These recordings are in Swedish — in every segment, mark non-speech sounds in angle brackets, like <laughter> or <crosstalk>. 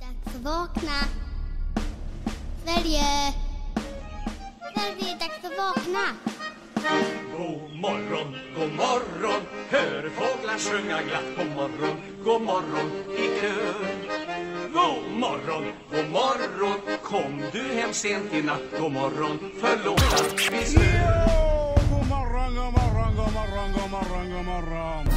Dags att vakna. Sverige. Sverige, dags att vakna. God morgon, god morgon, hör fåglar sjunga glatt. God morgon, god morgon i kör. God morgon, god morgon, kom du hem sent i natt. God morgon, förlåt att vi stör. God morgon, god morgon, god morgon, god morgon, god morgon.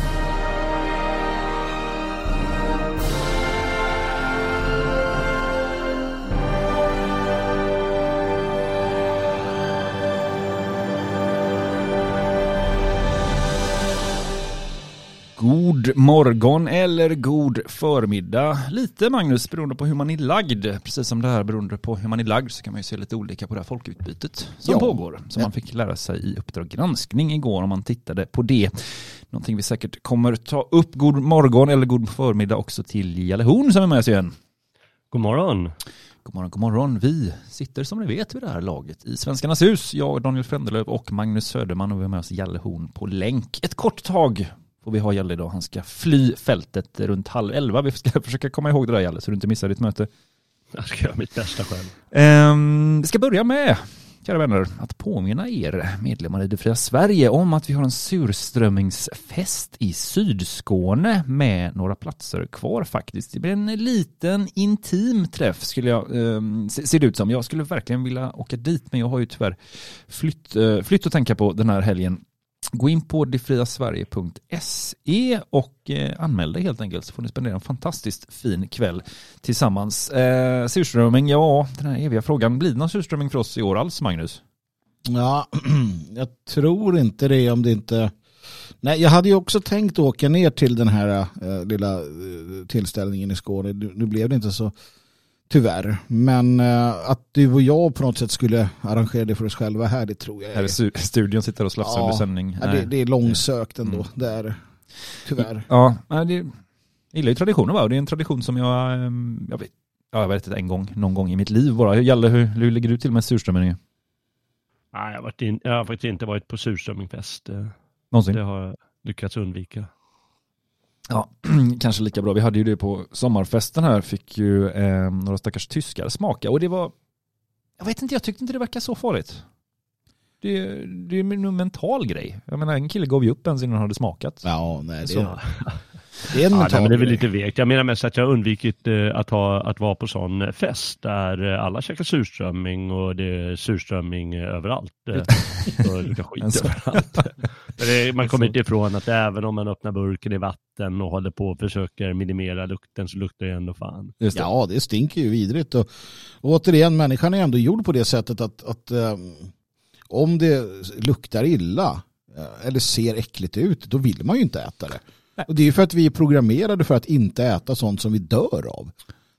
God morgon eller god förmiddag. Lite Magnus beroende på hur man är lagd. Precis som det här beroende på hur man är lagd så kan man ju se lite olika på det här folkutbytet som Ja. pågår. Som man fick lära sig i Uppdrag granskning igår om man tittade på det. Någonting vi säkert kommer ta upp. God morgon eller god förmiddag också till Jalle Horn som är med oss igen. God morgon. God morgon, god morgon. Vi sitter som ni vet vid det här laget i Svenskarnas hus. Jag, Daniel Frändelöv och Magnus Söderman och vi har med oss Jalle Horn på länk. Ett kort tag får vi ha Jalle idag. Han ska fly fältet runt halv elva. Vi ska <laughs> försöka komma ihåg det där Jalle så du inte missar ditt möte. <laughs> Jag ska göra mitt bästa själv. Ehm, vi ska börja med, kära vänner, att påminna er medlemmar i Det fria Sverige om att vi har en surströmmingsfest i Sydskåne med några platser kvar faktiskt. Det blir en liten intim träff skulle jag, um, se, ser det ut som. Jag skulle verkligen vilja åka dit men jag har ju tyvärr flytt, eh, flytt att tänka på den här helgen. Gå in på detfriasverige.se och eh, anmäl dig helt enkelt så får ni spendera en fantastiskt fin kväll tillsammans. Eh, surströmming, ja den här eviga frågan. Blir det någon surströmming för oss i år alls Magnus? Ja, <clears throat> jag tror inte det om det inte... Nej, jag hade ju också tänkt åka ner till den här eh, lilla eh, tillställningen i Skåne. Nu, nu blev det inte så, tyvärr. Men eh, att du och jag på något sätt skulle arrangera det för oss själva här, det tror jag Här stu- studion sitter och slafsar Ja, under sändning. ja, det, det är långsökt ändå. Mm. Det är. Tyvärr. Ja, det jag gillar ju traditioner va? Och Det är en tradition som jag, ehm, jag vet, ja, jag vet inte, en gång, någon gång i mitt liv bara. Jalle, hur, hur ligger du till med surströmming? Nej, jag, har varit in, jag har faktiskt inte varit på surströmmingfest. Eh, Någonsin? Det har jag lyckats undvika. Ja, <clears throat> kanske lika bra. Vi hade ju det på sommarfesten här, fick ju eh, några stackars tyskar smaka och det var, jag vet inte, jag tyckte inte det verkar så farligt. Det, det är en mental grej. Jag menar, en kille gav ju upp ens innan han hade smakat. Ja, nej, det, Så. <laughs> det är en Ja, nej, men det är väl lite vekt. Jag menar mest att jag har undvikit eh, att, ha, att vara på sån eh, fest där eh, alla käkar surströmming och det är surströmming eh, överallt. Eh, <laughs> och luktar skit En så- överallt. <laughs> Men det, man kommer inte ifrån att även om man öppnar burken i vatten och håller på och försöker minimera lukten så luktar det ändå fan. Just det. Ja, det stinker ju vidrigt. Och, och återigen, människan är ändå gjord på det sättet att, att ehm, om det luktar illa eller ser äckligt ut, då vill man ju inte äta det. Och det är ju för att vi är programmerade för att inte äta sånt som vi dör av.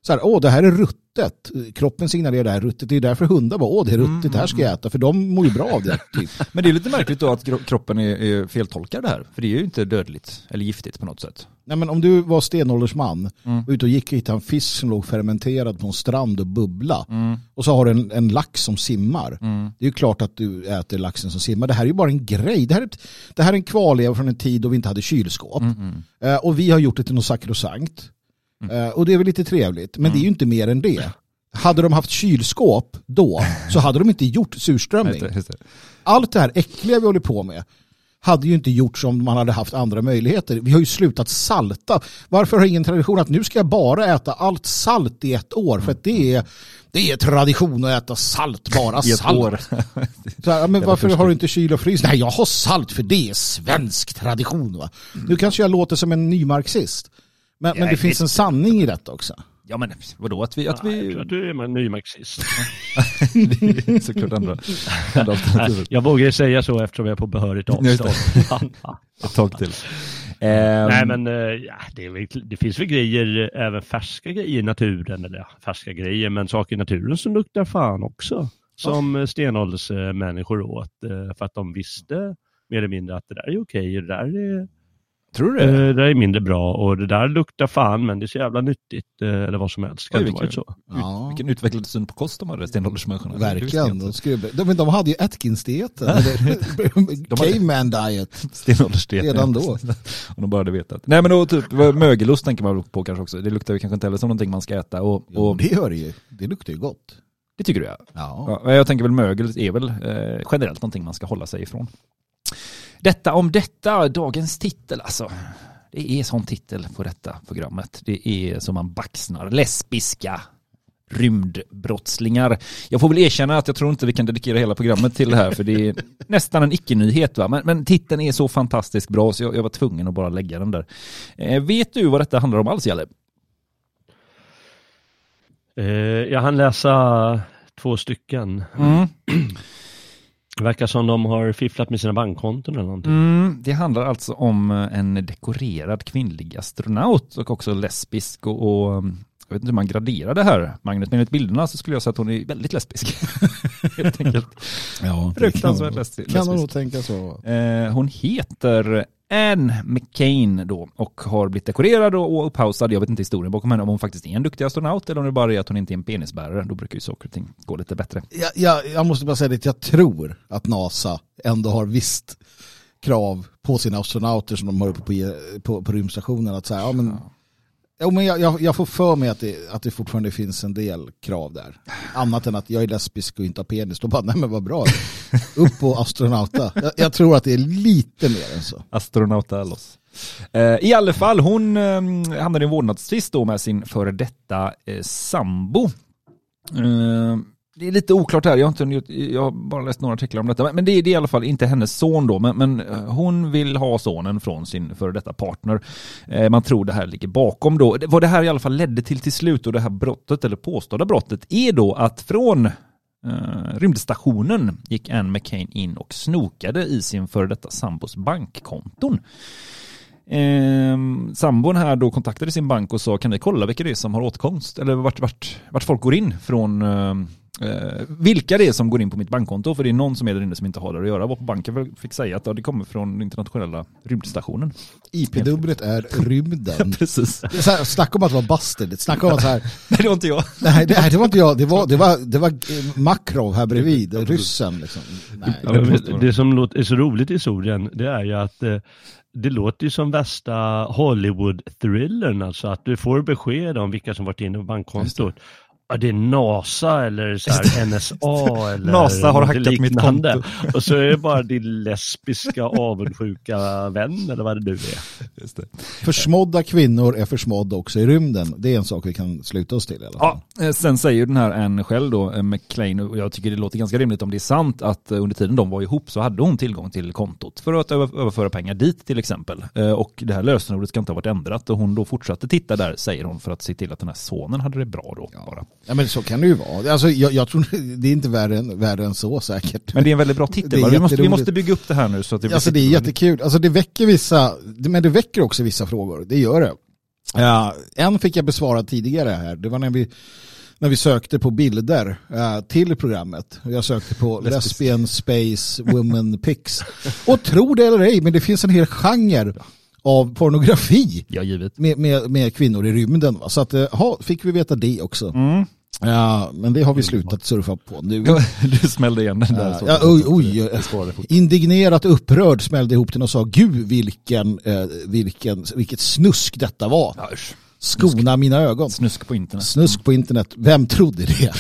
Så här, åh, det här är ruttet. Kroppen signalerar det här är ruttet. Det är därför hundar bara, åh, det är ruttet, det här ska jag äta. För de mår ju bra av det. <laughs> Typ. Men det är lite märkligt då att kroppen är, är feltolkar det här. För det är ju inte dödligt eller giftigt på något sätt. Nej, men om du var stenåldersman Mm. och ute och gick och hittade en fisk som låg fermenterad på en strand och bubbla Mm. och så har du en, en lax som simmar. Mm. Det är ju klart att du äter laxen som simmar. Det här är ju bara en grej. Det här är, det här är en kvarleva från en tid då vi inte hade kylskåp. Mm. Mm. Eh, och vi har gjort det till något sakrosankt. Eh, och det är väl lite trevligt. Men det är ju inte mer än det. Hade de haft kylskåp då så hade de inte gjort surströmming. Allt det här äckliga vi håller på med hade ju inte gjorts om man hade haft andra möjligheter. Vi har ju slutat salta. Varför har ingen tradition att nu ska jag bara äta allt salt i ett år? För att det är, det är tradition att äta salt, bara I ett salt. år. Här, men varför har du inte kyl och frys? Nej, jag har salt för det är svensk tradition. Va? Nu kanske jag låter som en nymarxist. Men, men det Nej, finns det- en sanning i detta också. Ja men vadå att vi, att Ja, jag vi tror att du är en ny marxist. <laughs> det är såklart andra, andra Nej, alternativ. jag vågar ju säga så eftersom jag är på behörigt avstånd. <laughs> Ett tag till. Nej Ehm, men eh, ja, det, är det finns väl grejer, även färska grejer i naturen, eller ja, färska grejer, men saker i naturen som luktar fan också. Som oh. stenåldersmänniskor åt, eh, för att de visste mer eller mindre att det där är okej, och det där är Tror du det? Eh, Det är mindre bra och det där luktar fan men det är så jävla nyttigt eh, eller vad som helst. Kan Oj, det varit så? Ja. Vilken utvecklad syn på kost de hade, stenåldersmänniskorna. Verkligen. De, skulle, de, de hade ju Atkins-dieten. <laughs> Caveman diet. Stenåldersdieten. Redan då. Om de bara hade vetat. Nej men då typ mögelost tänker man på kanske också. Det luktar ju kanske inte heller som någonting man ska äta. Och, Jo, och det gör det ju. Det luktar ju gott. det tycker du ja. Ja. ja. Jag tänker väl mögel är väl eh, generellt någonting man ska hålla sig ifrån. Detta om detta, dagens titel alltså. Det är sån titel på detta programmet. Det är som man baxnar. Lesbiska rymdbrottslingar. Jag får väl erkänna att jag tror inte vi kan dedikera hela programmet till det här för det är nästan en icke-nyhet va. Men, men titeln är så fantastiskt bra så jag, jag var tvungen att bara lägga den där. Eh, vet du vad detta handlar om alls Jalle? Eh, jag hann läsa två stycken. Mm. Det verkar som de har fifflat med sina bankkonton eller någonting. Mm, det handlar alltså om en dekorerad kvinnlig astronaut och också lesbisk och, och jag vet inte hur man graderar det här Magnus, men enligt bilderna så skulle jag säga att hon är väldigt lesbisk. <laughs> Helt enkelt. Ja, Fruktansvärt kan, lesbisk. kan man nog tänka så. Eh, hon heter Anne McCain då och har blivit dekorerad och upphausad. Jag vet inte historien bakom henne om hon faktiskt är en duktig astronaut eller om det bara är att hon inte är en penisbärare. Då brukar ju saker och ting gå lite bättre. Jag, jag, jag måste bara säga det, jag tror att NASA ändå har visst krav på sina astronauter som de har uppe på, på, på rymdstationen. Att säga, ja, men, ja, men jag, jag, jag får för mig att det, att det fortfarande finns en del krav där. Annat än att jag är lesbisk och inte har penis. Då bara, nej men vad bra. Upp på astronauta. Jag, jag tror att det är lite mer än så. Astronauta loss. Eh, I alla fall, hon eh, hamnade i en vårdnadstvist då med sin före detta eh, sambo. Eh, det är lite oklart här, jag har, inte, jag har bara läst några artiklar om detta. Men det är, det är i alla fall inte hennes son då, men, men eh, hon vill ha sonen från sin före detta partner. Eh, man tror det här ligger bakom då. Vad det här i alla fall ledde till till slut och det här brottet, eller påstådda brottet, är då att från eh, rymdstationen gick Anne McCain in och snokade i sin före detta sambos bankkonton. Eh, sambon här då kontaktade sin bank och sa kan ni kolla vilka det är som har åtkomst eller vart, vart, vart folk går in från eh, eh, vilka det är som går in på mitt bankkonto för det är någon som är där inne som inte har där att göra. Var på banken fick säga att ja, det kommer från internationella rymdstationen. IP-dubblet är rymden. <laughs> Precis. Det är så här, snacka om att vara busted. Snacka om att så här, <laughs> Nej det var inte jag. nej, det, det var inte jag. Det var, det var, det var eh, Makrov här bredvid, ryssen. Liksom. Nej. Ja, det som låter, är så roligt i historien det är ju att eh, det låter ju som värsta Hollywood-thrillern, alltså att du får besked om vilka som varit inne på bankkontot. Ja, det är NASA eller så här <laughs> NSA eller NASA har hackat mitt liknande. konto. Och så är det bara <laughs> din lesbiska avundsjuka vän eller vad det nu är. Just det. Försmådda kvinnor är försmådda också i rymden. Det är en sak vi kan sluta oss till i alla fall. Ja, eh, sen säger ju den här Anne själv då, eh, McClain, och jag tycker det låter ganska rimligt om det är sant att eh, under tiden de var ihop så hade hon tillgång till kontot för att över- överföra pengar dit till exempel. Och det här lösenordet ska inte ha varit ändrat och hon då fortsatte titta där, säger hon, för att se till att den här sonen hade det bra då bara. Ja men så kan det ju vara. Alltså, jag, jag tror <laughs> det är inte värre än, värre än så säkert. Men det är en väldigt bra <laughs> titel. Vi, måste, vi måste bygga upp det här nu så att det blir Alltså det är jättekul. Alltså det väcker vissa, men det väcker också vissa frågor. Det gör det. Ja, en fick jag besvara tidigare här. Det var när vi, när vi sökte på bilder eh, till programmet. Jag sökte på Lesbian Space Woman Pics. Och tro det eller ej, men det finns en hel genre av pornografi Ja, givet. med, med, med kvinnor i rymden. Va? Så att, eh, ha, fick vi veta det också. Mm. Ja, men det har vi slutat surfa på nu. <laughs> Du smällde igen den där. Ja, oj, oj. Indignerat upprörd smällde ihop den och sa gud vilken, eh, vilken, vilket snusk detta var. Skona mina ögon. Snusk på internet. Snusk på internet, vem trodde det?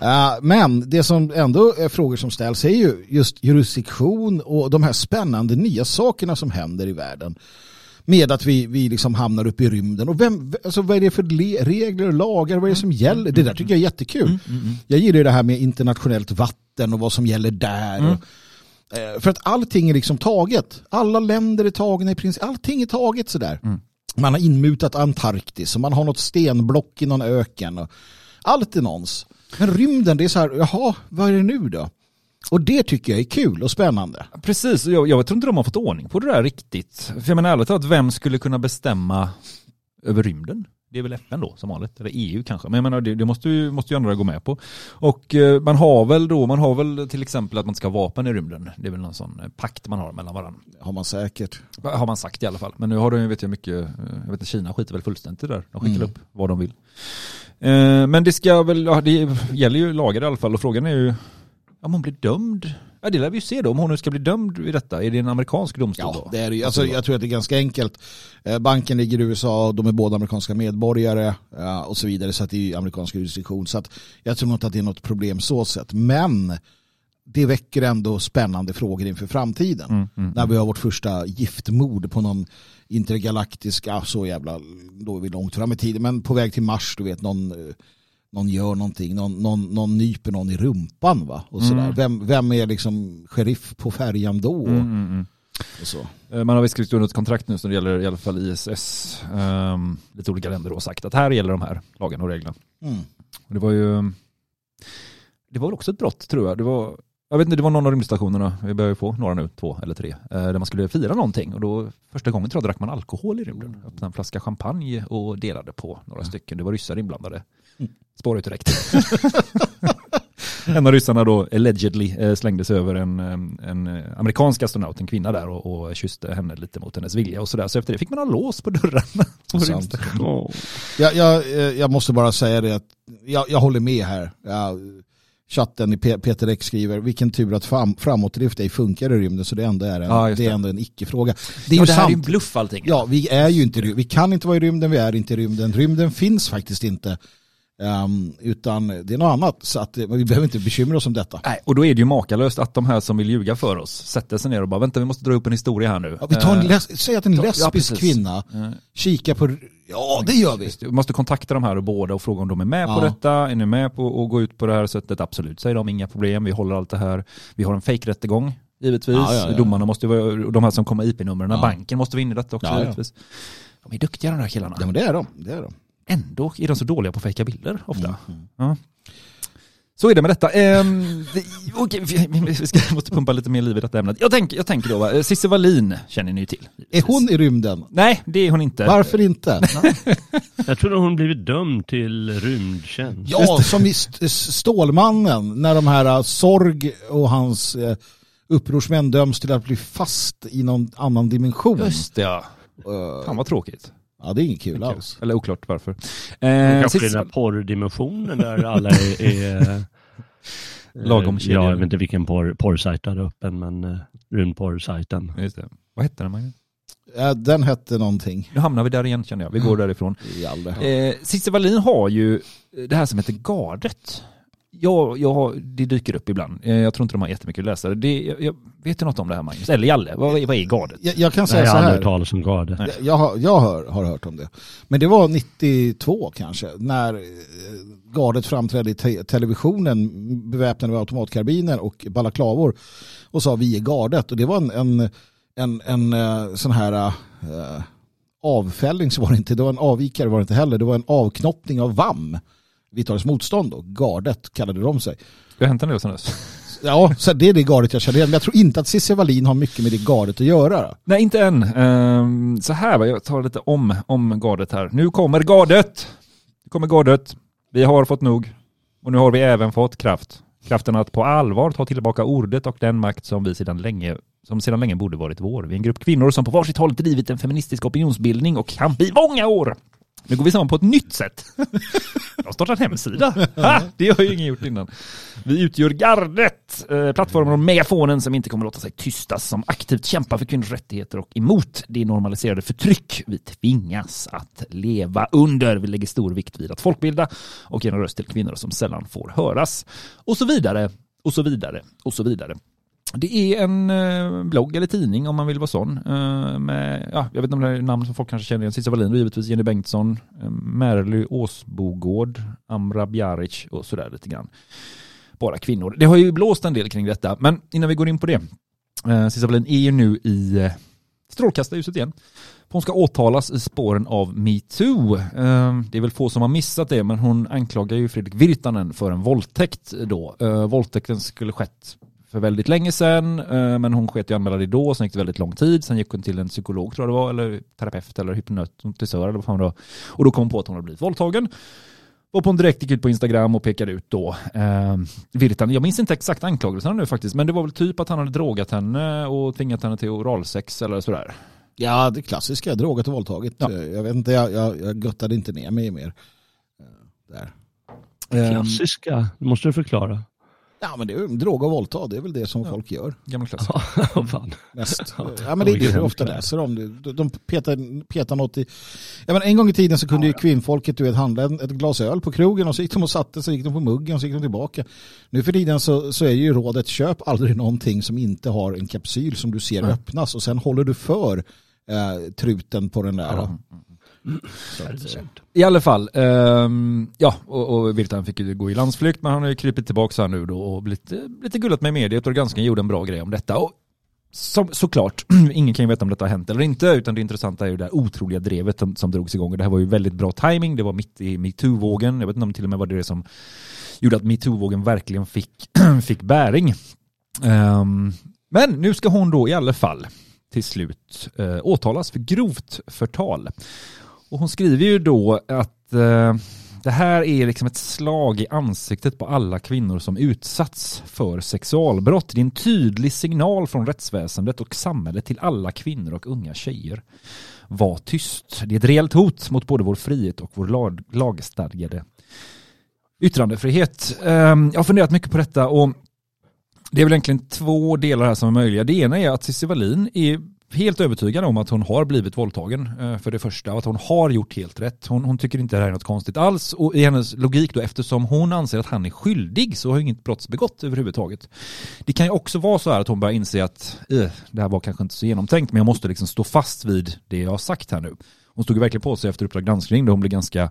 Eh, men det som ändå är frågor som ställs är ju just jurisdiktion och de här spännande nya sakerna som händer i världen. Med att vi, vi liksom hamnar uppe i rymden. Och vem, alltså vad är det för le- regler och lagar? Vad är det som gäller? Det där tycker jag är jättekul. Jag gillar ju det här med internationellt vatten och vad som gäller där. Och, eh, för att allting är liksom taget. Alla länder är tagna i princip. Allting är taget sådär. Man har inmutat Antarktis och man har något stenblock i någon öken. Och allt är nons. Men rymden, det är så här, jaha, vad är det nu då? Och det tycker jag är kul och spännande. Precis, jag, jag tror inte de har fått ordning på det där riktigt. För jag menar ärligt talat, vem skulle kunna bestämma över rymden? Det det är väl FN då som vanligt, eller EU kanske. Men jag menar, det, det måste, ju, måste ju andra gå med på. Och eh, man har väl då, man har väl till exempel att man ska ha vapen i rymden. Det är väl någon sån eh, pakt man har mellan varandra. Har man säkert. Har man sagt i alla fall. Men nu har de ju, vet jag mycket, eh, jag vet inte, Kina skiter väl fullständigt i det där. De skickar Mm. upp vad de vill. Eh, men det ska väl, ja, det gäller ju lagar i alla fall och frågan är ju om hon blir dömd. Ja det lär vi ju se då, om hon nu ska bli dömd i detta. Är det en amerikansk domstol Ja, då? det är det ju. Alltså, jag tror att det är ganska enkelt. Eh, Banken ligger i USA, de är båda amerikanska medborgare eh, och så vidare. Så att det är amerikansk jurisdiktion. Så att jag tror inte att det är något problem så sett. Men det väcker ändå spännande frågor inför framtiden. Mm, mm, När vi har vårt första giftmord på någon intergalaktisk, ja, så jävla, då är vi långt fram i tiden, men på väg till Mars, du vet, någon, eh, någon gör någonting, någon, någon, någon nyper någon i rumpan va? Och sådär. Mm. Vem, vem är liksom sheriff på färjan då? Mm, mm, mm. Och så. Eh, Man har väl skrivit under ett kontrakt nu som det gäller i alla fall ISS, um, lite olika länder och sagt att här gäller de här lagarna och reglerna. Mm. Och det var ju, det var väl också ett brott tror jag. Det var, jag vet inte, det var någon av rymdstationerna, vi börjar ju få några nu, två eller tre, eh, där man skulle fira någonting och då första gången tror jag drack man alkohol i rymden. Öppnade en flaska champagne och delade på några stycken. Det var ryssar inblandade. Spår ut direkt. en av ryssarna då allegedly eh, slängde sig över en, eh, en eh, amerikansk astronaut, en kvinna där och, och kysste henne lite mot hennes vilja och sådär. Så efter det fick man ha lås på dörrarna. <laughs> på Sant. Åh. Jag, jag, jag måste bara säga det att jag, jag håller med här. Ja, chatten i P- Peter X skriver vilken tur att fram, framåtdrift ej funkar i rymden så det ändå är en, Ja, det är ändå en icke-fråga. Det är Ja, ju det här är ju en sant. bluff allting. Ja, vi är ju inte. Vi kan inte vara i rymden, vi är inte i rymden. Rymden finns faktiskt inte. Ehm, utan det är något annat. Så att, vi behöver inte bekymra oss om detta. Nej, och då är det ju makalöst att de här som vill ljuga för oss sätter sig ner och bara vänta vi måste dra upp en historia här nu. Ja, vi tar en Eh, les- säg att en ja, lesbisk precis. kvinna eh, kikar på... Ja, det gör vi. Vi måste kontakta de här och båda och fråga om de är med på Ja. detta. Är ni med på att gå ut på det här sättet? Absolut, säger de. Inga problem. Vi håller allt det här. Vi har en fejkrättegång, givetvis. Ja, ja, ja. Domarna måste vara, de här som kommer IP-numren, Ja. banken måste vara inne i detta också, Ja, ja. givetvis. De är duktiga de här killarna. Ja, men det är de. Det är de. Ändå är de så dåliga på att fejka bilder ofta. Mm. Ja. Så är det med detta. Ehm, okej, vi, vi ska, måste pumpa lite mer liv i detta ämnet. Jag tänker, jag tänker då, va, Cissi Wallin känner ni ju till. Är hon i rymden? Nej, det är hon inte. Varför inte? <laughs> Jag trodde hon blivit dömd till rymdtjänst. Ja, som i St- Stålmannen när de här uh, Sorg och hans upprorsmän döms till att bli fast i någon annan dimension. Just det, ja. Fan vad tråkigt. Ja, det är inget kul alls. Eller oklart varför. Eh, kanske i den här porrdimensionen där alla är... är <laughs> Lagom eh, kedjor. Ja, jag vet inte vilken porr, porrsajt du hade öppen, men uh, rymdporrsajten. Just det. Vad hette den Magnus? Uh, den hette någonting. Nu hamnar vi där igen känner jag. Vi går därifrån. All det. Eh, Cissi Wallin har ju det här som heter gardet. Ja, jag har, det dyker upp ibland. Eh, jag tror inte de har jättemycket läsare. Det, jag, jag vet du något om det här Magnus? Eller Jalle, vad, vad är gardet? Jag, jag kan Nej, säga jag så här. hört talas om gardet. Nej. Jag, har, jag har, har hört om det. Men det var 92 kanske, när eh, gardet framträdde i te televisionen beväpnade med automatkarbiner och balaklavor och sa vi är gardet. Och det var en, en, en, en eh, sån här eh, avfällning så var det inte, det var en avvikare var det inte heller, det var en avknoppning av VAM. Vitalisk motstånd då, gardet kallade de sig. Det har hänt en del sen dess. Ja, så det är det gardet jag känner igen. Men jag tror inte att Cissi Wallin har mycket med det gardet att göra. Nej, inte än. Ehm, så här, jag tar lite om, om gardet här. Nu kommer gardet! Nu kommer gardet. Vi har fått nog. Och nu har vi även fått kraft. Kraften att på allvar ta tillbaka ordet och den makt som vi sedan länge som sedan länge borde varit vår. Vi är en grupp kvinnor som på varsitt håll drivit en feministisk opinionsbildning och kamp i många år. Nu går vi samman på ett nytt sätt. <laughs> Jag har startat en hemsida. Ha, det har ju ingen gjort innan. Vi utgör gardet, eh, plattformen och megafonen som inte kommer låta sig tystas, som aktivt kämpar för kvinnors rättigheter och emot det normaliserade förtryck vi tvingas att leva under. Vi lägger stor vikt vid att folkbilda och ge en röst till kvinnor som sällan får höras. Och så vidare, och så vidare, och så vidare. Det är en eh, blogg eller tidning om man vill vara sån. Eh, med, ja, jag vet inte om det är namn som folk kanske känner igen. Cissi Wallin och givetvis Jenny Bengtsson, eh, Merly Åsbogård, Amra Bjaric och sådär lite grann. Bara kvinnor. Det har ju blåst en del kring detta, men innan vi går in på det. Cissi Wallin är ju nu i strålkastarljuset igen. Hon ska åtalas i spåren av metoo. Det är väl få som har missat det, men hon anklagar ju Fredrik Virtanen för en våldtäkt då. Våldtäkten skulle skett för väldigt länge sedan, eh, men hon sket i att anmäla det då, sen gick det väldigt lång tid, sen gick hon till en psykolog tror jag det var, eller terapeut eller hypnotisör eller vad fan det var. Och då kom hon på att hon hade blivit våldtagen. Och på en direkt gick ut på Instagram och pekade ut då eh, Virtan. Jag minns inte exakt anklagelserna nu faktiskt, men det var väl typ att han hade drogat henne och tvingat henne till oralsex eller sådär. Ja, det klassiska, drogat och våldtagit. Ja. Jag vet inte, jag, jag, jag göttade inte ner mig mer. eh, Där. Ehm, Klassiska, det måste du förklara. Ja, men det är ju droga och våldta, det är väl det som folk gör gammal klass. <laughs> Vad fan. mest. Ja, Ja, men det är det vi ofta läser om. Det. De petar, petar något i... Ja, men en gång i tiden så kunde ju kvinnfolket du vet, handla ett glas öl på krogen och så gick de och satte sig, gick de på muggen och så gick de tillbaka. Nu för tiden så, så är ju rådet köp aldrig någonting som inte har en kapsyl som du ser öppnas och sen håller du för eh, truten på den där. Ja. Så eh. I alla fall, ehm, ja, och, och Virtan fick ju gå i landsflykt, men han har ju krypit tillbaka här nu då och blivit eh, lite gullat med mediet och granskningen gjorde en bra grej om detta. Och som, såklart, <clears throat> ingen kan ju veta om detta har hänt eller inte, utan det intressanta är ju det här otroliga drevet som, som drogs igång. Och det här var ju väldigt bra timing. det var mitt i metoo-vågen. Jag vet inte om till och med var det som gjorde att metoo-vågen verkligen fick, <clears throat> fick bäring. Ehm, men nu ska hon då i alla fall till slut eh, åtalas för grovt förtal. Och hon skriver ju då att eh, det här är liksom ett slag i ansiktet på alla kvinnor som utsatts för sexualbrott. Det är en tydlig signal från rättsväsendet och samhället till alla kvinnor och unga tjejer. Var tyst. Det är ett reellt hot mot både vår frihet och vår lag, lagstadgade yttrandefrihet. Eh, jag har funderat mycket på detta och det är väl egentligen två delar här som är möjliga. Det ena är att Cissi Wallin är helt övertygad om att hon har blivit våldtagen eh, för det första och att hon har gjort helt rätt. Hon, hon tycker inte det här är något konstigt alls och i hennes logik då eftersom hon anser att han är skyldig så har inget brott begått överhuvudtaget. Det kan ju också vara så här att hon börjar inse att eh, det här var kanske inte så genomtänkt men jag måste liksom stå fast vid det jag har sagt här nu. Hon stod ju verkligen på sig efter Uppdrag granskning då hon blev ganska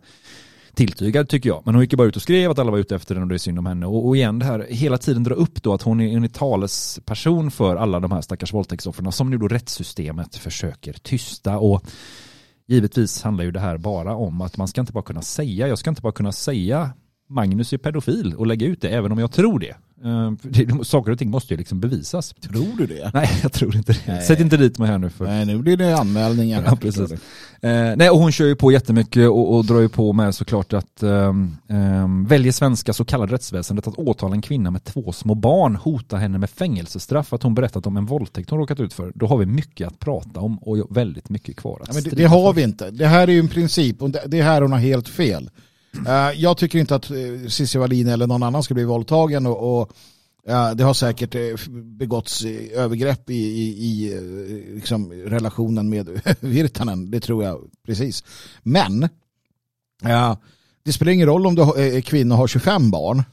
tilltygad tycker jag. Men hon gick ju bara ut och skrev att alla var ute efter henne och det är synd om henne. Och, och igen det här hela tiden dra upp då att hon är en talesperson för alla de här stackars våldtäktsoffren som nu då rättssystemet försöker tysta. Och givetvis handlar ju det här bara om att man ska inte bara kunna säga, jag ska inte bara kunna säga Magnus är pedofil och lägga ut det även om jag tror det. Eh, saker och ting måste ju liksom bevisas. Tror du det? Nej, jag tror inte det. Nej. Sätt inte dit mig här nu för Nej, nu blir det anmälningar. Ja, precis. Eh, nej, och hon kör ju på jättemycket och, och drar ju på med såklart att um, väljer svenska så kallade rättsväsendet att åtala en kvinna med två små barn, hota henne med fängelsestraff för att hon berättat om en våldtäkt hon råkat ut för. Då har vi mycket att prata om och väldigt mycket kvar att Ja, men det, det har vi inte. Det här är ju en princip och det, det är här hon har helt fel. Eh, jag tycker inte att eh, Cissi Wallin eller någon annan ska bli våldtagen och, och eh, det har säkert begåtts övergrepp i, i, i liksom, relationen med <laughs> Virtanen. Det tror jag precis. Men det spelar ingen roll om du är kvinna och har 25 barn.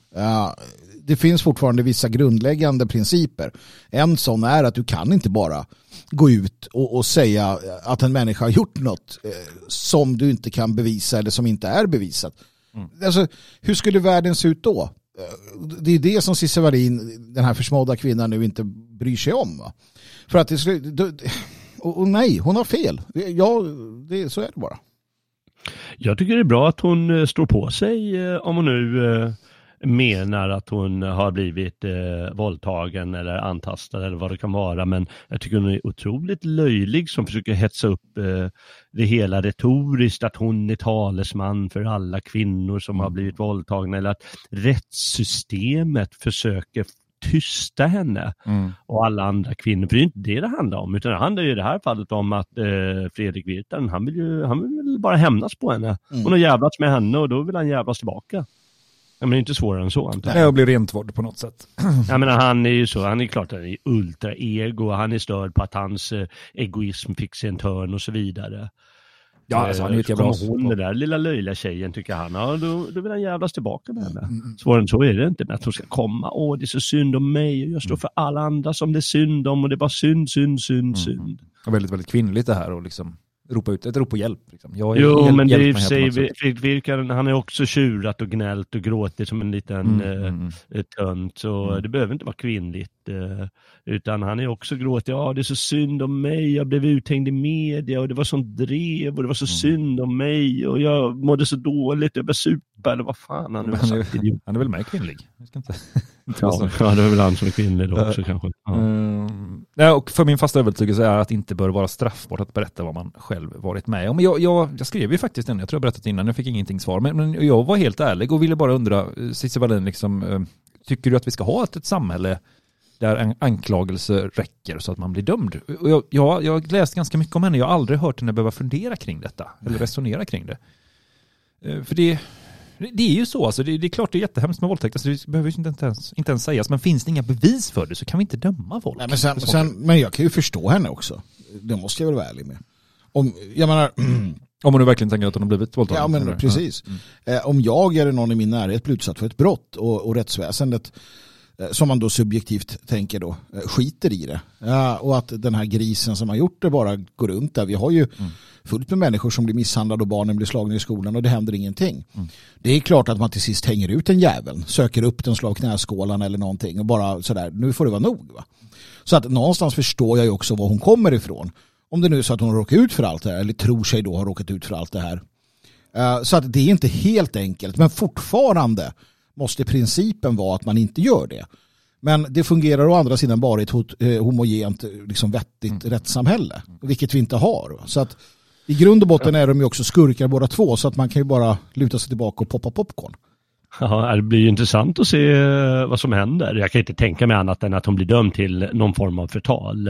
Det finns fortfarande vissa grundläggande principer. En sån är att du kan inte bara gå ut och, och säga att en människa har gjort något eh, som du inte kan bevisa eller som inte är bevisat. Mm. Alltså, hur skulle världen se ut då? Det är det som Cissi Wallin, den här försmådda kvinnan, nu inte bryr sig om. Va? För att det, skulle- då- och, och nej, hon har fel. Ja, det, så är det bara. Jag tycker det är bra att hon eh, står på sig eh, om hon nu eh, menar att hon har blivit eh, våldtagen eller antastad eller vad det kan vara. Men jag tycker hon är otroligt löjlig som försöker hetsa upp eh, det hela retoriskt att hon är talesman för alla kvinnor som har blivit våldtagna eller att rättssystemet försöker tysta henne Mm. och alla andra kvinnor. För det är inte det det handlar om, utan det handlar ju i det här fallet om att eh, Fredrik Virtanen, han vill ju han vill bara hämnas på henne. Mm. Hon har jävlats med henne och då vill han jävlas tillbaka. Ja, men det är inte svårare än så antar jag. Nej, och blir rentvådd på något sätt. <clears throat> Jag menar, han är ju så, han är klart han är ultra-ego, han är störd på att hans eh, egoism fick sig en törn och så vidare. Ja, alltså, han är ju ett Eh, hon, den där lilla löjliga tjejen tycker han, ja då, då vill han jävlas tillbaka med henne. Mm. Svårare än så är det inte, men att hon ska komma, åh det är så synd om mig och jag står för alla andra som det är synd om och det är bara synd, synd, synd, synd. Och väldigt, väldigt kvinnligt det här och liksom ropa ut ett rop på hjälp. Liksom. Jag, Jo, hjälp- men det är i och för sig. Fredrik Virkanen, han är också tjurat och gnällt och gråtit som en liten Mm, eh, mm, mm. eh, tönt. Så Mm. det behöver inte vara kvinnligt. Eh, utan han är också gråtit, ja det är så synd om mig, jag blev uthängd i media och det var sånt drev och det var så Mm. synd om mig och jag mådde så dåligt, jag började supa eller vad fan han nu har Han är, sagt. han är väl med kvinnlig? Jag ska inte, Ja, <laughs> ja, det är väl han som är kvinnlig då också kanske. Ja. Mm. Ja, och för min fasta övertygelse är att det inte bör vara straffbart att berätta vad man själv varit med om. Jag, jag, jag skrev ju faktiskt den, jag tror jag berättat innan, jag fick ingenting svar. Men, men jag var helt ärlig och ville bara undra, eh, Cissi Wallin, liksom, eh, tycker du att vi ska ha ett, ett samhälle där en anklagelse räcker så att man blir dömd? Jag, jag, jag har läst ganska mycket om henne, jag har aldrig hört henne behöva fundera kring detta, eller resonera kring det. Eh, För det, det är ju så, alltså, det, det är klart det är jättehemskt med våldtäkt, alltså, det behöver ju inte ens, inte ens sägas, men finns det inga bevis för det så kan vi inte döma folk. Nej, men, sen, sen, men jag kan ju förstå henne också. Det måste jag väl vara ärlig med. Om, jag menar, <clears throat> Om man nu verkligen tänker att hon har blivit våldtagen. ja men eller? precis. Eh, om jag eller någon i min närhet blir utsatt för ett brott och, och rättsväsendet eh, som man då subjektivt tänker då eh, skiter i det. Ja, och att den här grisen som har gjort det bara går runt där. Vi har ju fullt med människor som blir misshandlade och barnen blir slagna i skolan och det händer ingenting. Det är klart att man till sist hänger ut en jävel, söker upp den, slår knäskålan eller någonting och bara sådär, nu får det vara nog. Va? Så att någonstans förstår jag ju också var hon kommer ifrån. Om det nu är så att hon råkar ut för allt det här, eller tror sig då ha råkat ut för allt det här. Eh, Så att det är inte helt enkelt, men fortfarande måste principen vara att man inte gör det. Men det fungerar å andra sidan bara i ett eh, homogent, liksom vettigt rättssamhälle, vilket vi inte har. Så att i grund och botten är de ju också skurkar båda två, så att man kan ju bara luta sig tillbaka och poppa popcorn. Ja, det blir ju intressant att se eh, vad som händer. Jag kan inte tänka mig annat än att hon blir dömd till någon form av förtal.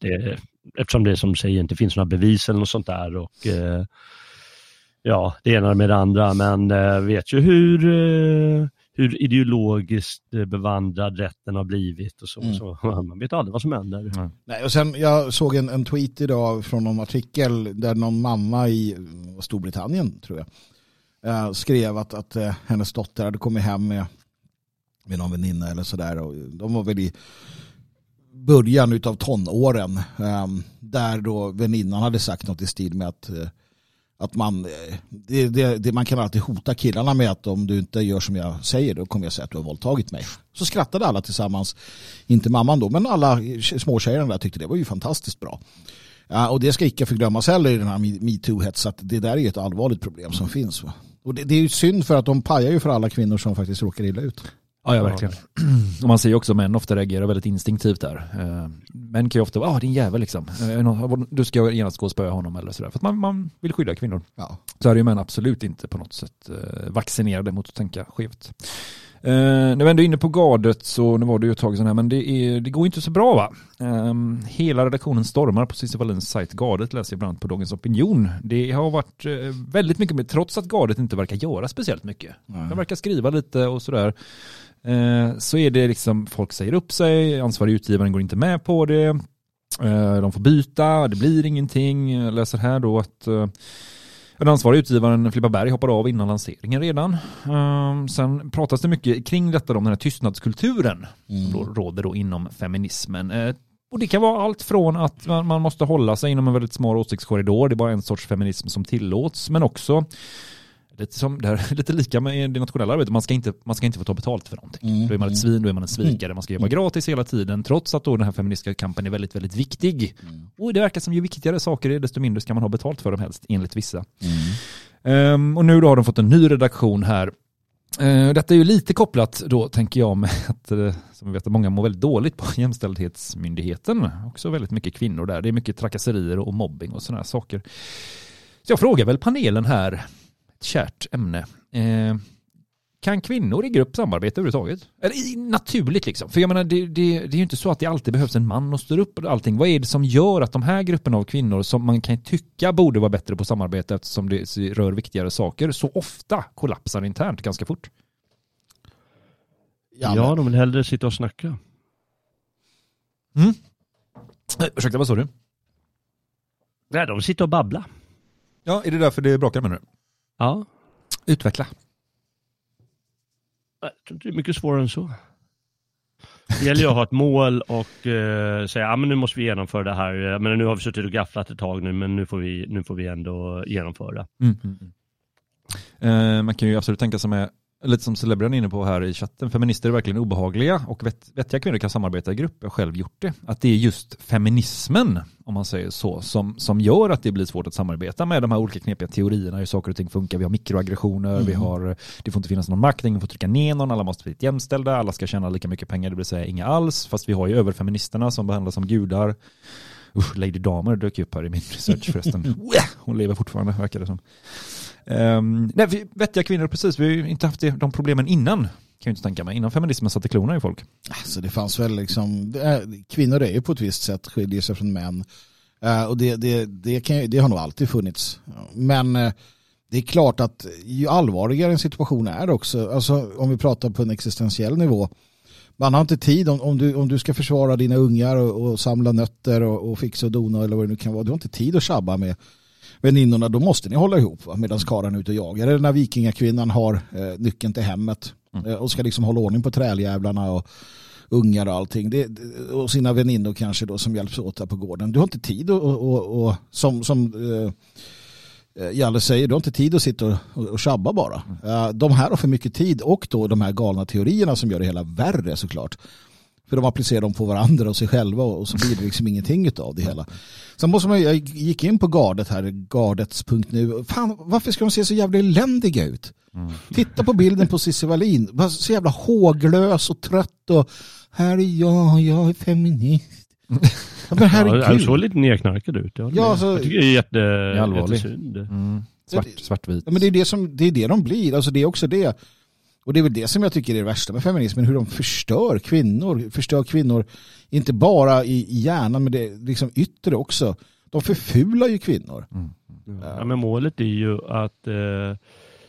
Det, eftersom det som säger inte finns några bevis eller något sånt där. Och, eh, ja, det ena med det andra. Men eh, vet ju hur, eh, hur ideologiskt eh, bevandrad rätten har blivit och så. Mm. så <laughs> man vet aldrig vad som händer. Nej, och sen, jag såg en, en tweet idag från någon artikel där någon mamma i Storbritannien, tror jag, eh, skrev att, att eh, hennes dotter hade kommit hem med, med någon väninna eller sådär. Och de var väl i början utav tonåren ehm, där då väninnan hade sagt något i stil med att eh, att man, eh, det, det, det, man kan alltid hota killarna med att om du inte gör som jag säger då kommer jag säga att du har våldtagit mig. Så skrattade alla tillsammans, inte mamman då, men alla småtjejerna där tyckte det var ju fantastiskt bra. Och det ska icke förglömmas heller i den här metoo-hets att det där är ju ett allvarligt problem som finns. Och det, det är ju synd för att de pajar ju för alla kvinnor som faktiskt råkar illa ut. Ja, ja verkligen. <clears throat> Och man ser ju också män ofta reagerar väldigt instinktivt där. Eh, Män kan ju ofta vara, ah din jävel liksom. Eh, Du ska genast gå och spöa honom eller sådär. För att man, man vill skydda kvinnor. Ja. Så är ju män absolut inte på något sätt eh, vaccinerade mot att tänka skevt. Eh, när vi ändå är inne på gardet så nu var det ju ett tag sedan här men det, är, det går inte så bra va? Eh, hela redaktionen stormar på Cissi Wallins sajt Gardet läser jag ibland på Dagens Opinion. Det har varit eh, väldigt mycket med, trots att Gardet inte verkar göra speciellt mycket. De verkar skriva lite och sådär. Eh, så är det liksom, folk säger upp sig, ansvarig utgivaren går inte med på det. Eh, de får byta, det blir ingenting. Jag läser här då att eh, den ansvariga utgivaren Filippa Berg hoppade av innan lanseringen redan. Um, sen pratas det mycket kring detta om den här tystnadskulturen som då råder då inom feminismen. Eh, och det kan vara allt från att man, man måste hålla sig inom en väldigt smal åsiktskorridor, det är bara en sorts feminism som tillåts, men också lite, som, det här, är <laughs> lite lika med det nationella arbetet, man ska inte, man ska inte få ta betalt för någonting. Då är man ett svin, då är man en svikare, man ska jobba gratis hela tiden, trots att då den här feministiska kampen är väldigt, väldigt viktig. Och det verkar som ju viktigare saker är, desto mindre ska man ha betalt för dem helst, enligt vissa. Ehm, och nu då har de fått en ny redaktion här. Eh, detta är ju lite kopplat då, tänker jag, med <laughs> att eh, som vi vet att många mår väldigt dåligt på <laughs> Jämställdhetsmyndigheten. Också väldigt mycket kvinnor där. Det är mycket trakasserier och mobbing och sådana här saker. Så jag frågar väl panelen här, ett kärt ämne. Eh, kan kvinnor i grupp samarbeta överhuvudtaget? Eller i- naturligt liksom. För jag menar, det, det, det är ju inte så att det alltid behövs en man och styr upp allting. Vad är det som gör att de här grupperna av kvinnor som man kan tycka borde vara bättre på samarbete eftersom det rör viktigare saker så ofta kollapsar internt ganska fort? Ja, Ja, men- de vill hellre sitta och snacka. Eh, ursäkta, vad sa du? Nej, de sitter och babblar. Ja, är det därför det brakar menar du? Ja, Utveckla. det är mycket svårare än så. Det gäller ju att ha ett mål och eh, säga ja, men nu måste vi genomföra det här. Men nu har vi suttit och gafflat ett tag nu men nu får vi, nu får vi ändå genomföra. Mm, mm, mm. Eh, man kan ju absolut tänka sig med, lite som Celebran är inne på här i chatten, feminister är verkligen obehagliga och vet, vettiga kvinnor kan samarbeta i grupp. Jag har själv gjort det. Att det är just feminismen, om man säger så, som, som gör att det blir svårt att samarbeta med de här olika knepiga teorierna, hur saker och ting funkar. Vi har mikroaggressioner, Mm. vi har, det får inte finnas någon makt, ingen får trycka ner någon, alla måste bli jämställda, alla ska tjäna lika mycket pengar, det vill säga inga alls. Fast vi har ju överfeministerna som behandlas som gudar. Usch, Lady Damer dök upp här i min research förresten. <laughs> Hon lever fortfarande, verkar det som. Um, nej, vettiga kvinnor, precis. Vi har ju inte haft de problemen innan. Kan jag inte tänka mig. Innan feminismen satte klorna i folk. Alltså det fanns väl liksom, det är, kvinnor är ju på ett visst sätt skiljer sig från män. Uh, och det, det, det, kan, det har nog alltid funnits. Men uh, det är klart att ju allvarligare en situation är också, alltså om vi pratar på en existentiell nivå, man har inte tid om, om, du, om du ska försvara dina ungar och, och samla nötter och, och fixa och dona eller vad det nu kan vara. Du har inte tid att tjabba med väninnorna, då måste ni hålla ihop medan karan är ute och jagar. Eller när vikingakvinnan har eh, nyckeln till hemmet eh, och ska liksom hålla ordning på träljävlarna och ungar och allting. Det, och sina väninnor kanske då som hjälps åt där på gården. Du har inte tid och, och, och, som, som eh, eh, Jalle säger, du har inte tid att sitta och, och, och tjabba bara. Eh, de här har för mycket tid och då de här galna teorierna som gör det hela värre såklart. För de applicerar dem på varandra och sig själva och så blir det liksom ingenting av det hela. Sen måste man, jag gick in på gardet här, gardets.nu. Fan, varför ska de se så jävla eländiga ut? Titta på bilden på Cissi Wallin. Bara Så jävla håglös och trött och här är jag, jag är feminist. Ja, Men <laughs> Ja, han såg lite nedknarkad ut. Jag, Ja, ja, alltså- jag tycker det är jätte, är jättesynd. Mm. Svart, svartvit. Ja, men det är det, som, det är det de blir. Alltså det är också det. Och det är väl det som jag tycker är det värsta med feminismen. Hur de förstör kvinnor. Förstör kvinnor inte bara i, i hjärnan men det är liksom yttre också. De förfular ju kvinnor. Ja, men målet är ju att eh,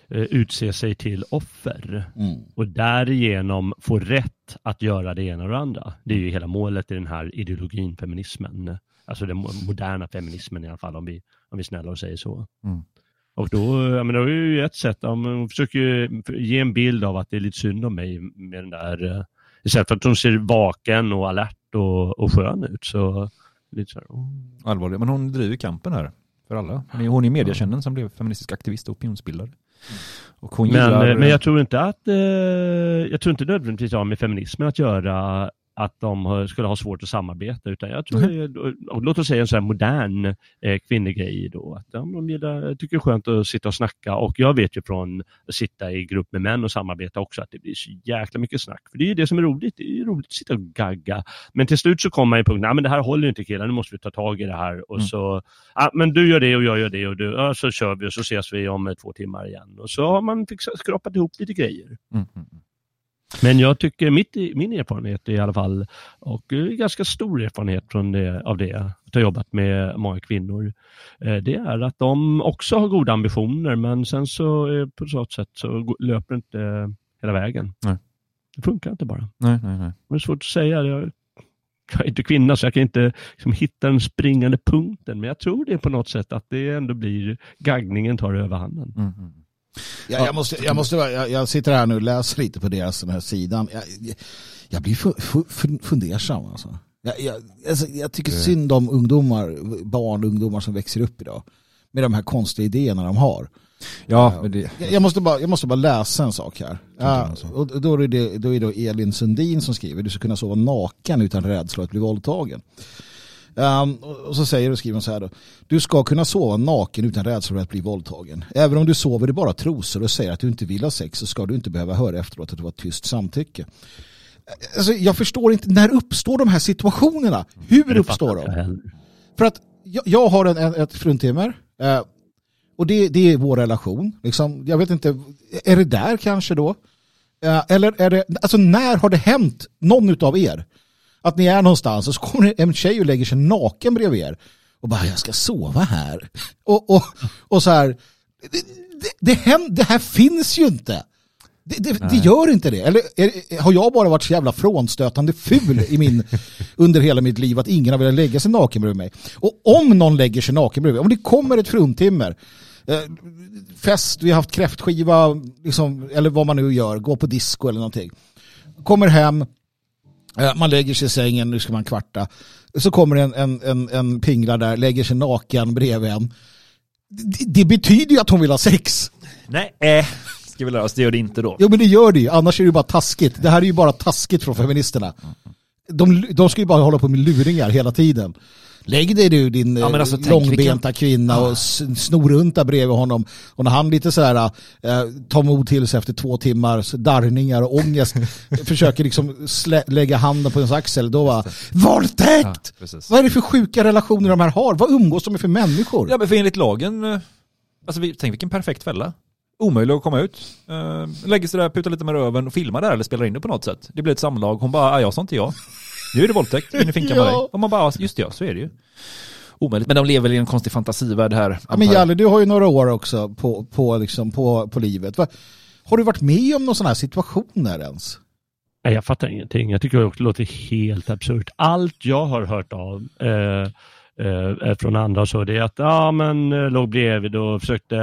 eh, utse sig till offer Mm. och därigenom få rätt att göra det ena och det andra. Det är ju hela målet i den här ideologin, feminismen. Alltså den mo- moderna feminismen i alla fall, om vi, om vi är snälla och säger så. Mm. Och då, jag menar, det är ju ett sätt, man försöker ge en bild av att det är lite synd om mig med den där, eh, istället för att hon ser vaken och alert och, och skön ut så lite så här, oh. Allvarlig. Men hon driver kampen här för alla. Hon är, hon är som blev feministisk aktivist och opinionsbildare. Hon Men, gillar... eh, men jag tror inte att, eh, jag tror inte nödvändigtvis har med feminismen att göra att de skulle ha svårt att samarbeta utan jag tror, och låt oss säga en sån här modern eh, kvinnogrej då, att de gillar, tycker det är skönt att sitta och snacka och jag vet ju från att sitta i grupp med män och samarbeta också att det blir så jäkla mycket snack. För det är ju det som är roligt, det är ju roligt att sitta och gagga. Men till slut så kommer man i punkt, nej men det här håller ju inte killar, nu måste vi ta tag i det här och Mm. så, ja, men du gör det och jag gör det och du, ja, så kör vi och så ses vi om eh, två timmar igen. Och så har man fixat, skrapat ihop lite grejer. Mm, mm, mm. Men jag tycker mitt, min erfarenhet i alla fall, och eh, ganska stor erfarenhet från det, av det, att ha jobbat med många kvinnor, eh, det är att de också har goda ambitioner men sen så eh, på så sätt så löper det inte hela vägen. Nej. Det funkar inte bara. Nej, nej, nej. Det är svårt att säga. Jag, jag är inte kvinna så jag kan inte liksom, hitta den springande punkten men jag tror det på något sätt att det ändå blir gaggningen tar överhanden. Mm, mm. Ja, jag, måste, jag, måste, jag, jag sitter här nu och läser lite på deras den här sidan. Jag, jag, jag blir fu, fu, fu, fundersam. Alltså. Jag, jag, alltså, jag tycker synd om ungdomar, barn och ungdomar som växer upp idag. Med de här konstiga idéerna de har. Ja, men det... Jag, jag, måste bara, jag måste bara läsa en sak här. Ja, alltså. och då är, det, då är det Elin Sundin som skriver du ska kunna sova naken utan rädsla att bli våldtagen. Um, och så säger och skriver hon så här då. Du ska kunna sova naken utan rädsla för att bli våldtagen. Även om du sover i bara trosor och säger att du inte vill ha sex så ska du inte behöva höra efteråt att det var tyst samtycke. Alltså, jag förstår inte, när uppstår de här situationerna? Hur uppstår de? För att jag, jag har en, en, ett fruntimmer eh, och det, det är vår relation. Liksom, jag vet inte, är det där kanske då? Eh, eller är det, alltså när har det hänt någon av er att ni är någonstans och så kommer en tjej och lägger sig naken bredvid er och bara jag ska sova här. Och, och, och så här, det, det, det, här finns ju inte. Det, det, det gör inte det. Eller är, har jag bara varit så jävla frånstötande ful i min, under hela mitt liv att ingen har velat lägga sig naken bredvid mig? Och om någon lägger sig naken bredvid, om det kommer ett fruntimmer, eh, fest, vi har haft kräftskiva, liksom, eller vad man nu gör, gå på disco eller någonting. Kommer hem, Man lägger sig i sängen, nu ska man kvarta. Så kommer en, en, en, en pingla där, lägger sig naken bredvid en. Det, det betyder ju att hon vill ha sex. Nej, äh, ska vi lära oss. Det gör det inte då. Jo men det gör det ju, annars är det ju bara taskigt. Det här är ju bara taskigt från feministerna. De, de ska ju bara hålla på med luringar hela tiden. Lägg dig du din Ja, eh, alltså, långbenta kvinna och s- snor runt där bredvid honom. Och när han lite sådär eh, tar mod till sig efter två timmars darrningar och ångest <laughs> försöker liksom lägga handen på ens axel, då var Ja, våldtäkt! precis. Vad är det för sjuka relationer de här har? Vad umgås de med för människor? Ja men för enligt lagen, eh, alltså vi, tänk vilken perfekt fälla. Omöjlig att komma ut. Uh, lägger sig där, putar lite med röven och filmar där eller spelar in det på något sätt. Det blir ett samlag, hon bara, "Ah, ja sa inte jag. Nu är det våldtäkt, in i finkan med Ja. dig. Och man bara, "Ah, just det ja, så är det ju. Omöjligt, men de lever väl i en konstig fantasivärld här. Ja, men. Jalle, du har ju några år också på, på, liksom, på, på livet. Va? Har du varit med om någon sån här situationer ens? Nej, jag fattar ingenting. Jag tycker det låter helt absurt. Allt jag har hört av eh, eh, från andra så det är att ja, men eh, låg bredvid och försökte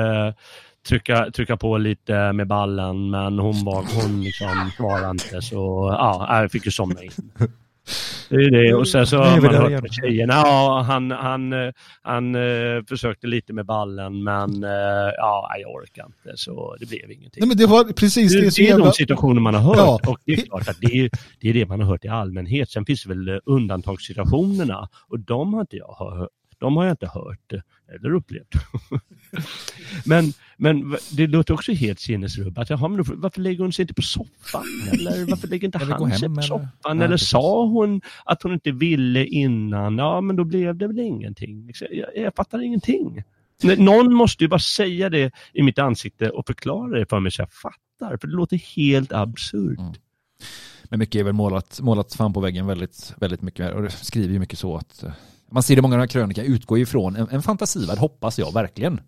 trycka, trycka på lite med ballen men hon, var, hon liksom svarade inte så ja, jag fick ju somna in. Det är det. Och sen så har man hört från tjejerna, ja han, han, han eh, försökte lite med ballen men eh, ja, jag orkar inte så det blev ingenting. Nej, men det var precis det, Det, det är jävla... de situationer man har hört Ja. och det är klart att det är, det är det man har hört i allmänhet. Sen finns det väl eh, undantagssituationerna och de har inte jag hört. De har jag inte hört eller upplevt. <laughs> men, men det låter också helt sinnesrubbat. Jaha, men varför lägger hon sig inte på soffan? Eller varför lägger inte Eller han sig på eller? soffan? Eller precis. sa hon att hon inte ville innan? Ja, men då blev det väl ingenting. Liksom, Jag, jag fattar ingenting. Någon måste ju bara säga det i mitt ansikte och förklara det för mig så jag fattar. För det låter helt absurt. Mm. Men mycket är väl målat, målat fan på väggen väldigt, väldigt mycket. Och det skriver ju mycket så att eh, man ser det i många av de här krönikorna utgår ifrån en, en fantasivärld, hoppas jag verkligen.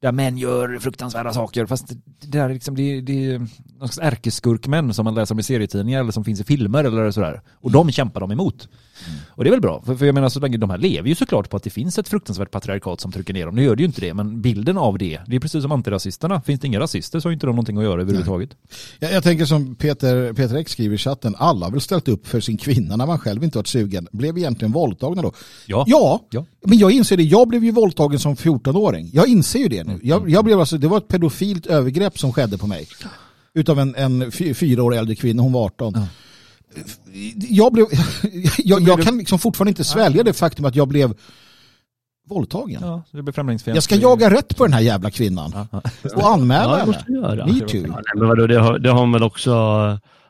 Där män gör fruktansvärda saker, fast det, där är liksom, det, det är någon slags ärkeskurkmän som man läser om i serietidningar eller som finns i filmer eller sådär. Och de kämpar de emot. Och det är väl bra, för, för jag menar så länge de här lever ju såklart på att det finns ett fruktansvärt patriarkat som trycker ner dem. Nu gör det ju inte det, men bilden av det, det är precis som antirasisterna. Finns det inga rasister så har inte de någonting att göra överhuvudtaget. Jag, jag tänker som Peter, Peter X skriver i chatten, alla har väl ställt upp för sin kvinna när man själv inte varit sugen. Blev egentligen våldtagna då? Ja. Ja, Ja. men jag inser det. Jag blev ju våldtagen som 14-åring. Jag inser ju det nu. Jag, jag blev alltså, det var ett pedofilt övergrepp som skedde på mig. Utav en, en fy- fyra år äldre kvinna, hon var 18. Jag, blev, <laughs> jag, jag kan liksom fortfarande inte svälja det faktum att jag blev våldtagen. Ja, det blir. Jag ska jaga rätt på den här jävla kvinnan Ja, ja. och anmäla Ja, det henne. Ja, too. nej, men vadå, det, har, det har man väl också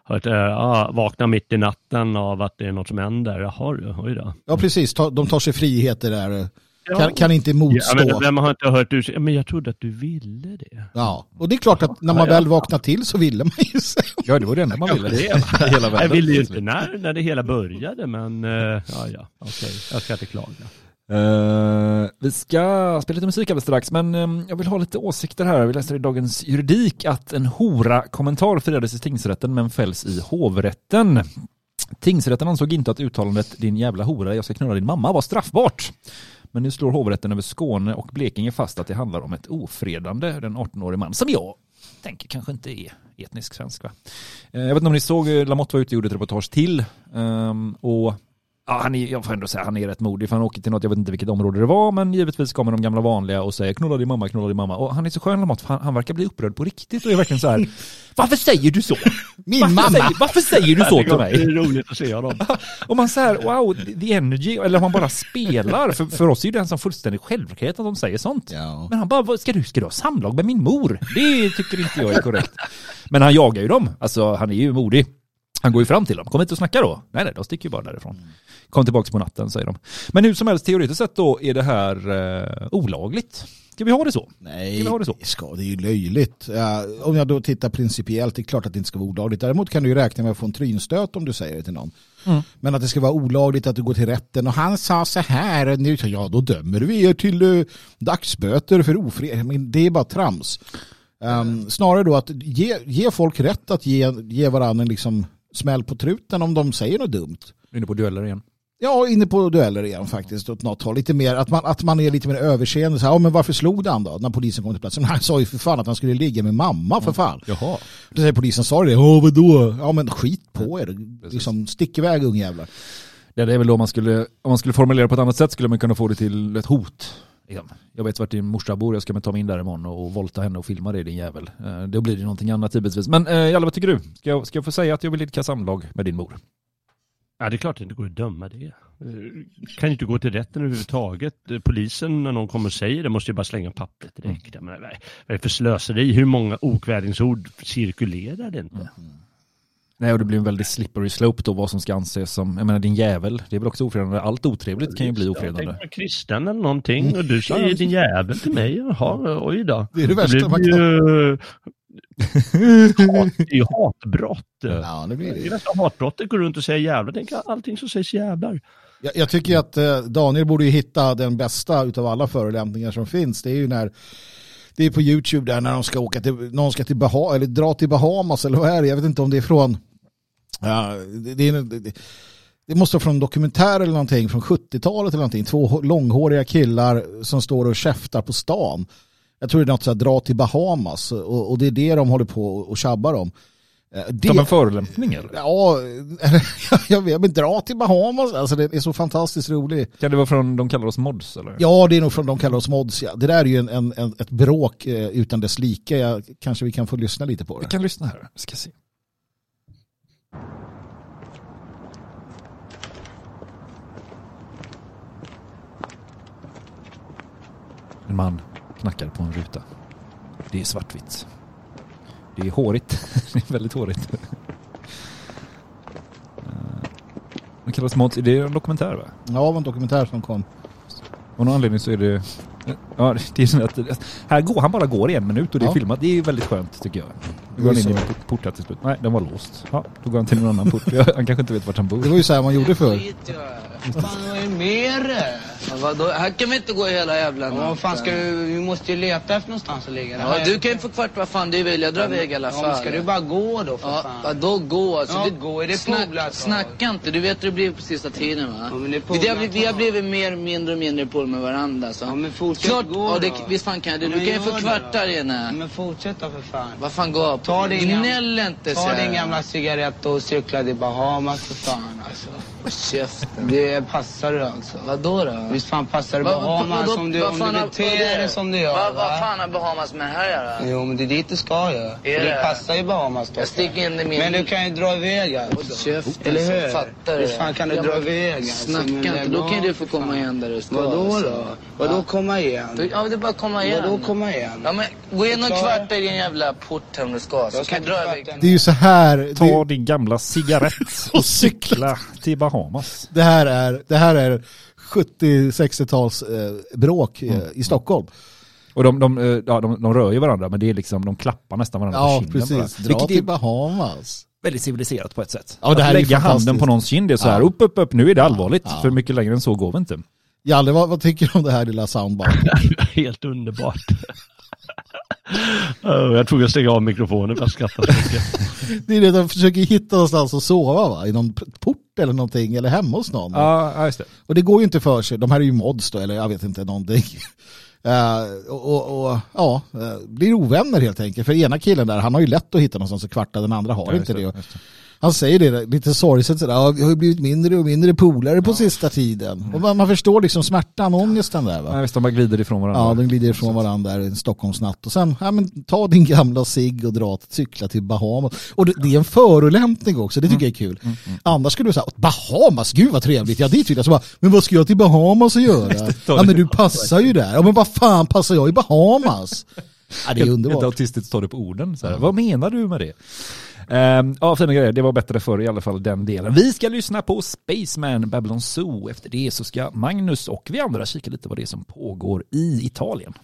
hört, eh, ja, vakna mitt i natten av att det är något som händer. Jaha du, oj då. Ja, precis. Ta, de tar sig friheter där. Ja. Kan, kan inte Ja, motstå. men vem har inte hört du säga, men jag trodde att du ville det. Ja, och det är klart att när man Ja, ja. väl vaknar till så ville man ju sig. Ja, det var det enda man ville. det. <laughs> Hela världen. Jag ville ju inte när, när det hela började, men eh, ja, ja, okej, jag ska inte klaga. Eh, vi ska spela lite musik alldeles strax, men eh, jag vill ha lite åsikter här. Vi läser i Dagens Juridik att en hora-kommentar firades i tingsrätten men fälls i hovrätten. Tingsrätten ansåg inte att uttalandet din jävla hora, jag ska knulla din mamma var straffbart. Men nu slår hovrätten över Skåne och Blekinge fast att det handlar om ett ofredande, den 18-årige man, som jag tänker kanske inte är etnisk svensk. Va? Eh, jag vet inte om ni såg, eh, Lamotte var ute och gjorde ett reportage till. Ehm, och Ja, han är, jag får ändå säga han är rätt modig för han åker till något, jag vet inte vilket område det var, men givetvis kommer de gamla vanliga och säger knulla din mamma, knulla din mamma. Och han är så skön Lamotte, för han, han verkar bli upprörd på riktigt och är verkligen så här. <laughs> Varför säger du så? Min varför mamma. Säger, varför säger du så till Det mig? är roligt att se honom. <laughs> Och man säger wow, the energy, eller om man bara spelar. För, för oss är ju det en sån fullständig självklarhet att de säger sånt. Ja. Men han bara, "Vad, ska du, ska du ha samlag med min mor? Det tycker inte jag är korrekt. Men han jagar ju dem, alltså han är ju modig. Han går ju fram till dem, kom hit och snacka då. Nej nej, de sticker ju bara därifrån. Kom tillbaka på natten säger de. Men hur som helst, teoretiskt sett då är det här eh, olagligt. Ska vi ha det så? Nej, Ska vi ha det så? ska, det är ju löjligt. Ja, om jag då tittar principiellt, det är klart att det inte ska vara olagligt. Däremot kan du ju räkna med att få en trynstöt om du säger det till någon. Mm. Men att det ska vara olagligt att du går till rätten och han sa så här, nu, ja då dömer vi er till uh, dagsböter för ofred. Men det är bara trams. Um, snarare då att ge, ge folk rätt att ge, ge varandra en liksom smäll på truten om de säger något dumt. Nu är på dueller igen. Ja, inne på dueller igen faktiskt åt något håll. Lite mer, att man, att man är lite mer överseende. Så här, ja, men varför slog han då när polisen kom till platsen? <laughs> Han sa ju för fan att han skulle ligga med mamma för fan. Jaha. Då säger polisen, sa du det? Ja, vadå? Ja, men skit på er. Liksom, stick iväg ungjävlar. Ja, det är väl då man skulle, om man skulle formulera på ett annat sätt skulle man kunna få det till ett hot. Jag vet vart din morsa bor, jag ska ta mig in där imorgon och volta henne och filma det din jävel. Eh, Då blir det någonting annat givetvis. Men eh, Jalle, vad tycker du? Ska jag, ska jag få säga att jag vill idka samlag med din mor? Ja, det är klart att det inte går att döma det. Kan ju inte gå till rätten överhuvudtaget. Polisen, när någon kommer och säger det, måste ju bara slänga pappret direkt. Jag menar, vad är det för slöseri? Hur många okvädingsord cirkulerar det inte? Nej, och det blir en väldigt slippery slope då vad som ska anses som, jag menar din jävel, det är väl också ofredande. Allt otrevligt kan ju bli Jag ofredande. vara kristen eller någonting och du säger din jävel till mig. Jaha, oj då. Det är det värsta man ju- hat, det är ju hatbrott. Ja, det blir Det är det. värsta hatbrottet går runt och säger jävlar. Tänk allting som sägs jävlar. Jag, jag tycker att eh, Daniel borde ju hitta den bästa utav alla förolämpningar som finns. Det är ju när det är på YouTube där när de ska åka till, någon ska till Baha, eller dra till Bahamas eller vad är det? Jag vet inte om det är från ja, det, det, är- det, det måste vara från en dokumentär eller någonting från 70-talet eller någonting. Två hå- långhåriga killar som står och käftar på stan. Jag tror det är något så här, dra till Bahamas och, och det är det de håller på och tjabbar om. Eh, Det, Som en förolämpning eller? Ja, <laughs> jag vet, men dra till Bahamas, alltså det är så fantastiskt roligt. Kan det vara från De kallar oss mods eller? Ja, det är nog från de kallar oss mods. Ja. Det där är ju en, en, en, ett bråk eh, utan dess like. Jag, kanske vi kan få lyssna lite på Vi det. kan lyssna här, vi ska se. En man knackar på en ruta. Det är svartvitt. Det är hårigt. <laughs> det är väldigt hårigt. Eh, De kallas mods, det är en dokumentär va? Ja, det var en dokumentär som kom. Av någon anledning så är det... Ja, det är så att, här går, han bara går i en minut och det är Ja. filmat. Det är väldigt skönt tycker jag. Det går är han in i så. en port- port här till slut. Nej, den var låst. Ja, då går han till en annan port. <laughs> Han kanske inte vet vart han bor. Det var ju så här man gjorde förr. Fan, vad är mer? Ja, vadå? Här kan vi inte gå hela jävla Ja, vad fan ska vi, vi måste ju leta efter någonstans att ligga. Det Ja, du kan ju få kvart vad fan du vill. Jag drar iväg i alla Ja, fall. men ska du bara gå då för Ja, fan? vadå gå? Alltså, Ja, gå. Är det snack? Snacka inte. Du vet hur det blir på sista tiden va? Ja, men det är vi, har, vi har blivit mer, mindre och mindre på med varandra. Så. Ja, men fortsätt Klart, gå ja, det, då. Visst fan kan det. Ja, Du kan ju få det kvartar igen. Ja, här. men fortsätt då för fan. Vad fan gå? Ta din Gnäll inte Ta så här. din gamla cigarett och cykla till Bahamas för fan alltså. Käften. Det passar du alltså. Vadå då? Fan passar det Bahamas om du, om beter dig som du gör Vad va? fan har Bahamas med här att göra? Jo men det är dit du ska ju. Är det passar ju Bahamas då. Jag sticker in i min... Men du kan ju dra iväg alltså. Eller hur? fattar du. fan kan du Ja, dra iväg alltså. Snacka inte. Då kan du få komma fan. igen där du ska. Vadå alltså. då? Vadå komma igen? Ja, det är bara att komma igen. Vadå komma igen? Ja, men gå in och kvarta i din jävla port om du ska. Så kan du dra iväg. Det är ju så här. Ta din gamla cigarett <laughs> och cykla till Bahamas. det här är, det här är 70-60-tals eh, bråk eh, i Stockholm. Och de, de, eh, ja, de, de rör ju varandra men det är liksom, de klappar nästan varandra Ja, på kinden. precis. bara. Dra Vilket till är Bahamas. väldigt civiliserat på ett sätt. Ja, det här att lägga handen på någons kind är så här, Ja. upp, upp, upp, nu är det allvarligt. Ja. För mycket längre än så går vi inte. Jalle, vad, vad tycker du om det här lilla soundbiten? <laughs> Helt underbart. <laughs> Jag tror jag stänger av mikrofonen för att skratta så mycket. <laughs> Det är det, de försöker hitta någonstans att sova va? I någon p- eller någonting, eller hemma hos någon. Ja, just det. Och det går ju inte för sig. De här är ju mods då, eller jag vet inte någonting. <laughs> Eh, och, och, ja, uh, blir ovänner helt enkelt. För ena killen där, han har ju lätt att hitta någonstans att kvarta, den andra har Ja, inte det. det. Han säger det lite sorgset sådär, ja, vi har ju blivit mindre och mindre polare på sista tiden. Och man, man förstår liksom smärtan, ångesten där va. Ja, visst, de bara glider ifrån varandra. Ja, de glider ifrån varandra där en Stockholmsnatt. Och sen, ja men ta din gamla cigg och dra cykla till Bahamas. Och det, det är en förolämpning också, det tycker jag är kul. Annars skulle du säga, Bahamas, gud vad trevligt, ja dit vill jag. Så bara, men vad ska jag till Bahamas att göra? <laughs> Ja men du passar ju där. Ja men vad fan passar jag i Bahamas? Ja, det är Helt underbart. autistiskt tar du på orden. Så här. Vad menar du med det? Um, ja, fina grejer. Det var bättre förr i alla fall den delen. Vi ska lyssna på Spaceman Babylon Zoo. Efter det så ska Magnus och vi andra kika lite vad det är som pågår i Italien.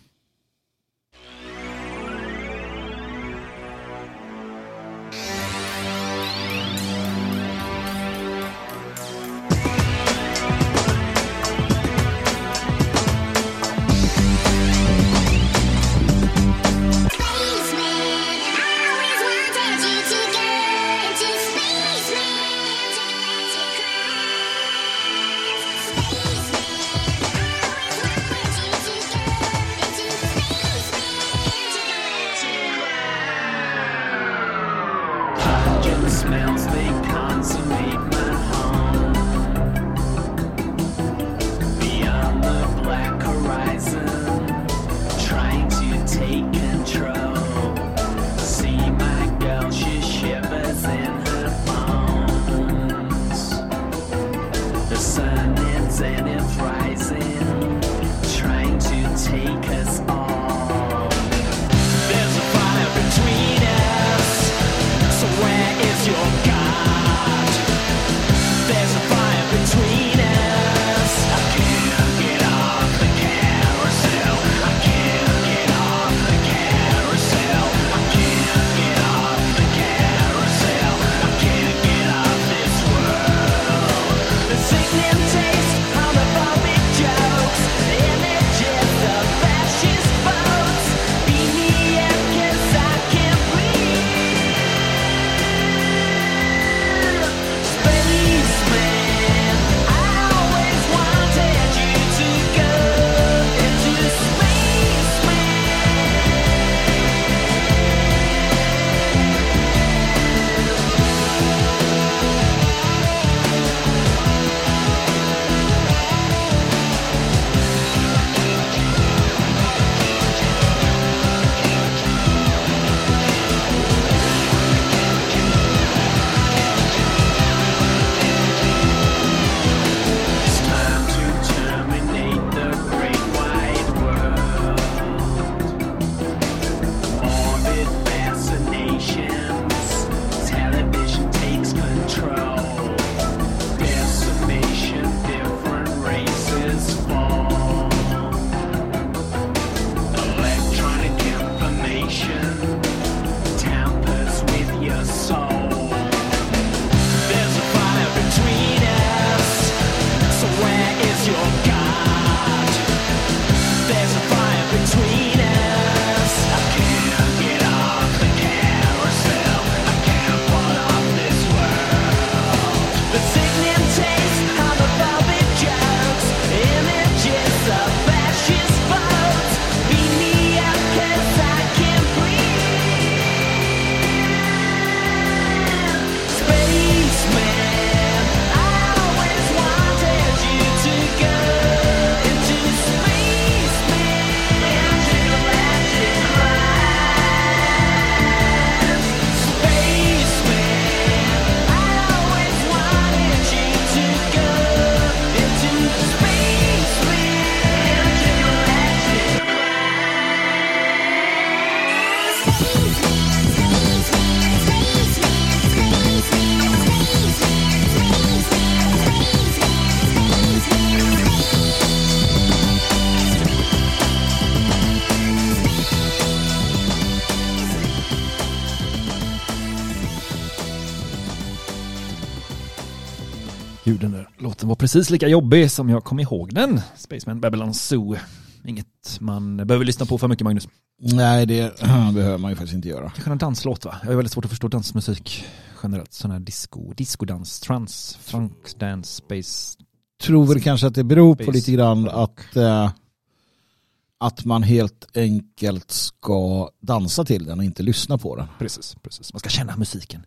Precis lika jobbig som jag kom ihåg den. Spaceman Babylon Zoo. Inget man behöver lyssna på för mycket, Magnus. Nej, det behöver man ju faktiskt inte göra. Kanske en danslåt va? Jag har väldigt svårt att förstå dansmusik generellt. Sån här disco, discodans, trans, funk, dance, space. Tror väl kanske att det beror på Space. lite grann att, eh, att man helt enkelt ska dansa till den och inte lyssna på den. Precis, precis. Man ska känna musiken.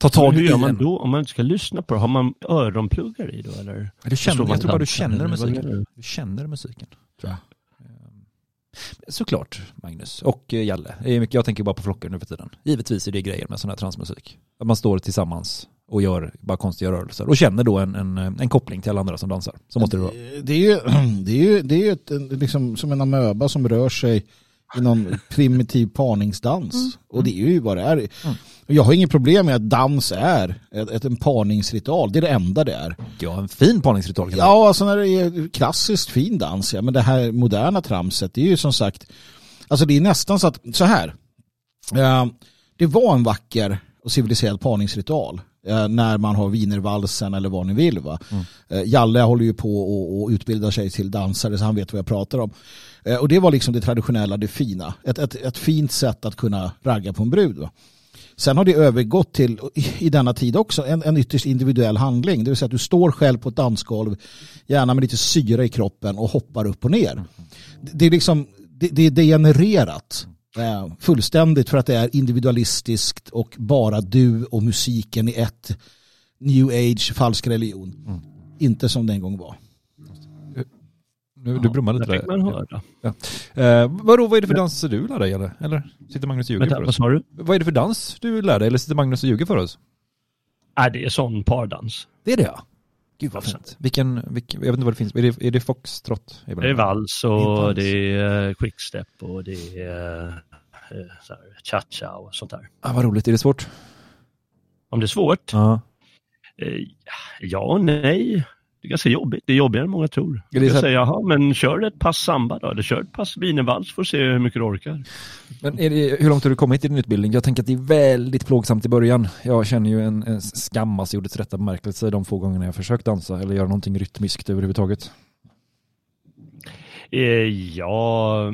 Ta tag Hur i den. då om man inte ska lyssna på det? Har man öronpluggar i då eller? Du känner, jag tror bara du känner musiken. du? Känner musiken, tror jag. Såklart, Magnus. Och eh, Jalle. Jag tänker bara på flockar nu för tiden. Givetvis är det grejer med sån här transmusik. Att man står tillsammans och gör bara konstiga rörelser och känner då en, en, en koppling till alla andra som dansar. Så måste det vara. Det är ju, <clears throat> det är ju, det är ju ett, liksom, som en amöba som rör sig i någon primitiv parningsdans. Och det är ju vad det är. Och Jag har inget problem med att dans är ett, ett, en parningsritual. Det är det enda det är. Ja, en fin parningsritual. Ja, alltså när det är klassiskt fin dans, ja, men det här moderna tramset, det är ju som sagt, alltså det är nästan så att, så här, eh, det var en vacker och civiliserad parningsritual eh, när man har wienervalsen eller vad ni vill. Va? Eh, Jalle håller ju på och, och utbildar sig till dansare så han vet vad jag pratar om. Och det var liksom det traditionella, det fina. Ett, ett, ett fint sätt att kunna ragga på en brud. Va? Sen har det övergått till, i denna tid också, en, en ytterst individuell handling. Det vill säga att du står själv på ett dansgolv, gärna med lite syra i kroppen och hoppar upp och ner. Det, är liksom, det, det är degenererat Eh, fullständigt för att det är individualistiskt och bara du och musiken i ett new age, falsk religion. Inte som det en gång var. Nu, du brummar lite det fick där. man höra. Ja. Eh, vadå, vad är det för dans du lär dig eller? Eller sitter Magnus och ljuger Vänta, för vad oss? sa du? Vad är det för dans du lär dig eller sitter Magnus och ljuger för oss? Nej, det är sån pardans. Det är det ja. Gud vad fint. Vilken, vilken, jag vet inte vad det finns, är det, är det foxtrot? Det är vals och det är eh, quickstep och det är eh, här, cha-cha och sånt där. Ah, vad roligt, är det svårt? Om det är svårt? Ja. Eh, Ja och nej. Det är ganska jobbigt. Det är jobbigare än många tror. Jag här- säger, jaha, men kör ett pass samba då. Eller kör ett pass wienervals för att se hur mycket du orkar. Men det, hur långt har du kommit i din utbildning? Jag tänker att det är väldigt plågsamt i början. Jag känner ju en, en skam, alltså ordets rätta bemärkelse, de få gångerna jag försökt dansa eller göra någonting rytmiskt överhuvudtaget. Eh, ja...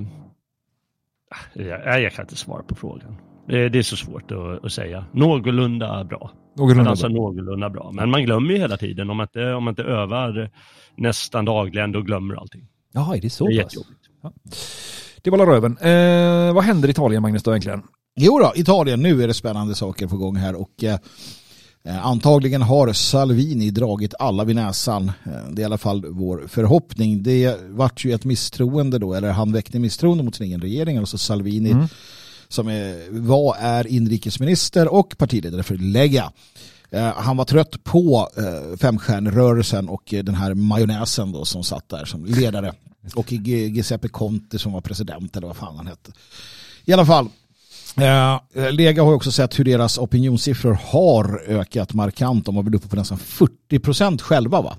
Jag, jag kan inte svara på frågan. Det, det är så svårt att, att säga. Någorlunda bra. Man Någorlunda dansar bra. någorlunda bra. Men man glömmer ju hela tiden. Om man inte, om man inte övar nästan dagligen, då glömmer allting. Jaha, är det så Det är pass? jättejobbigt. Det var röven. Eh, vad händer i Italien Magnus då egentligen? Jo då, Italien, nu är det spännande saker på gång här och eh, eh, antagligen har Salvini dragit alla vid näsan. Eh, det är i alla fall vår förhoppning. Det vart ju ett misstroende då, eller han väckte misstroende mot sin egen regering, alltså Salvini Mm. Som är, var är inrikesminister och partiledare för Lega. Eh, han var trött på eh, femstjärnerörelsen och eh, den här majonnäsen då som satt där som ledare. Och Gi- Giuseppe Conte som var president eller vad fan han hette. I alla fall, Eh, Lega har också sett hur deras opinionssiffror har ökat markant. De har väl uppe på nästan 40 procent själva va?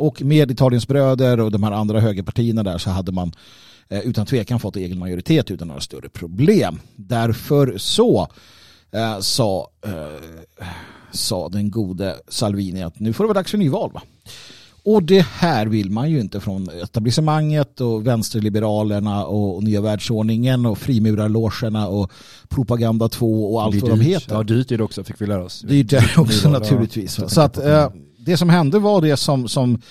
Och med Italiens bröder och de här andra högerpartierna där så hade man utan tvekan fått egen majoritet utan några större problem. Därför så eh, sa, eh, sa den gode Salvini att nu får det vara dags för nyval va? Och det här vill man ju inte från etablissemanget och vänsterliberalerna och nya världsordningen och frimurarlogerna och propaganda 2 och allt vad de dyrt. heter. Ja, dyrt är det också fick vi lära oss. Det är det också naturligtvis. Så att eh, det som hände var det som, som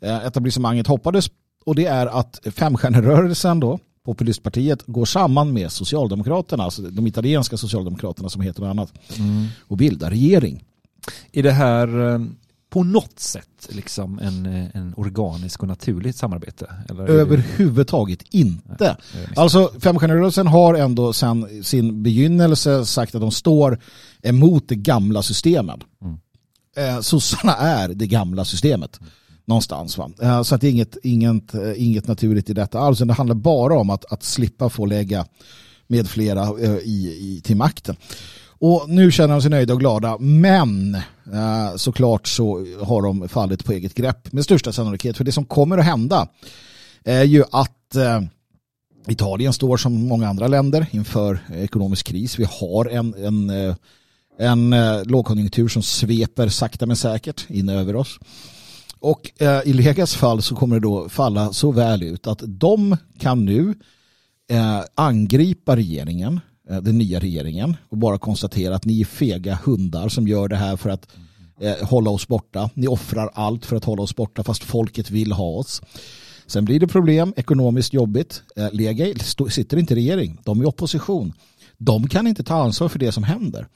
eh, etablissemanget hoppades och det är att femstjärnerörelsen då, populistpartiet, går samman med Socialdemokraterna, alltså de italienska Socialdemokraterna som heter något annat, Mm. och bildar regering. Är det här eh, på något sätt liksom en, eh, en organisk och naturligt samarbete? Eller Överhuvudtaget inte. det. Alltså femstjärnerörelsen har ändå sedan sin begynnelse sagt att de står emot det gamla systemet. Mm. Eh, sossarna är det gamla systemet. Någonstans. Va? Eh, så att det är inget, inget, eh, inget naturligt i detta alls. Det handlar bara om att, att slippa få lägga med flera eh, i, i, till makten. Och nu känner de sig nöjda och glada. Men eh, såklart så har de fallit på eget grepp med största sannolikhet. För det som kommer att hända är ju att eh, Italien står som många andra länder inför ekonomisk kris. Vi har en, en, en lågkonjunktur som sveper sakta men säkert in över oss. Och eh, i Legas fall så kommer det då falla så väl ut att de kan nu eh, angripa regeringen, eh, den nya regeringen och bara konstatera att ni är fega hundar som gör det här för att eh, hålla oss borta. Ni offrar allt för att hålla oss borta fast folket vill ha oss. Sen blir det problem, ekonomiskt jobbigt. Eh, Lega sitter inte i regering, de är i opposition. De kan inte ta ansvar för det som händer.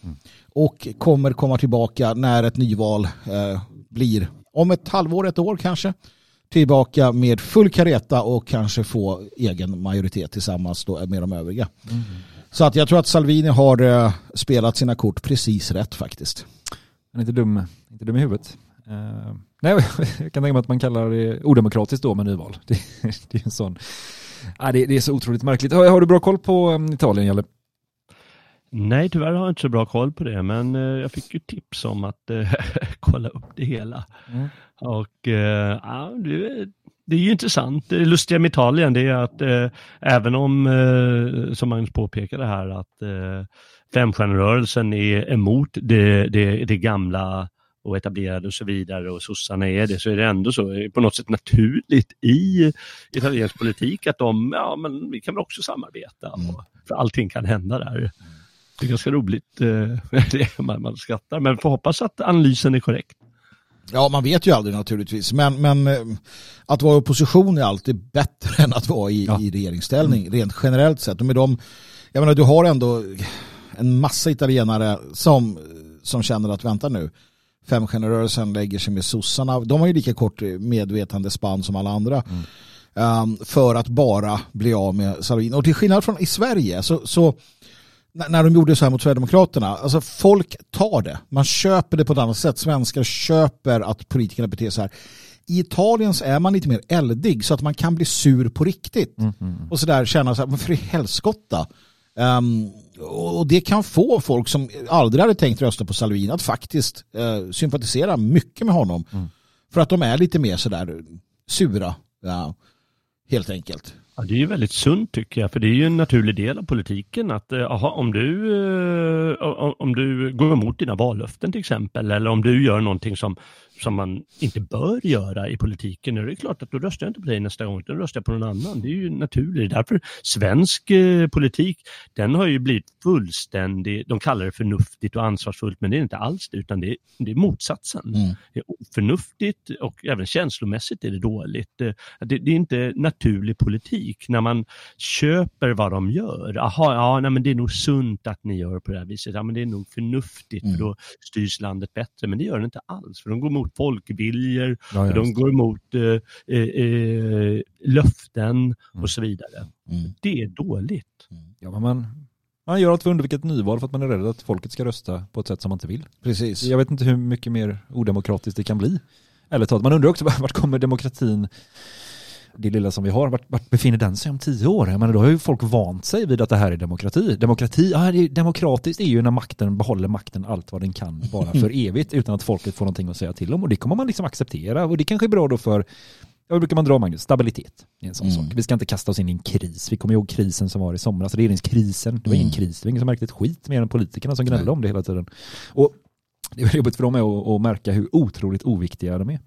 Och kommer komma tillbaka när ett nyval eh, blir om ett halvår, ett år kanske. Tillbaka med full kareta och kanske få egen majoritet tillsammans med de övriga. Så att jag tror att Salvini har eh, spelat sina kort precis rätt faktiskt. Han är inte dum, inte dum i huvudet. Eh, nej, <laughs> jag kan tänka mig att man kallar det odemokratiskt då med nyval. <laughs> Det, det är en sån. Ah, det, det är så otroligt märkligt. Har, har du bra koll på um, Italien, Jalle? Nej, tyvärr har jag inte så bra koll på det, men eh, jag fick ju tips om att eh, <laughs> kolla upp det hela. Mm. Och eh, ja, det, det är ju intressant. Det lustiga med Italien det är att eh, även om, eh, som Magnus påpekade här, att eh, femstjärnerörelsen är emot det, det, det gamla och etablerade och så vidare och sossarna är det, så är det ändå så på något sätt naturligt i italiensk politik att de, ja men vi kan väl också samarbeta. Och, för allting kan hända där. Det är ganska roligt. eh, <laughs> man, man skrattar, men får hoppas att analysen är korrekt. Ja, man vet ju aldrig naturligtvis. Men, men eh, att vara i opposition är alltid bättre <laughs> än att vara i, Ja. i regeringsställning, rent generellt sett. Och med de jag menar du har ändå en massa italienare som, som känner att vänta nu, femstjärnerörelsen lägger sig med sossarna. De har ju lika kort medvetande spann som alla andra. Um, för att bara bli av med Salvini. Och till skillnad från i Sverige så, så när de gjorde så här mot Sverigedemokraterna, alltså folk tar det. Man köper det på ett annat sätt. Svenskar köper att politikerna beter sig här. I Italien så är man lite mer eldig så att man kan bli sur på riktigt. Och sådär känna så här, men för i helskotta. Ehm, och det kan få folk som aldrig hade tänkt rösta på Salvini att faktiskt uh, sympatisera mycket med honom. För att de är lite mer sådär sura. Ja, helt enkelt. Ja, det är ju väldigt sunt tycker jag, för det är ju en naturlig del av politiken att eh, aha, om, du, eh, om du går emot dina vallöften till exempel, eller om du gör någonting som, som man inte bör göra i politiken, är det klart att då röstar jag inte på dig nästa gång, utan röstar jag på någon annan. Det är ju naturligt. Därför svensk eh, politik, den har ju blivit fullständig, de kallar det förnuftigt och ansvarsfullt, men det är inte alls det, utan det är, det är motsatsen. Det är oförnuftigt och även känslomässigt är det dåligt. Eh, Det, det är inte naturlig politik när man köper vad de gör. Aha, ja, nej, men det är nog sunt att ni gör på det här viset. Ja, men det är nog förnuftigt för då styrs landet bättre. Men det gör det inte alls, för de går emot folkviljor, Ja, ja, de går emot eh, eh, eh, löften och så vidare. Det är dåligt. Ja, men man, man gör allt för att undvika ett nyval för att man är rädd att folket ska rösta på ett sätt som man inte vill. Precis. Jag vet inte hur mycket mer odemokratiskt det kan bli. Eller talat, man undrar också <laughs> vart kommer demokratin, det lilla som vi har, vart, vart befinner den sig om tio år? Jag menar, då har ju folk vant sig vid att det här är demokrati. Demokrati, ja, det är, demokratiskt är ju när makten behåller makten allt vad den kan bara för <laughs> evigt utan att folket får någonting att säga till om. Och det kommer man liksom acceptera. Och det kanske är bra då för, ja, vad brukar man dra Magnus? Stabilitet är en sån sak. Vi ska inte kasta oss in i en kris. Vi kommer ihåg krisen som var i somras, regeringskrisen. Det var ingen kris, det var ingen som märkte ett skit mer än politikerna som gnällde om det hela tiden. Och det är jobbigt för dem att, att märka hur otroligt oviktiga de är.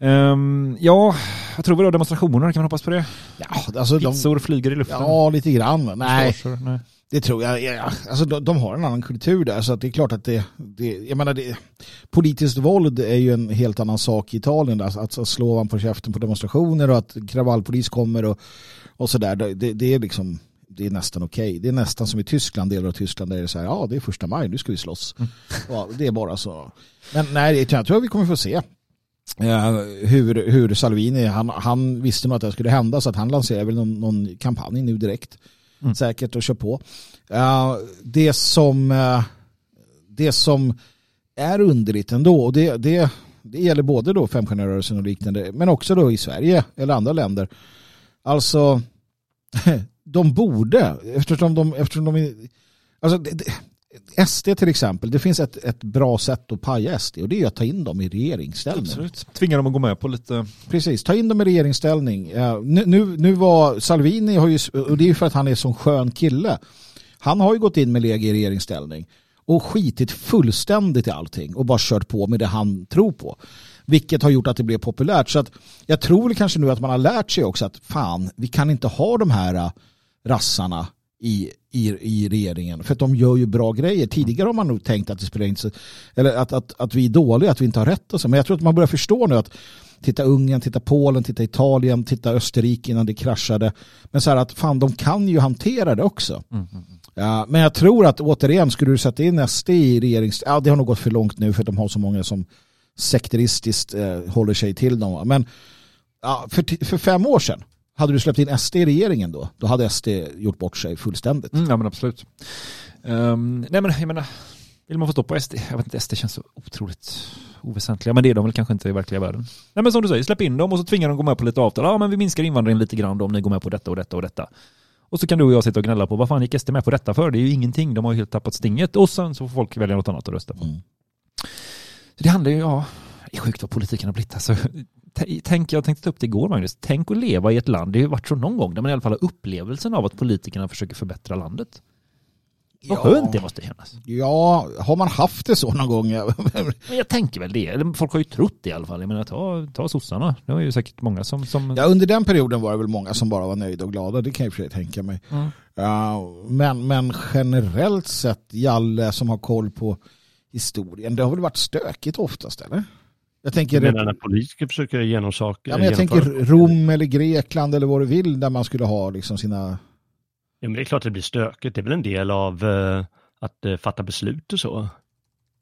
Ehm, ja, vad tror vi då? Demonstrationer, kan man hoppas på det? Ja, alltså de, Pizzor flyger i luften. ja, lite grann. Nej, Försvarsor, nej. det tror jag. Ja, alltså de, de har en annan kultur där så att det är klart att det, det jag menar det, politiskt våld är ju en helt annan sak i Italien. Alltså, att slå van på käften på demonstrationer och att kravallpolis kommer och, och sådär. Det, det är liksom det är nästan okej. Det är nästan som i Tyskland, delar av Tyskland där det är så här, ja det är första maj, nu ska vi slåss. Ja, det är bara så. Men nej, jag tror vi kommer få se hur, hur Salvini, han, han visste nog att det skulle hända så att han lanserar väl någon, någon kampanj nu direkt. Säkert och kör på. Eh, det som eh, det som är underligt ändå och det, det, det gäller både då femstjärnerörelsen och liknande men också då i Sverige eller andra länder. Alltså <laughs> de borde eftersom de, eftersom de alltså det, SD till exempel, det finns ett, ett bra sätt att paja SD och det är att ta in dem i regeringsställning. Absolut. Tvingar dem att gå med på lite... Precis, ta in dem i regeringsställning. Eh, Nu, nu, nu var Salvini, har ju, och det är ju för att han är en sån skön kille. Han har ju gått in med läge i regeringsställning och skitit fullständigt i allting och bara kört på med det han tror på. Vilket har gjort att det blev populärt. Så att jag tror kanske nu att man har lärt sig också att fan, vi kan inte ha de här eh, rassarna i, i, i regeringen. För att de gör ju bra grejer. Tidigare har man nog tänkt att det spelar inte så, eller att, att, att vi är dåliga, att vi inte har rätt och så. Men jag tror att man börjar förstå nu att titta Ungern, titta Polen, titta Italien, titta Österrike innan det kraschade. Men så här att fan, de kan ju hantera det också. Ja, men jag tror att återigen, skulle du sätta in SD i regerings... Ja, det har nog gått för långt nu för att de har så många som sekteristiskt eh, håller sig till dem. Men ja, för, för fem år sedan, hade du släppt in SD i regeringen då, då hade SD gjort bort sig fullständigt. Mm, ja men absolut. Ehm, nej men jag menar, vill man få stopp på SD? Jag vet inte, SD känns så otroligt oväsentliga, men det är de väl kanske inte i verkliga världen. Nej men som du säger, släpp in dem och så tvingar de gå med på lite avtal. Ja men vi minskar invandringen lite grann då om ni går med på detta och detta och detta. Och så kan du och jag sitta och gnälla på vad fan gick SD med på detta för? Det är ju ingenting, de har ju helt tappat stinget och sen så får folk välja något annat att rösta på. Mm. Så det handlar ju, ja, det är sjukt vad politiken har blivit. Alltså, tänk, jag tänkte ta upp det igår Magnus, tänk att leva i ett land, det har ju varit så någon gång, där man i alla fall har upplevelsen av att politikerna försöker förbättra landet. Vad Ja. skönt det måste kännas. Ja, har man haft det så någon gång? <laughs> Men jag tänker väl det, folk har ju trott det i alla fall. Jag menar ta, ta sossarna, det var ju säkert många som... som... Ja, under den perioden var det väl många som bara var nöjda och glada, det kan jag i och för sig tänka mig. Mm. Ja, men, men generellt sett, Jalle som har koll på historien, det har väl varit stökigt oftast eller? Jag tänker, Jag menar när politiker försöker genom saker. ja, men jag tänker. Rom eller Grekland eller vad du vill där man skulle ha liksom sina Ja, men det är klart att det blir stökigt. Det är väl en del av eh, att eh, fatta beslut och så.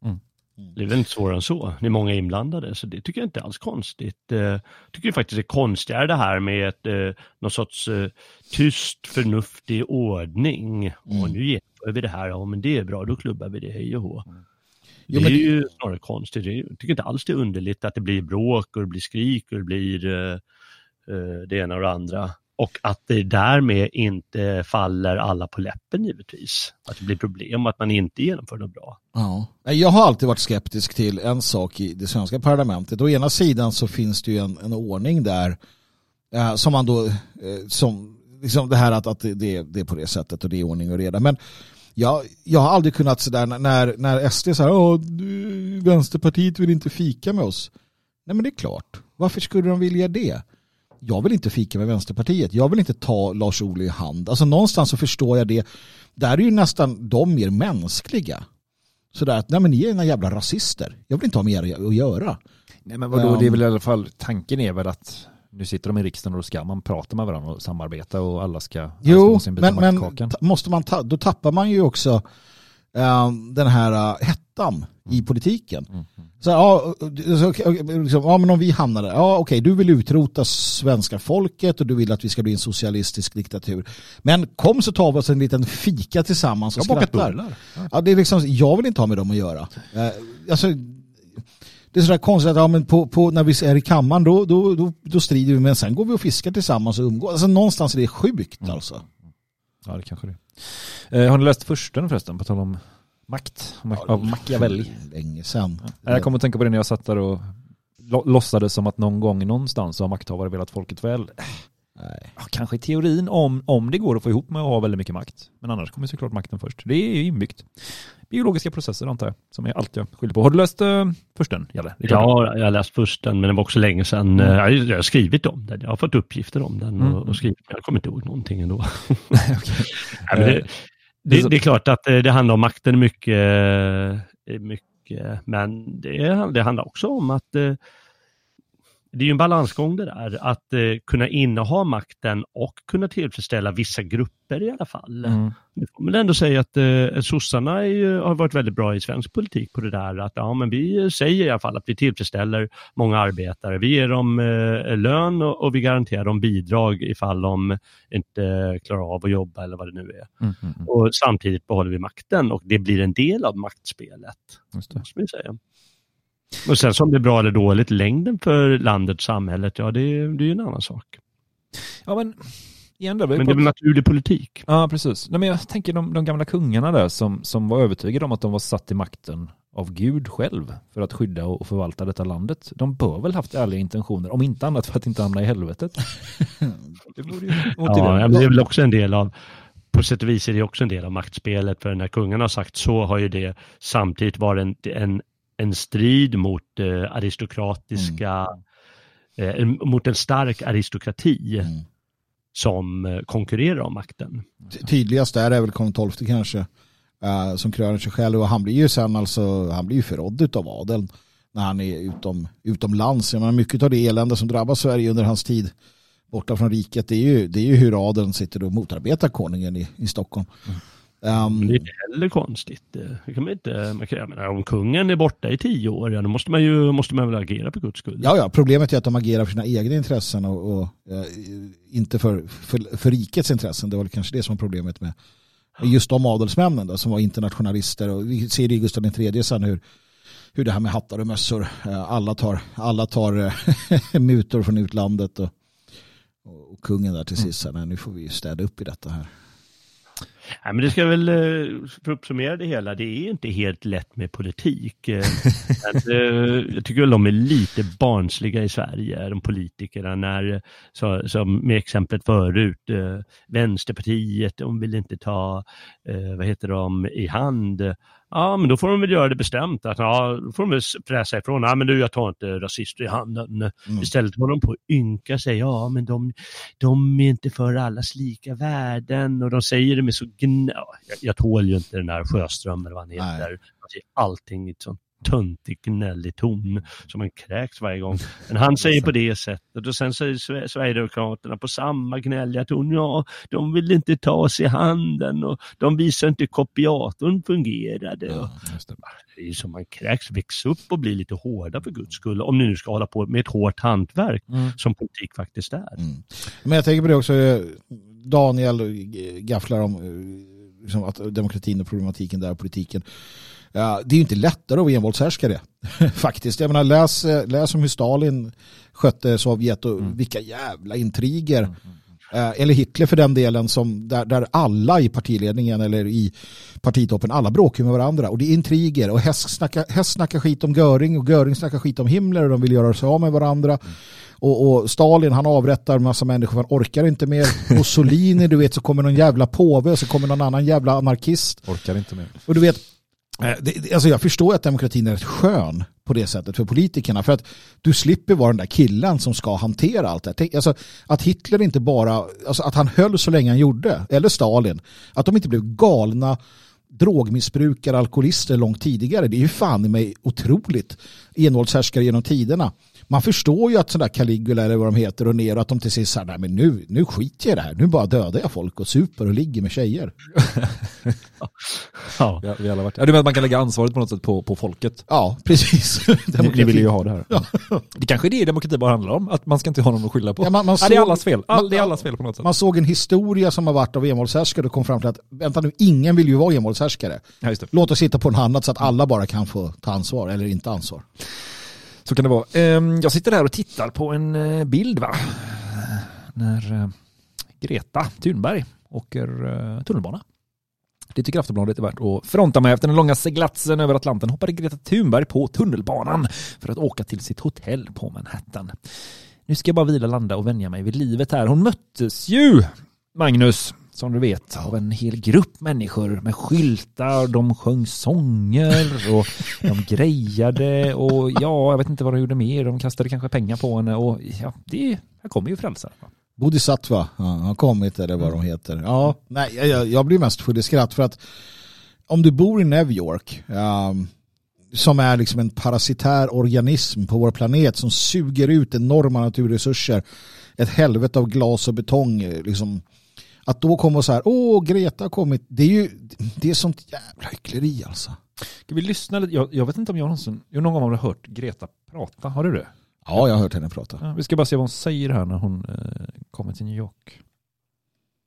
Mm. Det är väl inte svårare än så. Det är många inblandade, så det tycker jag inte alls konstigt. Eh, Jag tycker faktiskt det är konstigare det här med ett, eh, någon sorts eh, tyst, förnuftig ordning. Mm. Och nu genomför vi det här, ja men det är bra, då klubbar vi det, hej och hå. Det Jo, men- är ju snarare konstigt. Det Jag tycker inte alls det är underligt att det blir bråk och det blir skrik och det blir eh, det ena och det andra. Och att det därmed inte faller alla på läppen givetvis. Att det blir problem och att man inte genomför något bra. Ja. Jag har alltid varit skeptisk till en sak i det svenska parlamentet. Å ena sidan så finns det ju en, en ordning där eh, som man då, eh, som liksom det här att, att det, det, det är på det sättet och det är ordning och reda. Men jag, jag har aldrig kunnat sådär när, när SD säger Åh, du, Vänsterpartiet vill inte fika med oss. Nej men det är klart. Varför skulle de vilja det? Jag vill inte fika med Vänsterpartiet. Jag vill inte ta Lars Ohly i hand. Alltså någonstans så förstår jag det. Där är ju nästan de mer mänskliga. Sådär att, nej men ni är ena jävla rasister. Jag vill inte ha med er att göra. Nej men vadå, Ja. det är väl i alla fall, tanken är väl att nu sitter de i riksdagen och då ska man prata med varandra och samarbeta och alla ska, alla Jo, av men, men måste man ta, då tappar man ju också eh, den här uh, hettan i politiken. Mm. Så, ja, så, okej, liksom, ja, men om vi hamnar där, ja okej, du vill utrota svenska folket och du vill att vi ska bli en socialistisk diktatur. Men kom så tar vi oss en liten fika tillsammans och Jag skrattar. Ja, det är liksom, jag vill inte ha med dem att göra. Eh, alltså, det är sådär konstigt att ja, men på, på, när vi är i kammaren då, då, då, då strider vi men sen går vi och fiskar tillsammans och umgås. Alltså, någonstans är det sjukt Mm. alltså. Ja det kanske det eh, Har ni läst försten förresten, på tal om makt? Om, av Machiavelli. Länge sedan. Jag kommer att tänka på det när jag satt där och låtsades som att någon gång någonstans har makthavare velat folket väl. Nej. Ja, kanske i teorin om, om det går att få ihop med att ha väldigt mycket makt. Men annars kommer såklart makten först. Det är ju inbyggt. Biologiska processer antar jag, som är allt jag skyller på. Har du läst uh, försten, Jalle? Ja, jag har läst försten, men det var också länge sedan. Mm. Eh, Jag, jag har skrivit om den. Jag har fått uppgifter om den Mm. och, och skrivit. men Jag kommer inte ihåg någonting ändå. <laughs> <laughs> Men det, det, det är klart att eh, det handlar om makten mycket, mycket men det, det handlar också om att det är ju en balansgång det där, att eh, kunna inneha makten och kunna tillfredsställa vissa grupper i alla fall. Mm. Det får man ändå säga att eh, sossarna ju, har varit väldigt bra i svensk politik på det där att ja, men vi säger i alla fall att vi tillfredsställer många arbetare. Vi ger dem eh, lön och, och vi garanterar dem bidrag ifall de inte klarar av att jobba eller vad det nu är. Mm, mm, mm. Och samtidigt behåller vi makten och det blir en del av maktspelet. Just det. Måste vi säga. Och sen om det är bra eller dåligt, längden för landet, samhället, ja det, är- det är ju en annan sak. Ja men, igen där, vi Men det är väl naturlig politik. Ja, precis. Nej, men jag tänker de, de gamla kungarna där som, som var övertygade om att de var satt i makten av Gud själv för att skydda och förvalta detta landet. De bör väl haft ärliga intentioner, om inte annat för att inte hamna i helvetet. <laughs> Det borde ju Ja, motivera. ja, men det är väl också en del av, på sätt och vis är det också en del av maktspelet, för när kungarna har sagt så har ju det samtidigt varit en, en, en strid mot eh, aristokratiska, eh, en- mot en stark aristokrati Mm. som eh, konkurrerar om makten. Ty- Tydligast där är väl Karl XII kanske. eh, som kröner sig själv och han blir ju sen alltså, han blir ju förrådd av adeln när han är utom, utomlands. Jag menar, mycket av det elände som drabbar Sverige under hans tid borta från riket det är ju, det är ju hur adeln sitter och motarbetar konungen i, i Stockholm. Um, det är inte heller konstigt. Eh, Det kan man inte, man kan, jag menar, om kungen är borta i tio år, ja, då måste man ju måste man väl agera för guds skull. Ja, ja, problemet är att de agerar för sina egna intressen och, och eh, inte för, för, för rikets intressen. Det var kanske det som var problemet med just de adelsmännen då, som var internationalister. Och vi ser i Gustav III sen hur, hur det här med hattar och mössor, eh, alla tar, alla tar eh, <laughs> mutor från utlandet och, och, och kungen där till sist, mm. nu får vi städa upp i detta här. Nej, men det ska väl, eh, för att uppsummera det hela, det är inte helt lätt med politik. Eh, <laughs> eh, Jag tycker väl de är lite barnsliga i Sverige, de politikerna, när, så, som med exemplet förut, Vänsterpartiet, de vill inte ta, vad heter de, i hand. Ja, men då får de väl göra det bestämt. Att, ja, då får de väl fräsa ifrån. Ja, men du, jag tar inte rasister i handen. Mm. Istället håller de på att ynka sig. Ja, men de, de är inte för allas lika värden. Och de säger det med så gna... Jag, jag tål ju inte den här Sjöström eller vad han heter. Säger allting sånt töntig, gnällig ton som man kräks varje gång. Men han säger på det sättet och sen säger Sve- Sverigedemokraterna på samma gnälliga ton, ja, de vill inte ta oss i handen och de visar inte kopiatorn fungerade. Och det är ju som man kräks, väx upp och bli lite hårda för guds skull. Om ni nu ska hålla på med ett hårt hantverk som politik faktiskt är. Men jag tänker på det också, eh, Daniel eh, gafflar om eh, liksom att demokratin och problematiken där och politiken. Det är ju inte lättare att vara envåldshärskare <laughs> faktiskt. Jag menar, läs, eh, läs om hur Stalin skötte Sovjet och vilka jävla intriger. Eh, Eller Hitler för den delen som där, där alla i partiledningen eller i partitoppen, alla bråkar med varandra och det är intriger och Hess snackar, Hess snackar skit om Göring och Göring snackar skit om Himmler och de vill göra sig av med varandra. Och, och Stalin han avrättar massa människor han orkar inte mer. <laughs> Mussolini du vet så kommer någon jävla påve och så kommer någon annan jävla anarkist. Orkar inte mer. Och du vet, Eh, det, alltså jag förstår att demokratin är rätt skön på det sättet för politikerna. För att du slipper vara den där killen som ska hantera allt det här. Alltså, att Hitler inte bara, alltså att han höll så länge han gjorde, eller Stalin, att de inte blev galna drogmissbrukare, alkoholister långt tidigare. Det är ju fan i mig otroligt. Envåldshärskare genom tiderna. Man förstår ju att sådana där Caligula eller vad de heter och ner att de till sist säger nej men nu, nu skiter jag i det här. Nu bara dödar jag folk och super och ligger med tjejer. Ja. Ja, vi alla varit. Ja, du menar att man kan lägga ansvaret på något sätt på, på folket? Ja, precis. Ni, ni vill ju ha det här. Det kanske är det demokrati bara handlar om, att man ska inte ha någon att skylla på. Ja, man- man ja, det är såg- allas fel. All, det är allas fel på något sätt. Man såg en historia som har varit av envåldshärskare och kom fram till att vänta nu, ingen vill ju vara envåldshärskare. Ja. Låt oss hitta på något annat så att alla bara kan få ta ansvar eller inte ansvar. Så kan det vara. Ehm, jag sitter här och tittar på en eh, bild va. När eh, Greta Thunberg åker eh, tunnelbana. Det tycker Aftonbladet är värt att fronta med. Efter den långa seglatsen över Atlanten hoppade Greta Thunberg på tunnelbanan för att åka till sitt hotell på Manhattan. Nu ska jag bara vila, landa och vänja mig vid livet här. Hon möttes ju, Magnus, som du vet, av en hel grupp människor med skyltar. De sjöng sånger och de grejade och ja, jag vet inte vad de gjorde mer. De kastade kanske pengar på henne och ja, det, här kommer ju frälsaren. Bodhisattva ja, har kommit eller vad de heter. Ja, nej, jag, jag blir mest full i skratt för att om du bor i New York um, som är liksom en parasitär organism på vår planet som suger ut enorma naturresurser ett helvete av glas och betong eh, liksom att då komma och så här, åh Greta har kommit, det är ju det är sånt jävla hyckleri alltså. Ska vi lyssna lite? Jag, jag vet inte om jag någonsin, jag någon gång har hört Greta prata. Har du det? Ja, jag har hört henne prata. Ja, vi ska bara se vad hon säger här när hon eh, kommer till New York.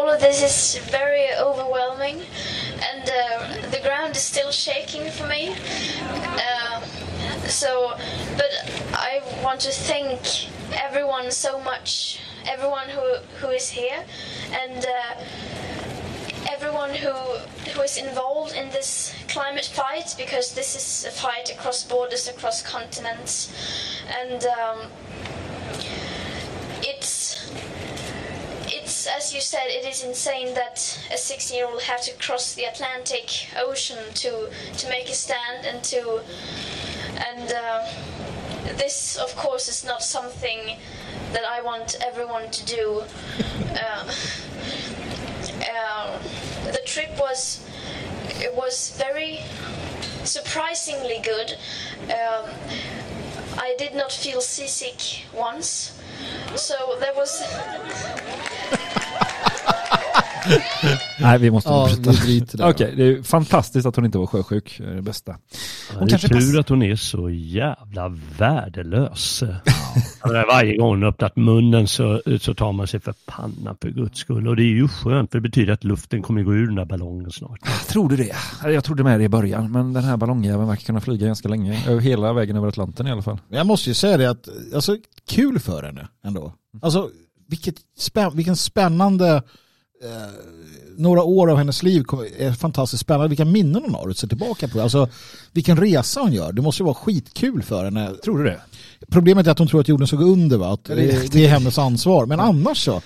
All of this is very overwhelming, and uh, the ground is still shaking for me. Uh, so, but I want to thank everyone so much, everyone who who is here, and uh, everyone who who is involved in this climate fight, because this is a fight across borders, across continents, and um, it's it's as you said it is insane that a 16 year old have to cross the atlantic ocean to to make a stand and to and uh, this of course is not something that i want everyone to do. Uh, uh, the trip was it was very surprisingly good. Um, i did not feel seasick once so there was Nej, vi måste Ja, där. Okej, det är fantastiskt att hon inte var sjösjuk. Det är det bästa. Hon det är kanske tur pass- att hon är så jävla värdelös. Menar, varje gång hon öppnat munnen så, så tar man sig för pannan för guds skull. Och det är ju skönt för det betyder att luften kommer gå ur den där ballongen snart. Tror du det? Jag trodde med det i början, men den här ballongjäveln verkar kunna flyga ganska länge. Över hela vägen över Atlanten i alla fall. Jag måste ju säga det att, alltså kul för henne ändå. Alltså vilket spän, vilken spännande eh, några år av hennes liv är fantastiskt spännande. Vilka minnen hon har att se tillbaka på. Alltså vilken resa hon gör. Det måste ju vara skitkul för henne. Tror du det? Problemet är att hon tror att jorden såg under va? Att det det, det är hennes ansvar. Men annars så.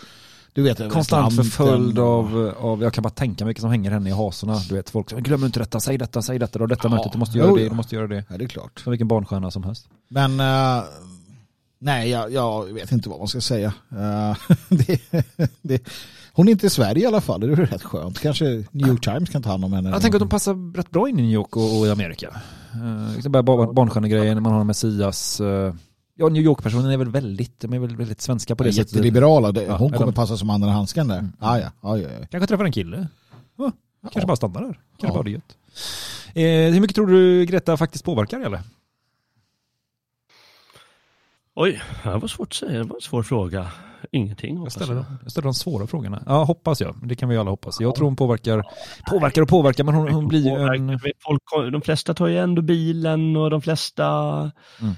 Du vet, Konstant förföljd av, av, jag kan bara tänka mig vilka som hänger henne i hasorna. Du vet, folk som glöm inte detta, säg detta, säg detta, du har detta Ja, mötet, du måste jo, göra det, ja. du måste göra det. Ja, det är klart. Som vilken barnstjärna som helst. Men eh, nej, jag, jag vet inte vad man ska säga. Eh, <laughs> det, det, hon är inte i Sverige i alla fall, det är rätt skönt. Kanske New York Times kan ta hand om henne. Jag tänker att de passar rätt bra in i New York och, och i Amerika. Uh, liksom bara barnstjärnegrejen, man har Messias. eh, ja, New York-personen är väl väldigt, de är väl väldigt svenska på det sättet. Jätteliberala. Ja, Hon är kommer de- passa som handen i handsken där. Ah, ja, ja, ja, ja. Kanske träffar en kille. Ja, kanske Ja. bara stannar där. Kanske Ja. bara det gött. Eh, hur mycket tror du Greta faktiskt påverkar eller? Oj, det var svårt att säga. Det var en svår fråga. Ingenting Jag hoppas ställer, jag. jag ställer de svåra frågorna. Ja, hoppas jag. Det kan vi alla hoppas. Jag tror hon påverkar, påverkar och påverkar, men hon, hon blir ju en... Folk, de flesta tar ju ändå bilen och de flesta Mm.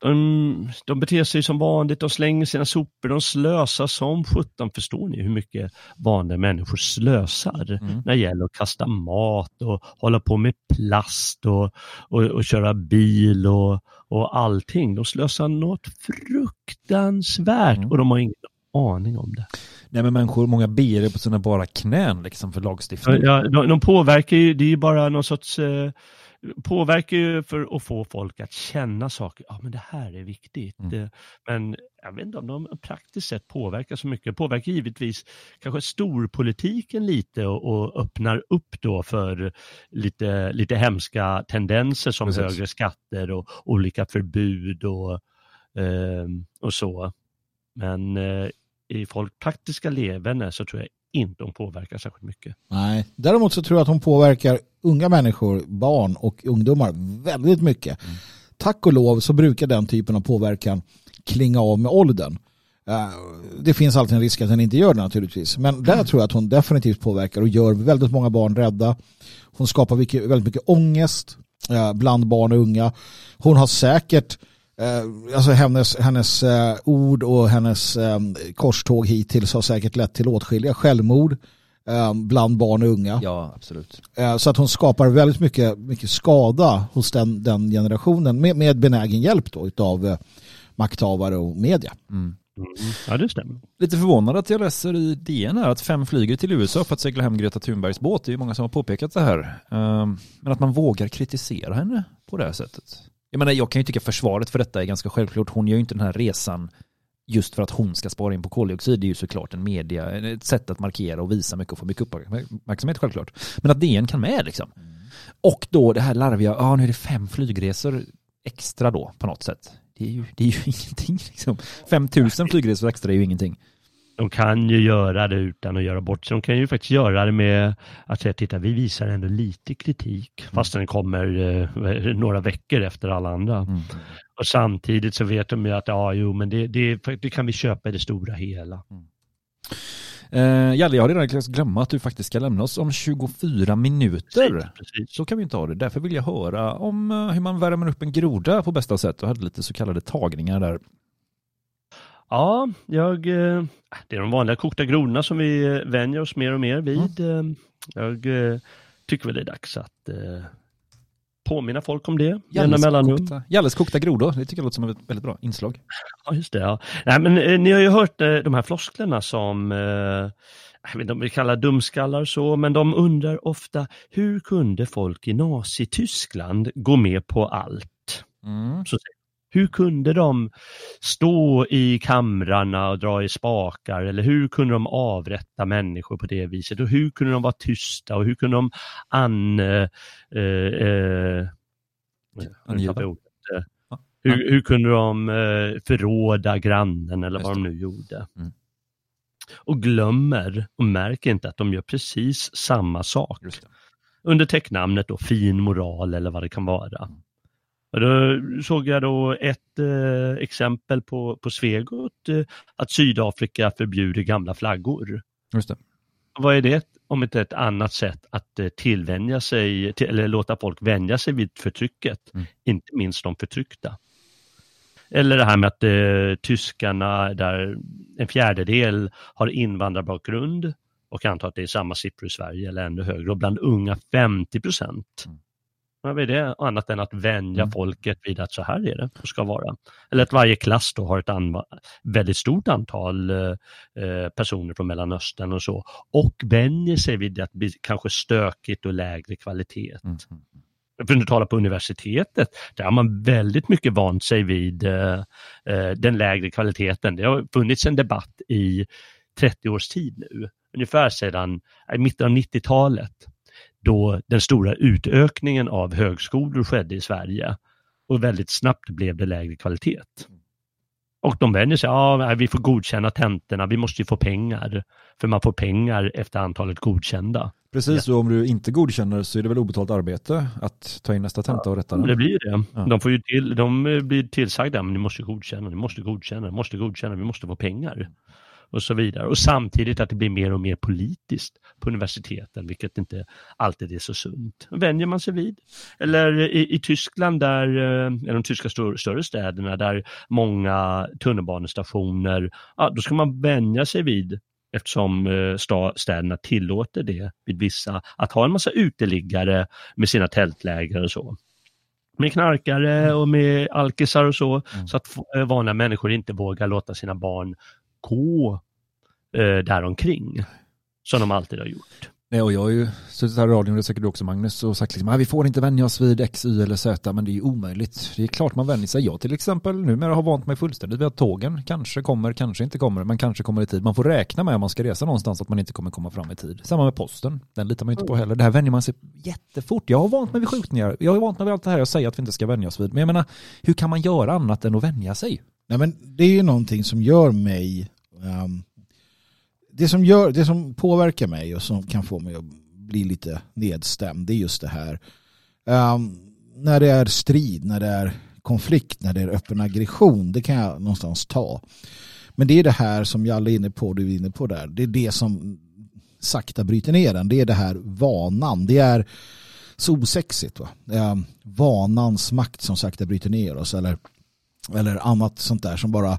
de, de beter sig som vanligt, de slänger sina sopor, de slösar som sjutton. Förstår ni hur mycket vanliga människor slösar Mm. när det gäller att kasta mat och hålla på med plast och, och, och köra bil och, och allting. De slösar något fruktansvärt Mm. och de har ingen aning om det. Nej men människor, många ber på sina bara knän liksom för lagstiftning. Ja, de, de påverkar ju, det är ju bara någon sorts, eh, påverkar ju för att få folk att känna saker, ja men det här är viktigt. Mm. Eh, Men jag vet inte om de praktiskt sett påverkar så mycket. Påverkar givetvis kanske storpolitiken lite och, och öppnar upp då för lite, lite hemska tendenser som Precis. högre skatter och olika förbud och, eh, och så. Men eh, i folk praktiska levande så tror jag inte hon påverkar särskilt mycket. Nej. Däremot så tror jag att hon påverkar unga människor, barn och ungdomar väldigt mycket. Tack och lov så brukar den typen av påverkan klinga av med åldern. Eh, det finns alltid en risk att den inte gör det naturligtvis. Men där tror jag att hon definitivt påverkar och gör väldigt många barn rädda. Hon skapar väldigt mycket ångest eh, bland barn och unga. Hon har säkert Eh, alltså hennes, hennes eh, ord och hennes eh, korståg hittills har säkert lett till åtskilliga självmord eh, bland barn och unga. Ja, absolut. Eh, så att hon skapar väldigt mycket, mycket skada hos den, den generationen med, med benägen hjälp då utav eh, makthavare och media. Mm. Ja, det stämmer. Lite förvånad att jag läser i DN här att fem flyger till USA för att segla hem Greta Thunbergs båt. Det är ju många som har påpekat det här. Men att man vågar kritisera henne på det här sättet. Jag menar, jag kan ju tycka försvaret för detta är ganska självklart. Hon gör ju inte den här resan just för att hon ska spara in på koldioxid. Det är ju såklart en media, ett sätt att markera och visa mycket och få mycket uppmärksamhet självklart. Men att DN kan med liksom. Och då det här larviga, ja nu är det fem flygresor extra då på något sätt. Det är ju, det är ju <laughs> ingenting liksom. 5000 flygresor extra är ju ingenting. De kan ju göra det utan att göra bort sig. De kan ju faktiskt göra det med att säga, titta vi visar ändå lite kritik fast den kommer eh, några veckor efter alla andra. Mm. Och samtidigt så vet de ju att ja, jo, men det, det, det kan vi köpa i det stora hela. Eh, Jalle, jag har redan glömma att du faktiskt ska lämna oss om 24 minuter. Precis, precis. Så kan vi inte ha det. Därför vill jag höra om eh, hur man värmer upp en groda på bästa sätt. Du hade lite så kallade tagningar där. Ja, jag, eh, det är de vanliga kokta grodorna som vi eh, vänjer oss mer och mer vid. Eh, Jag eh, tycker väl det är dags att påminna folk om det. Kokta, Jalles kokta grodor. Det tycker jag låter som ett väldigt bra inslag. Ja, just det. Ja. Nej, men ni har ju hört de här flosklerna som jag vet inte om vi kallar dumskallar så, men de undrar ofta hur kunde folk i Nazityskland gå med på allt? Mm. Så, hur kunde de stå i kamrarna och dra i spakar? Eller hur kunde de avrätta människor på det viset? Och hur kunde de vara tysta? Och hur kunde de an... Eh, eh, eh, hur, hur kunde de eh, förråda grannen eller vad de nu gjorde? Mm. Och glömmer och märker inte att de gör precis samma sak. Under täcknamnet då fin moral eller vad det kan vara. Och då såg jag då ett eh, exempel på, på Svegot eh, att Sydafrika förbjuder gamla flaggor. Just det. Vad är det om inte ett annat sätt att eh, tillvänja sig, till, eller låta folk vänja sig vid förtrycket, Mm. inte minst de förtryckta. Eller det här med att eh, tyskarna, där en fjärdedel har invandrarbakgrund och antar att det är samma siffror i Sverige eller ännu högre och bland unga 50 procent. Mm. Vad är det annat än att vänja Mm. folket vid att så här är det och ska vara. Eller att varje klass då har ett väldigt stort antal eh, eh, personer från Mellanöstern och så och vänjer sig vid att bli kanske stökigt och lägre kvalitet. Mm. mm. För att tala på universitetet, där har man väldigt mycket vant sig vid eh, eh, den lägre kvaliteten. Det har funnits en debatt i 30 års tid nu, ungefär sedan eh, mitten av 90-talet. Då den stora utökningen av högskolor skedde i Sverige och väldigt snabbt blev det lägre kvalitet. Och de vänjer sig, ja vi får godkänna tentorna, vi måste ju få pengar. För man får pengar efter antalet godkända. Precis, och om du inte godkänner så är det väl obetalt arbete att ta in nästa tenta och rätta den. det blir det. Ja. De, får ju till, de blir tillsagda, men ni måste godkänna, ni måste godkänna, ni måste godkänna, vi måste få pengar. Och så vidare. Och samtidigt att det blir mer och mer politiskt på universiteten, vilket inte alltid är så sunt. Vänjer man sig vid. Eller i, i Tyskland, där, eh, i de tyska stor, större städerna, där många tunnelbanestationer, ja, då ska man vänja sig vid eftersom eh, städerna tillåter det vid vissa, att ha en massa uteliggare med sina tältläger och så. Med knarkare och med alkisar och så, så att eh, vanliga människor inte vågar låta sina barn gå eh, däromkring. Som de alltid har gjort. Nej, och jag har ju suttit här i radion, det är säkert du också Magnus, och sagt liksom, "Ah, vi får inte vänja oss vid X, Y eller Z, men det är ju omöjligt. Det är klart man vänjer sig. Jag till exempel numera har vant mig fullständigt vid att tågen kanske kommer, kanske inte kommer, men kanske kommer i tid. Man får räkna med om man ska resa någonstans att man inte kommer komma fram i tid. Samma med posten, den litar man ju inte på heller. Det här vänjer man sig jättefort. Jag har vant mig vid skjutningar, jag har vant mig vid allt det här jag säger att vi inte ska vänja oss vid. Men jag menar, hur kan man göra annat än att vänja sig? Nej, men det är ju någonting som gör mig ehm, det, som gör, det som påverkar mig och som kan få mig att bli lite nedstämd det är just det här. Um, när det är strid, när det är konflikt, när det är öppen aggression det kan jag någonstans ta. Men det är det här som Jalle är inne på, du är inne på där. Det är det som sakta bryter ner den det är det här vanan, det är så osexigt va? Ehm, vanans makt som sakta bryter ner oss eller eller annat sånt där som bara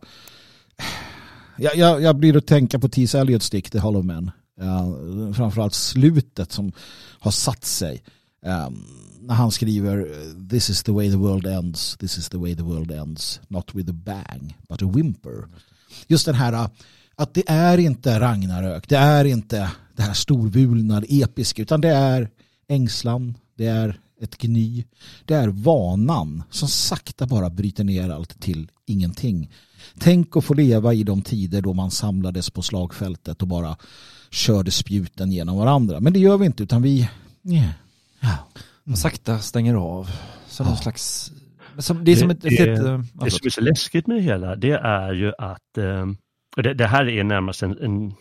jag, jag, jag blir att tänka på T.S. Eliots dikt The Hollow Man Uh, framförallt slutet som har satt sig Um, när han skriver This is the way the world ends This is the way the world ends Not with a bang but a whimper Just den här uh, att det är inte Ragnarök Det är inte det här storvulna episka utan det är ängslan Det är ett gny Det är vanan som sakta bara bryter ner allt till ingenting Tänk att få leva i de tider då man samlades på slagfältet och bara körde spjuten genom varandra. Men det gör vi inte utan vi... Yeah. Ja. Man sakta stänger av. Så någon slags... Som, det är som ett... det, ett, ett, det, eh, det som är så läskigt med det hela, det är ju att eh, det, det här är närmast en, en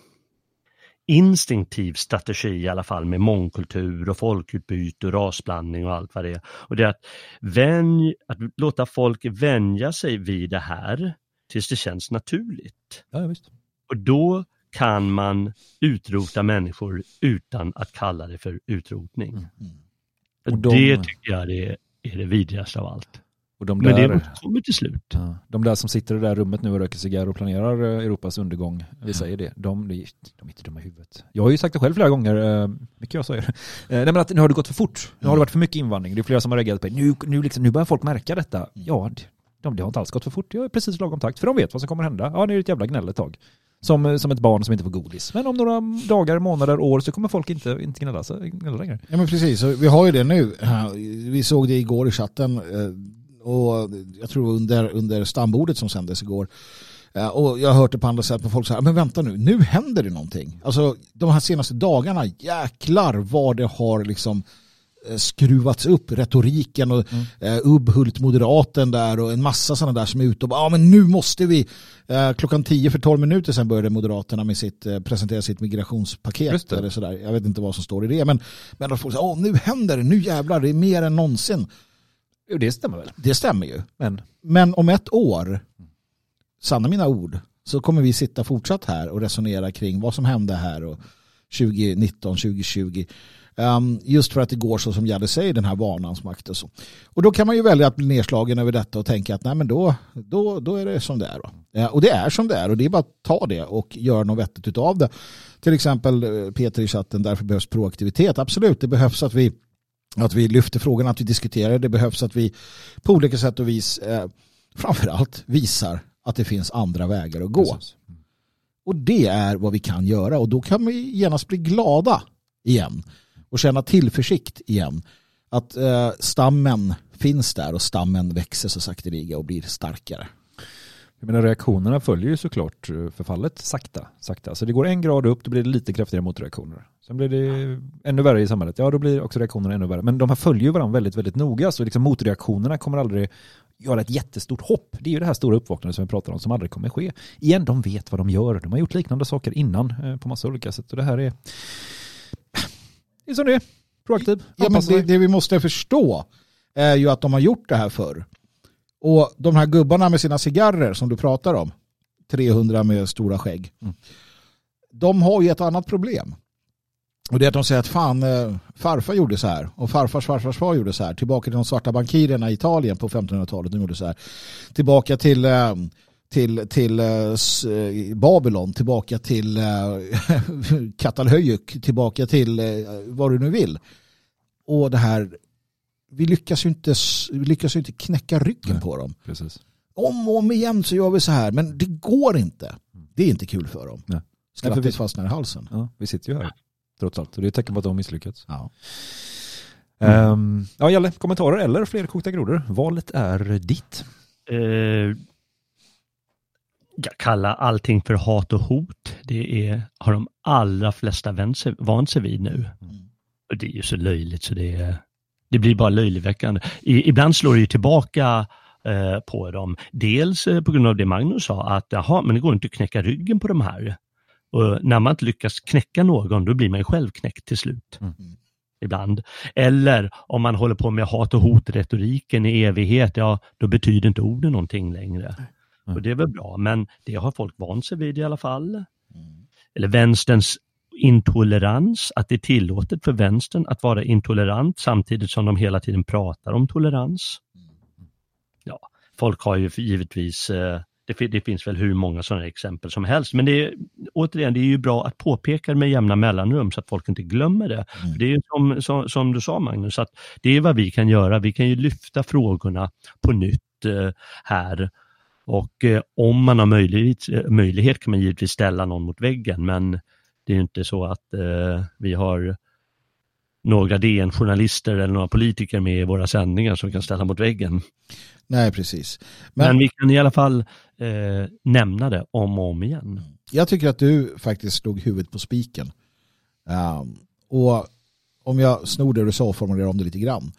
instinktiv strategi i alla fall med mångkultur och folkutbyte och rasblandning och allt vad det är. Och det är att, vänj, att låta folk vänja sig vid det här tills det känns naturligt. Ja, visst. Och då kan man utrota människor utan att kalla det för utrotning. Mm. Och Och de- Det tycker jag är, är det vidrigaste av allt. Och de Men där, det kommer till slut. ja, de där som sitter i det där rummet nu och röker cigarr och planerar eh, Europas undergång, vi säger det, de, de, de är inte dumma i huvudet. Jag har ju sagt det själv flera gånger, eh, mycket jag säger. Eh, nej men att nu har det gått för fort. Nu har det varit för mycket invandring. Det är flera som har reagerat på det. Nu, nu, liksom, nu börjar folk märka detta. Ja, det, de, det har inte alls gått för fort. Jag är precis lagom takt. För de vet vad som kommer hända. Ja, det är ett jävla gnäll ett tag. Som, eh, som ett barn som inte får godis. Men om några dagar, månader, år så kommer folk inte, inte gnälla, så, gnälla längre. Ja men precis, vi har ju det nu. Vi såg det igår i chatten eh, och jag tror under, under stambordet som sändes igår. Eh, Och jag har hört det på andra sätt med folk säger, men vänta nu, nu händer det någonting. Alltså de här senaste dagarna, jäklar vad det har liksom eh, skruvats upp retoriken och mm. Ubbhult, moderaten där och en massa sådana där som är ute och bara, ja men nu måste vi eh, klockan 10 för 12 minuter sedan började Moderaterna med sitt, eh, presentera sitt migrationspaket eller sådär. Jag vet inte vad som står i det men, men då får säga, åh nu händer det, nu jävlar, det är mer än någonsin. Jo, det stämmer väl. Det stämmer ju. Men Men om ett år, sanna mina ord, så kommer vi sitta fortsatt här och resonera kring vad som hände här och 2019, 2020. Um, just för att det går så som Jalle säger, den här vanans makt och så. Och då kan man ju välja att bli nedslagen över detta och tänka att nej men då, då, då är det som det är. Då. Ja, och det är som det är och det är bara att ta det och göra något vettigt av det. Till exempel eh, Peter i chatten, därför behövs proaktivitet. Absolut, det behövs att vi att vi lyfter frågan, att vi diskuterar. Det behövs att vi på olika sätt och vis eh, framförallt visar att det finns andra vägar att gå. Precis. Och det är vad vi kan göra och då kan vi genast bli glada igen och känna tillförsikt igen. Att eh, stammen finns där och stammen växer så sakteliga och blir starkare. Jag menar reaktionerna följer ju såklart eh, förfallet sakta, sakta. Så det går en grad upp, då blir det lite kraftigare motreaktioner. Sen blir det ännu värre i samhället, ja då blir också reaktionerna ännu värre. Men de här följer ju varandra väldigt, väldigt noga, så liksom motreaktionerna kommer aldrig göra ett jättestort hopp. Det är ju det här stora uppvaknandet som vi pratar om som aldrig kommer ske. Igen, de vet vad de gör. De har gjort liknande saker innan eh, på massa olika sätt. Och det här är... Det är som det är. Proaktiv. Ja, men det, det vi måste förstå är ju att de har gjort det här förr. Och de här gubbarna med sina cigarrer som du pratar om, 300 med stora skägg, Mm. de har ju ett annat problem. Och det är att de säger att fan, eh, farfar gjorde så här och farfars farfars far gjorde så här. Tillbaka till de svarta bankirerna i Italien på 1500-talet, de gjorde så här. Tillbaka till, eh, till, till eh, Babylon, tillbaka till eh, <laughs> Katalhöyük, tillbaka till vad du nu vill. Och det här, vi lyckas ju inte, vi lyckas ju inte knäcka ryggen Nej. på dem. Precis. Om och om igen så gör vi så här, men det går inte. Det är inte kul för dem. Nej. Skrattet Nej, för vi- fastnar i halsen. Ja, vi sitter ju här trots allt. Och det är ett tecken på att de har misslyckats. Ja. Ehm, ja, Jalle, kommentarer eller fler kokta grodor? Valet är ditt. Eh, jag kallar allting för hat och hot. Det är, har de allra flesta vant sig vid nu. Och det är ju så löjligt så det, är- det blir bara löjeväckande. Ibland slår det ju tillbaka eh, på dem. Dels eh, på grund av det Magnus sa, att jaha, men det går inte att knäcka ryggen på de här. Och när man inte lyckas knäcka någon, då blir man ju själv knäckt till slut. Mm. Ibland. Eller om man håller på med hat och hot-retoriken i evighet, ja, då betyder inte orden någonting längre. Och det är väl bra, men det har folk vant sig vid i alla fall. Eller vänsterns intolerans, att det är tillåtet för vänstern att vara intolerant samtidigt som de hela tiden pratar om tolerans. Ja, folk har ju givetvis, eh, det, fi- det finns väl hur många sådana exempel som helst, men det är, återigen, det är ju bra att påpeka det med jämna mellanrum så att folk inte glömmer det. För Det är ju som, som, som du sa Magnus, att det är vad vi kan göra, vi kan ju lyfta frågorna på nytt eh, här och eh, om man har möjlighet, möjlighet kan man givetvis ställa någon mot väggen, men det är ju inte så att eh, vi har några DN-journalister eller några politiker med i våra sändningar som kan ställa mot väggen. Nej, precis. Men, Men, vi kan i alla fall eh, nämna det om och om igen. jag tycker att du faktiskt slog huvudet på spiken. Um, och om jag snor det du sa och formulerar om det lite grann.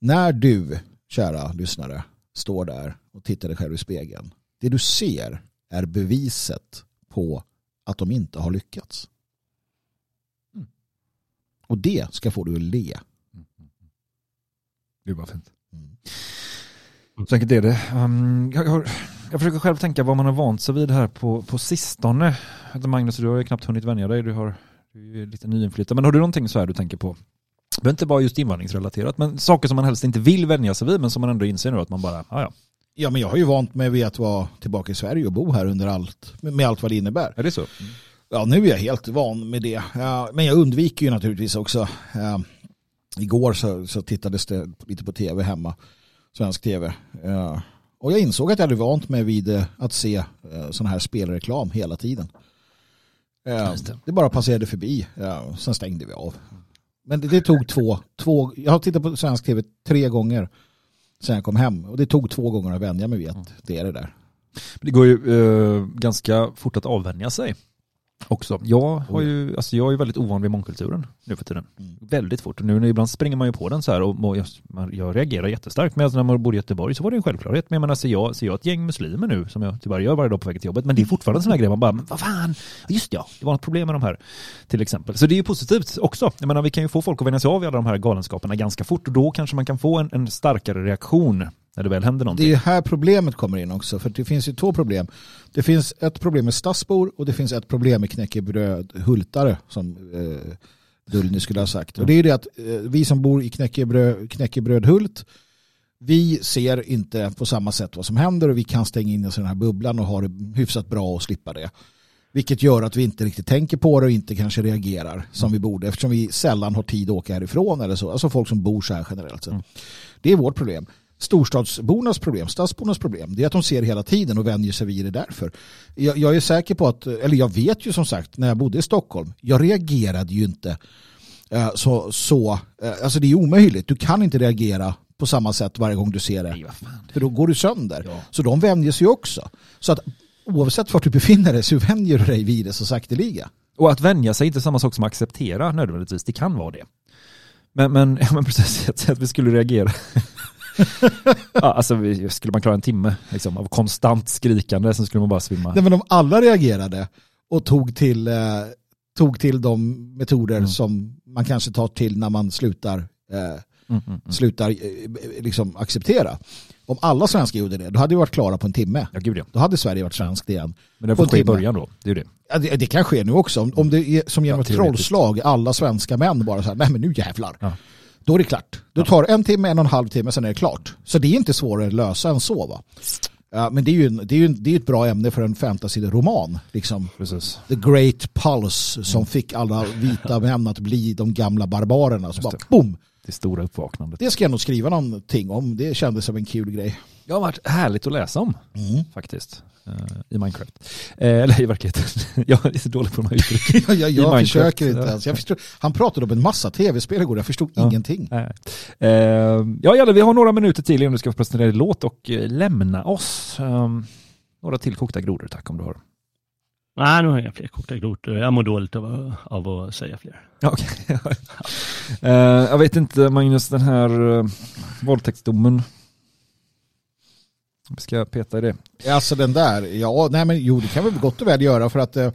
När du, kära lyssnare, står där och tittar dig själv i spegeln. Det du ser är beviset på att de inte har lyckats. Och det ska få du att le. Det är bara fint. Mm. Så enkelt är det. Um, jag, har, jag försöker själv tänka vad man har vant sig vid här på, på sistone. Jag Magnus, du har ju knappt hunnit vänja dig. Du, har, du är lite nyinflyttad. Men har du någonting så här du tänker på? Det behöver inte vara just invandringsrelaterat, men saker som man helst inte vill vänja sig vid, men som man ändå inser nu att man bara, ja ja. Ja, men jag har ju vant mig vid att vara tillbaka i Sverige och bo här under allt, med allt vad det innebär. Är det så? Ja, nu är jag helt van med det. Ja, men jag undviker ju naturligtvis också. Ja, igår så, så tittades det lite på tv hemma, svensk tv. Ja, och jag insåg att jag hade vant mig vid eh, att se eh, sån här spelreklam hela tiden. Det. det. bara passerade förbi, sen stängde vi av. Men det, det tog två, två, jag har tittat på svensk tv tre gånger sen jag kom hem. Och det tog två gånger att vänja mig vid att det är det där. Det går ju eh, ganska fort att avvänja sig också. Jag, har ju, alltså jag är ju väldigt ovan vid mångkulturen nu för tiden. Mm. Väldigt fort. Nu ibland springer man ju på den så här och, jag, jag reagerar jättestarkt. Men alltså när man bodde i Göteborg så var det en självklarhet. Men jag menar, ser jag, ser jag ett gäng muslimer nu som jag tyvärr gör varje dag på väg till jobbet. Men det är fortfarande en sån här grej. Man bara, men vad fan, just ja, det var något problem med de här till exempel. Så det är ju positivt också. Jag menar, vi kan ju få folk att vänja sig av i alla de här galenskaperna ganska fort. Och då kanske man kan få en, en starkare reaktion när det väl händer någonting. Det är här problemet kommer in också. För det finns ju två problem. Det finns ett problem med stadsbor och det finns ett problem med knäckebrödhultare som eh, Dullny <laughs> skulle ha sagt. Och det är ju det att eh, vi som bor i knäckebröd, knäckebrödhult vi ser inte på samma sätt vad som händer och vi kan stänga in oss i den här bubblan och ha det hyfsat bra och slippa det. Vilket gör att vi inte riktigt tänker på det och inte kanske reagerar som vi borde eftersom vi sällan har tid att åka härifrån eller så. Alltså folk som bor så här generellt sett. Det är vårt problem. Storstadsbornas problem, stadsbornas problem, det är att de ser hela tiden och vänjer sig vid det därför. Jag, jag är säker på att, eller jag vet ju som sagt, när jag bodde i Stockholm, jag reagerade ju inte eh, så, så eh, alltså det är omöjligt. Du kan inte reagera på samma sätt varje gång du ser det. Nej. För då går du sönder. Ja. Så de vänjer sig också. Så att oavsett vart du befinner dig så vänjer du dig vid det så sakteliga. Och att vänja sig är inte samma sak som att acceptera nödvändigtvis. Det kan vara det. Men, men, <laughs> ja, men precis, jag att vi skulle reagera. <laughs> ja, alltså skulle man klara en timme liksom, av konstant skrikande så skulle man bara svimma. Nej, men om alla reagerade och tog till, eh, tog till de metoder Mm. som man kanske tar till när man slutar, eh, Mm, mm, mm. slutar eh, liksom acceptera. Om alla svenskar gjorde det, då hade vi varit klara på en timme. Ja, gud ja. Då hade Sverige varit svenskt igen. Men det får ske i början då. Det är det. Ja, det, det kan ske nu också. Om, om det är som genom Ja, ett trollslag, alla svenska män bara så här, nej men nu jävlar. Ja. Då är det klart. Då tar en timme, en och en halv timme, sen är det klart. Så det är inte svårare att lösa än så va. Ja, men det är ju, en, det är ju en, det är ett bra ämne för en fantasy-roman. Liksom. Precis. The Great Pulse som fick alla vita <laughs> män att bli de gamla barbarerna. Så Just bara, det. boom! Det stora uppvaknandet. Det ska jag nog skriva någonting om. Det kändes som en kul grej. Det har varit härligt att läsa om Mm. faktiskt. Eh, I Minecraft. Eh, eller i verkligheten. <laughs> jag är så dålig på de här uttrycken. <laughs> Jag, jag, I jag Minecraft, försöker inte ja. ens. Jag förstår, han pratade om en massa tv-spel igår. Jag förstod Ja. ingenting. Nej. Eh, ja, Jalle, vi har några minuter till innan du ska få presentera din låt och eh, lämna oss. Um, några till kokta grodor, tack om du har. Nej, nu har jag inga fler kokta grodor. Jag mår dåligt av, av att säga fler. Ja, okej. <laughs> Eh, jag vet inte, Magnus, den här uh, våldtäktsdomen. Vi ska peta i det. Alltså den där, ja, nej men jo det kan vi gott och väl göra för att eh,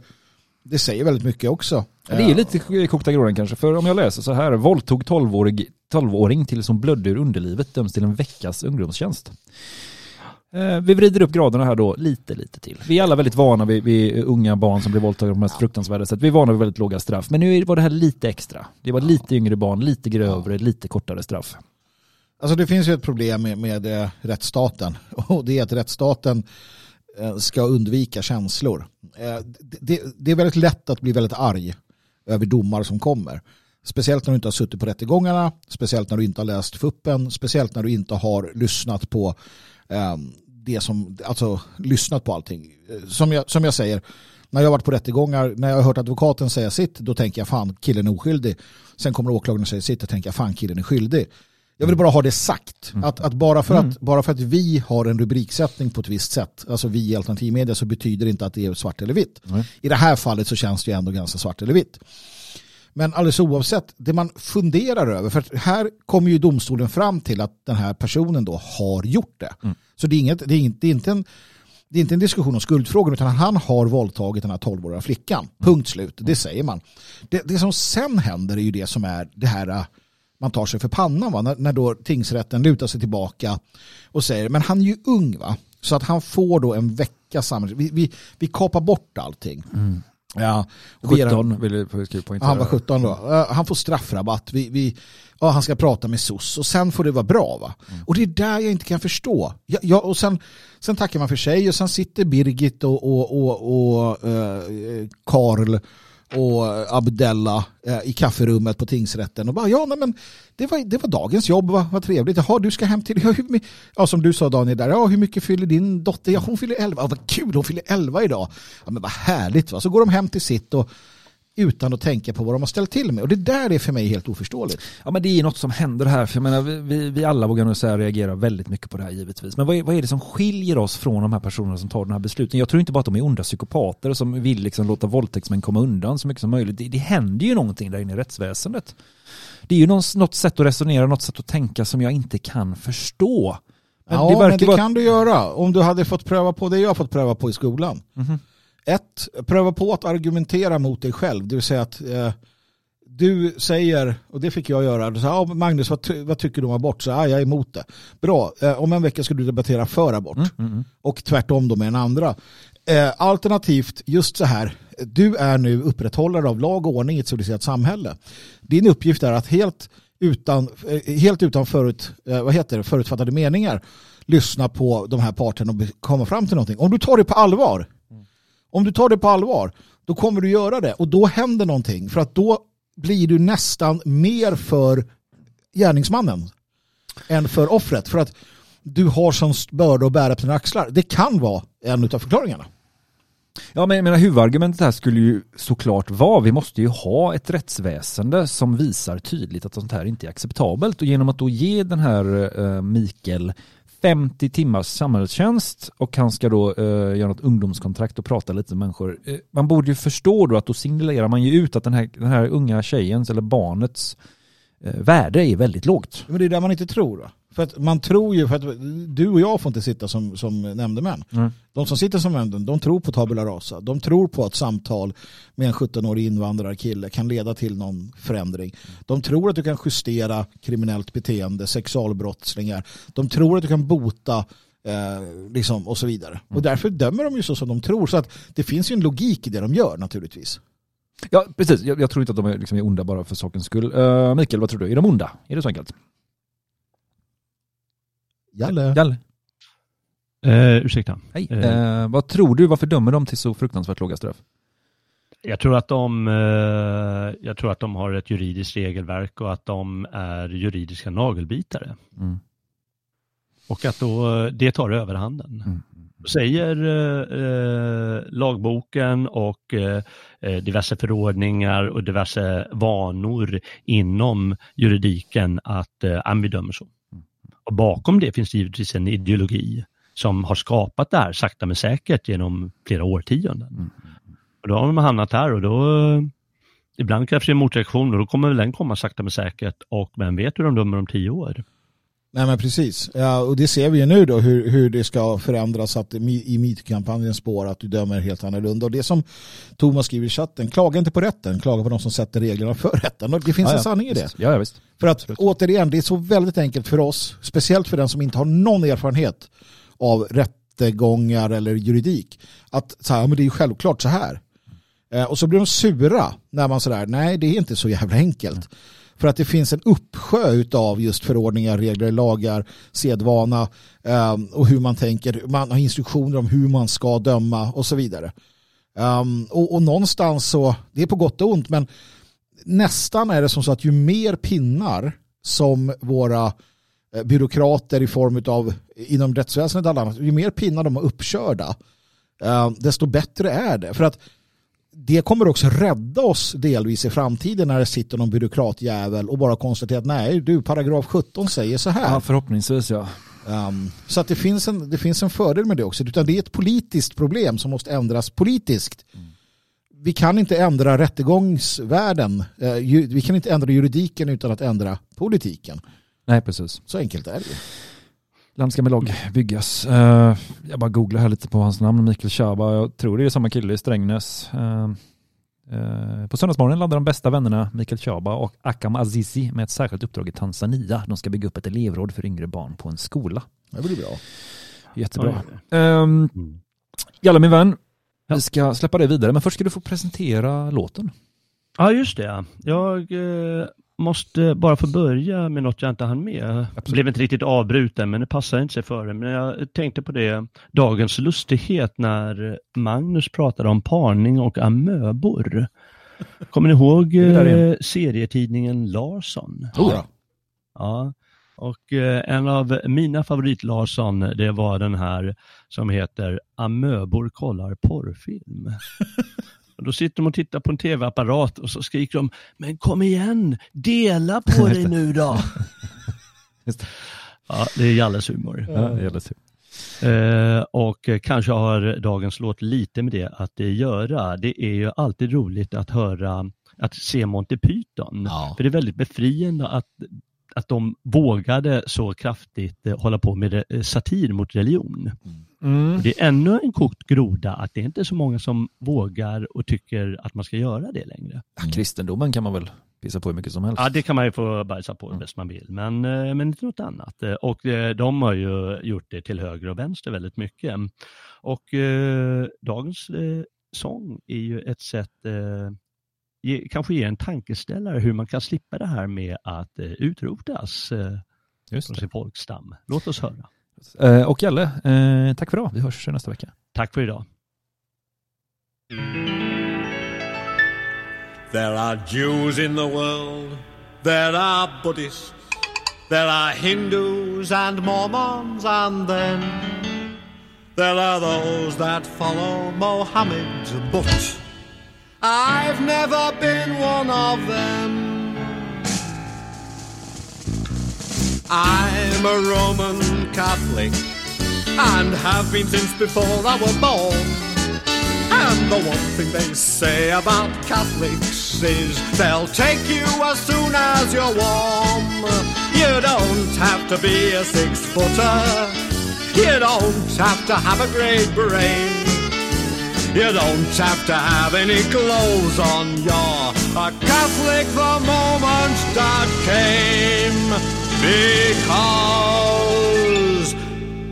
det säger väldigt mycket också. Ja, Det är lite kokta grodan kanske, för om jag läser så här, våldtog 12-årig 12-åring till som blödde ur underlivet döms till en veckas ungdomstjänst. Eh, Vi vrider upp graderna här då lite, lite till. Vi är alla väldigt vana vid, vid unga barn som blir våldtagna på de mest fruktansvärda sätt. Vi är vana vid väldigt låga straff. Men nu var det här lite extra. Det var lite yngre barn, lite grövre, lite kortare straff. Alltså det finns ju ett problem med, med eh, rättsstaten <laughs> och det är att rättsstaten eh, ska undvika känslor. Eh, det, det, det är väldigt lätt att bli väldigt arg över domar som kommer. Speciellt när du inte har suttit på rättegångarna, speciellt när du inte har läst fuppen, speciellt när du inte har lyssnat på det som, alltså lyssnat på allting. Som jag, som jag säger, när jag har varit på rättegångar, när jag har hört advokaten säga sitt, då tänker jag fan killen är oskyldig. Sen kommer åklagaren säga sitt då tänker jag fan killen är skyldig. Jag vill bara ha det sagt. Att, att, bara, för att bara för att vi har en rubriksättning på ett visst sätt, alltså vi i alternativmedia, så betyder det inte att det är svart eller vitt. Nej. I det här fallet så känns det ju ändå ganska svart eller vitt. Men alldeles oavsett, det man funderar över, för här kommer ju domstolen fram till att den här personen då har gjort det. Så det är, inget, det, är inte, det, är inte en, det är inte en diskussion om skuldfrågan, utan han har våldtagit den här 12-åriga flickan. Punkt slut, det säger man. Det, det som sen händer är ju det som är det här man tar sig för pannan, va? När, när då tingsrätten lutar sig tillbaka och säger, men han är ju ung va, så att han får då en vecka samhälls... Vi, vi, vi kapar bort allting. Ja, vi ger han- 17 vill jag skriva poängtera. han var 17 då. Han får straffrabatt. Vi, vi, ja, han ska prata med SOS och sen får det vara bra. Va? Och det är där jag inte kan förstå. Ja, ja, och sen, sen tackar man för sig och sen sitter Birgit och, och, och, och eh, Karl och Abdella eh, i kafferummet på tingsrätten och bara ja nej, men det var, det var dagens jobb, vad, vad trevligt. Jaha, du ska hem till, <laughs> ja, hur, ja som du sa Daniel där, ja hur mycket fyller din dotter? Ja hon fyller 11, ja, vad kul hon fyller 11 idag. Ja men vad härligt va, så går de hem till sitt och utan att tänka på vad de har ställt till med. Och det där är för mig helt oförståeligt. Ja men det är något som händer här, för jag menar vi, vi, alla vågar nog säga reagerar väldigt mycket på det här givetvis. Men vad är, vad är det som skiljer oss från de här personerna som tar den här besluten? Jag tror inte bara att de är onda psykopater som vill liksom låta våldtäktsmän komma undan så mycket som möjligt. Det, det händer ju någonting där inne i rättsväsendet. Det är ju någon, något sätt att resonera, något sätt att tänka som jag inte kan förstå. Men ja, det men det vara... kan du göra om du hade fått pröva på det jag har fått pröva på i skolan. Mhm. Ett, pröva på att argumentera mot dig själv. Det vill säga att eh, du säger, och det fick jag göra, du säger, ja, Magnus vad, ty- vad tycker du om abort? Så, ja, jag är emot det. Bra, eh, om en vecka ska du debattera för abort. Mm, Och tvärtom då med en andra. Eh, alternativt, just så här, du är nu upprätthållare av lag och ordning i ett civiliserat samhälle. Din uppgift är att helt utan, eh, helt utan förut, eh, vad heter det, förutfattade meningar lyssna på de här parterna och komma fram till någonting. Om du tar det på allvar, om du tar det på allvar, då kommer du göra det och då händer någonting. För att då blir du nästan mer för gärningsmannen än för offret. För att du har som börda att bära på dina axlar. Det kan vara en av förklaringarna. Ja, men jag menar huvudargumentet här skulle ju såklart vara, vi måste ju ha ett rättsväsende som visar tydligt att sånt här inte är acceptabelt och genom att då ge den här eh, Mikael 50 timmars samhällstjänst och han ska då eh, göra något ungdomskontrakt och prata lite med människor. Eh, man borde ju förstå då att då signalerar man ju ut att den här, den här unga tjejens eller barnets eh, värde är väldigt lågt. Men det är det man inte tror. Va? För att man tror ju, för att du och jag får inte sitta som, som nämndemän. Mm. De som sitter som nämnden, de tror på tabula rasa. De tror på att samtal med en 17-årig invandrarkille kan leda till någon förändring. De tror att du kan justera kriminellt beteende, sexualbrottslingar. De tror att du kan bota eh, liksom, och så vidare. Och därför dömer de ju så som de tror. Så att det finns ju en logik i det de gör naturligtvis. Ja, precis. Jag, jag tror inte att de är, liksom, är onda bara för sakens skull. Uh, Mikael, vad tror du? Är de onda? Är det så enkelt? Jalle. Jalle. Eh, ursäkta. Hej. Eh. Eh, vad tror du, varför dömer de till så fruktansvärt låga straff? Jag tror att de, eh, jag tror att de har ett juridiskt regelverk och att de är juridiska nagelbitare. Mm. Och att då det tar överhanden. Mm. Säger eh, lagboken och eh, diverse förordningar och diverse vanor inom juridiken att eh, vi dömer så. Och bakom det finns givetvis en ideologi som har skapat det här sakta men säkert genom flera årtionden. Och då har de hamnat här och då ibland krävs det en motreaktion och då kommer väl den komma sakta men säkert och vem vet hur de dömer om tio år. Nej men precis. Ja, och det ser vi ju nu då hur, hur det ska förändras att i metoo-kampanjens spår att du dömer helt annorlunda. Och det som Thomas skriver i chatten, klaga inte på rätten, klaga på de som sätter reglerna för rätten. Och det finns Ja, en ja. sanning i det. Ja, ja, visst. För att återigen, det är så väldigt enkelt för oss, speciellt för den som inte har någon erfarenhet av rättegångar eller juridik, att så här, men det är ju självklart så här. Eh, och så blir de sura när man sådär, nej det är inte så jävla enkelt. För att det finns en uppsjö av just förordningar, regler, lagar, sedvana eh, och hur man tänker. Man har instruktioner om hur man ska döma och så vidare. Um, och, och någonstans så, det är på gott och ont, men nästan är det som så att ju mer pinnar som våra eh, byråkrater i form av inom rättsväsendet och annat, ju mer pinnar de har uppkörda, ehm, desto bättre är det. För att det kommer också rädda oss delvis i framtiden när det sitter någon byråkratjävel och bara konstaterar att nej, du, paragraf 17 säger så här. Ja, förhoppningsvis ja. Um, så att det finns, en, det finns en fördel med det också. Utan det är ett politiskt problem som måste ändras politiskt. Vi kan inte ändra rättegångsvärlden. Eh, ju- vi kan inte ändra juridiken utan att ändra politiken. Nej, precis. Så enkelt är det Land ska med lag byggas. Eh, jag bara googlar här lite på hans namn, Mikael Chaba. Jag tror det är samma kille i Strängnäs. Eh, eh, på söndagsmorgonen laddar de bästa vännerna Mikael Chaba och Akam Azizi med ett särskilt uppdrag i Tanzania. De ska bygga upp ett elevråd för yngre barn på en skola. Det blir bra. Jättebra. Um, Jalle min vän, vi ska släppa det vidare, men först ska du få presentera låten. Ja, just det. Jag eh, måste bara få börja med något jag inte hann med. Jag blev inte riktigt avbruten, men det passar inte sig för det. Men jag tänkte på det, dagens lustighet när Magnus pratade om parning och amöbor. <laughs> Kommer ni ihåg eh, serietidningen Larsson? Oh, ja. Ja, och eh, en av mina favorit-Larsson, det var den här som heter Amöbor kollar porrfilm. <laughs> och då sitter de och tittar på en tv-apparat och så skriker de, men kom igen, dela på <laughs> dig nu då. <laughs> Det. Ja, det är Jalles humor. Ja, det gäller så. Eh, och eh, kanske har dagens låt lite med det att göra. Det är ju alltid roligt att höra, att se Monty Python. Ja. För det är väldigt befriande att, att de vågade så kraftigt eh, hålla på med eh, satir mot religion. Mm. Och Det är ännu en kokt groda att det är inte så många som vågar och tycker att man ska göra det längre. Ja, kristendomen kan man väl pissa på hur mycket som helst. Ja, det kan man ju få bajsa på bäst man vill, men, eh, men inte något annat. Och de har ju gjort det till höger och vänster väldigt mycket. Och eh, dagens eh, sång är ju ett sätt, eh, ge, kanske ge en tankeställare hur man kan slippa det här med att eh, utrotas eh, Just från sin folkstam. Låt oss höra. Eh, och Jalle, eh, tack för idag. Vi hörs nästa vecka. Tack för idag. There are Jews in the world, there are Buddhists, there are Hindus and Mormons, and then There are those that follow Mohammed, but I've never been one of them. I'm a Roman Catholic and have been since before I was born. And the one thing they say about Catholics is they'll take you as soon as you're warm. You don't have to be a six footer. You don't have to have a great brain. You don't have to have any clothes on. You're a Catholic the moment that came. Because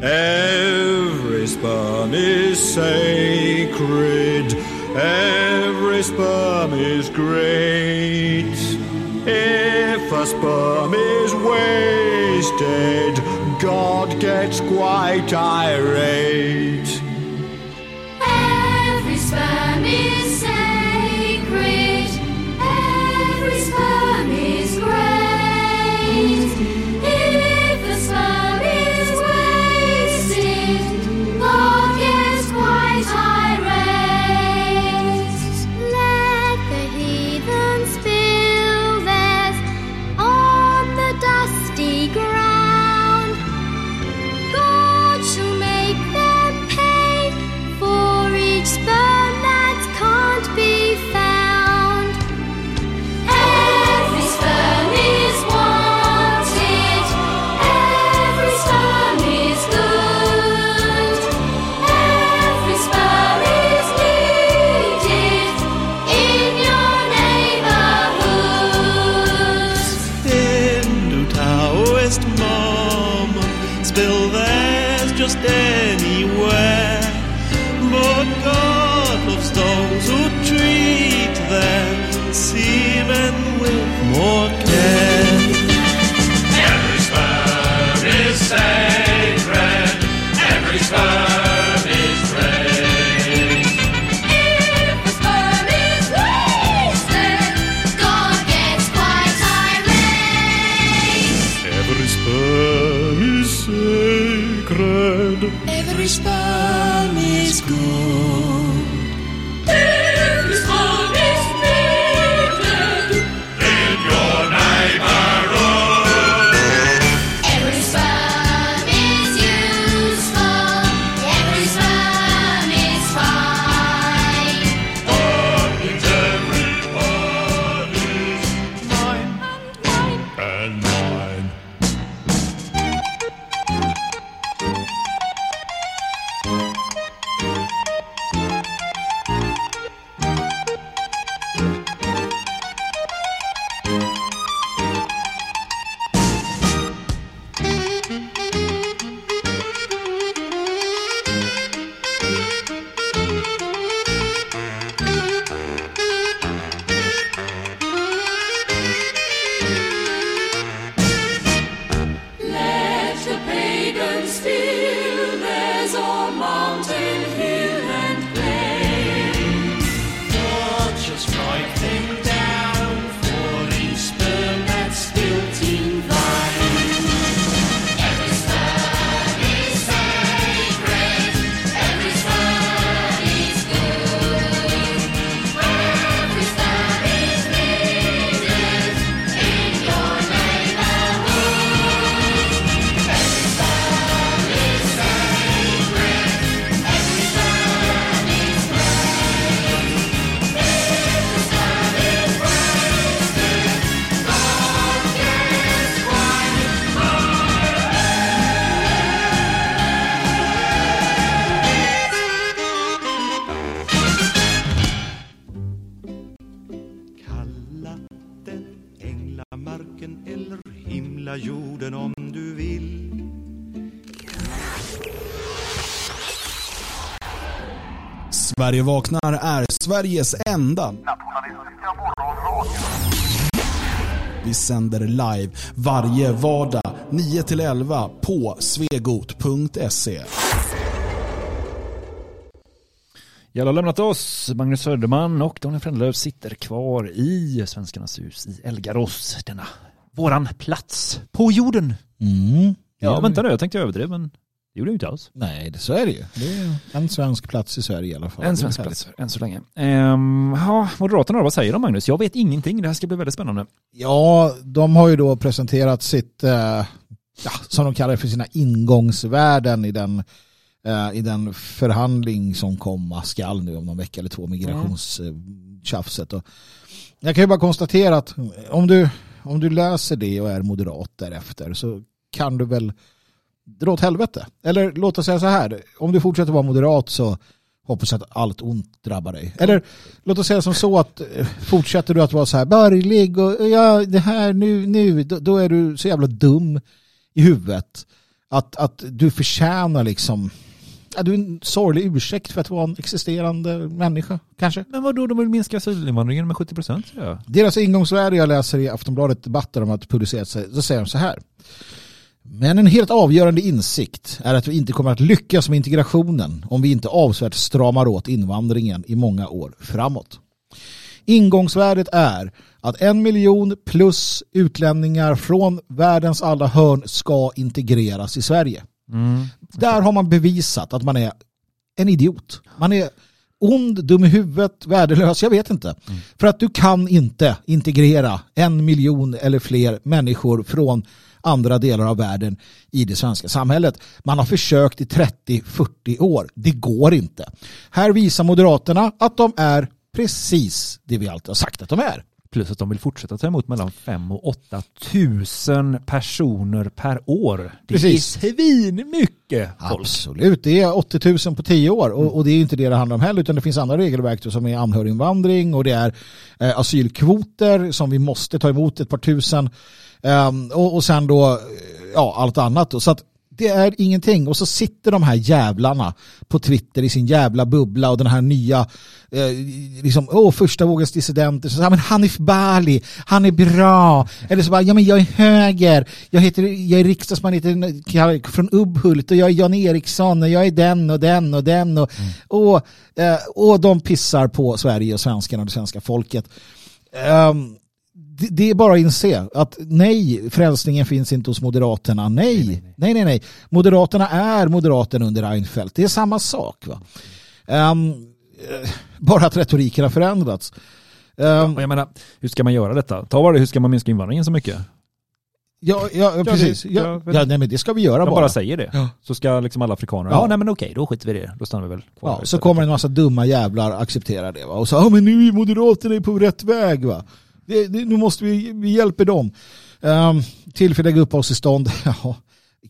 every sperm is sacred. Every sperm is great. If a sperm is wasted, God gets quite irate. Christmas. Every sperm is good. Sverige vaknar är Sveriges enda Vi sänder live varje vardag 9-11 på svegot.se. Jag har lämnat oss. Magnus Söderman och Daniel Frändelöv sitter kvar i Svenskarnas hus i Elgarås. Denna våran plats på jorden. Mm. Ja, vänta nu. Jag tänkte jag överdrev, men Det gjorde det inte alls. Nej, det, så är det ju. Det är en svensk plats i Sverige i alla fall. En svensk plats än så länge. Um, ja, Moderaterna vad säger de Magnus? Jag vet ingenting, det här ska bli väldigt spännande. Ja, de har ju då presenterat sitt, eh, ja, som de kallar det för sina ingångsvärden i den, eh, i den förhandling som komma skall nu om någon vecka eller två, migrationstjafset. Och Jag kan ju bara konstatera att om du, om du läser det och är moderat därefter så kan du väl dra åt helvete. Eller låt oss säga så här, om du fortsätter vara moderat så hoppas jag att allt ont drabbar dig. Eller låt oss säga som så att eh, fortsätter du att vara så här borgerlig och ja det här nu, nu då, då är du så jävla dum i huvudet att, att du förtjänar liksom ja, du är en sorglig ursäkt för att vara en existerande människa kanske. Men vad då de vill minska asylinvandringen med 70 procent? Ja. Deras ingångsvärde jag läser i Aftonbladet debatter om att publicerat sig, så säger de så här. Men en helt avgörande insikt är att vi inte kommer att lyckas med integrationen om vi inte avsevärt stramar åt invandringen i många år framåt. Ingångsvärdet är att en miljon plus utlänningar från världens alla hörn ska integreras i Sverige. Mm. Där har man bevisat att man är en idiot. Man är ond, dum i huvudet, värdelös, jag vet inte. För att du kan inte integrera en miljon eller fler människor från andra delar av världen i det svenska samhället. Man har försökt i 30-40 år. Det går inte. Här visar Moderaterna att de är precis det vi alltid har sagt att de är. Plus att de vill fortsätta ta emot mellan 5 och 8 tusen personer per år. Det Precis. är svinmycket folk. Absolut, det är 80 000 på 10 år och, och det är inte det det handlar om heller utan det finns andra regelverk som är anhöriginvandring och det är eh, asylkvoter som vi måste ta emot ett par tusen Ehm, och, och sen då eh, ja, allt annat. Så att det är ingenting. Och så sitter de här jävlarna på Twitter i sin jävla bubbla och den här nya eh, liksom, åh, första vågens dissidenter. Så, ja, men Hanif Bali, han är bra. Eller så bara, ja men jag är höger. Jag, heter, jag är riksdagsman heter, från Ubbhult och jag är Jan Eriksson och jag är den och den och den. Och, och, eh, och de pissar på Sverige och svenskarna och det svenska folket. Ehm, det, är bara att inse att nej, frälsningen finns inte hos Moderaterna. Nej, nej, nej, nej. Moderaterna är Moderaterna under Reinfeldt. Det är samma sak. Va? Eh, bara att retoriken har förändrats. Ehm, Och jag menar, hur ska man göra detta? Ta bara det, hur ska man minska invandringen så mycket? ja, ja, ja, precis. Ja, ja, ja, nej, men det ska vi göra bara. bara säger det. Ja. Så ska liksom alla afrikaner, Ja. ja, nej men okej, då skiter vi i det. Då stannar vi väl kvar. Ja, så kommer en massa dumma jävlar acceptera det. Va? Och så, ja men nu är Moderaterna på rätt väg. Va? Det, det, nu måste vi, vi hjälper dem. Um, tillfälliga uppehållstillstånd, <laughs> ja,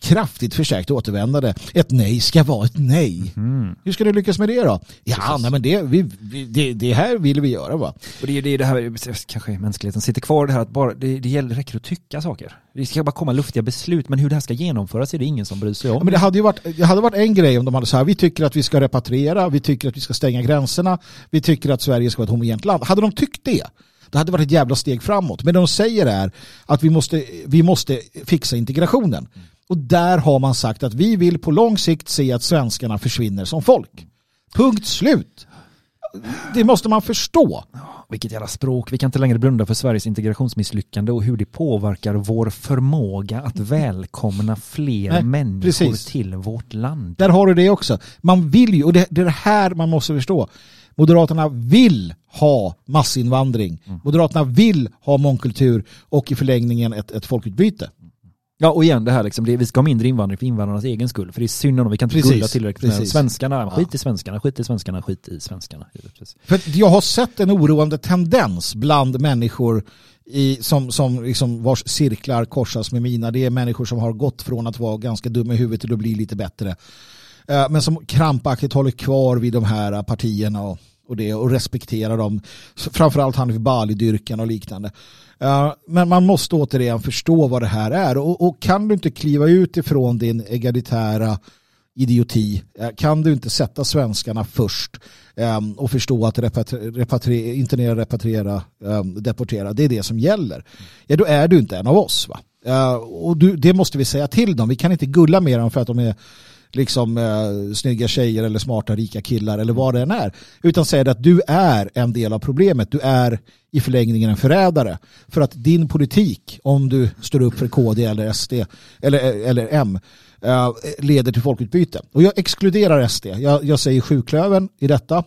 kraftigt förstärkt återvändande. Ett nej ska vara ett nej. Mm. Hur ska du lyckas med det då? Ja, nej, men det, vi, vi, det, det här vill vi göra va? Och det är det, det här, kanske mänskligheten sitter kvar det här att bara, det, det gäller, räcker att tycka saker. Det ska bara komma luftiga beslut, men hur det här ska genomföras är det ingen som bryr sig om. Ja, men det hade ju varit, det hade varit en grej om de hade så här, vi tycker att vi ska repatriera, vi tycker att vi ska stänga gränserna, vi tycker att Sverige ska vara ett homogent land. Hade de tyckt det, det hade varit ett jävla steg framåt. Men det de säger är att vi måste, vi måste fixa integrationen. Och där har man sagt att vi vill på lång sikt se att svenskarna försvinner som folk. Punkt slut. Det måste man förstå. Vilket jävla språk. Vi kan inte längre blunda för Sveriges integrationsmisslyckande och hur det påverkar vår förmåga att välkomna fler Nej, människor precis. till vårt land. Där har du det också. Man vill ju, och det, det är det här man måste förstå. Moderaterna vill ha massinvandring. Moderaterna vill ha mångkultur och i förlängningen ett, ett folkutbyte. Ja, och igen det här liksom, det, vi ska ha mindre invandring för invandrarnas egen skull. För det är synd om dem, vi kan inte Precis, gulla tillräckligt med precis. svenskarna. Skit i svenskarna, skit i svenskarna, skit i svenskarna. För jag har sett en oroande tendens bland människor i, som, som liksom vars cirklar korsas med mina. Det är människor som har gått från att vara ganska dumma i huvudet till att bli lite bättre. Eh, men som krampaktigt håller kvar vid de här eh, partierna och, och det och respekterar dem. Framförallt Hanif Bali-dyrkan och liknande. Eh, men man måste återigen förstå vad det här är. Och, och kan du inte kliva ut ifrån din egalitära idioti. Kan du inte sätta svenskarna först ehm, och förstå att repatri- repatri- internera, repatriera, ehm, deportera, det är det som gäller. Ja, då är du inte en av oss. Va? Och du, det måste vi säga till dem. Vi kan inte gulla med dem för att de är liksom eh, snygga tjejer eller smarta rika killar eller vad det än är. Utan säger att du är en del av problemet. Du är i förlängningen en förrädare. För att din politik, om du står upp för KD eller SD eller, eller M, eh, leder till folkutbyte. Och jag exkluderar SD. Jag, jag säger sjuklöven i detta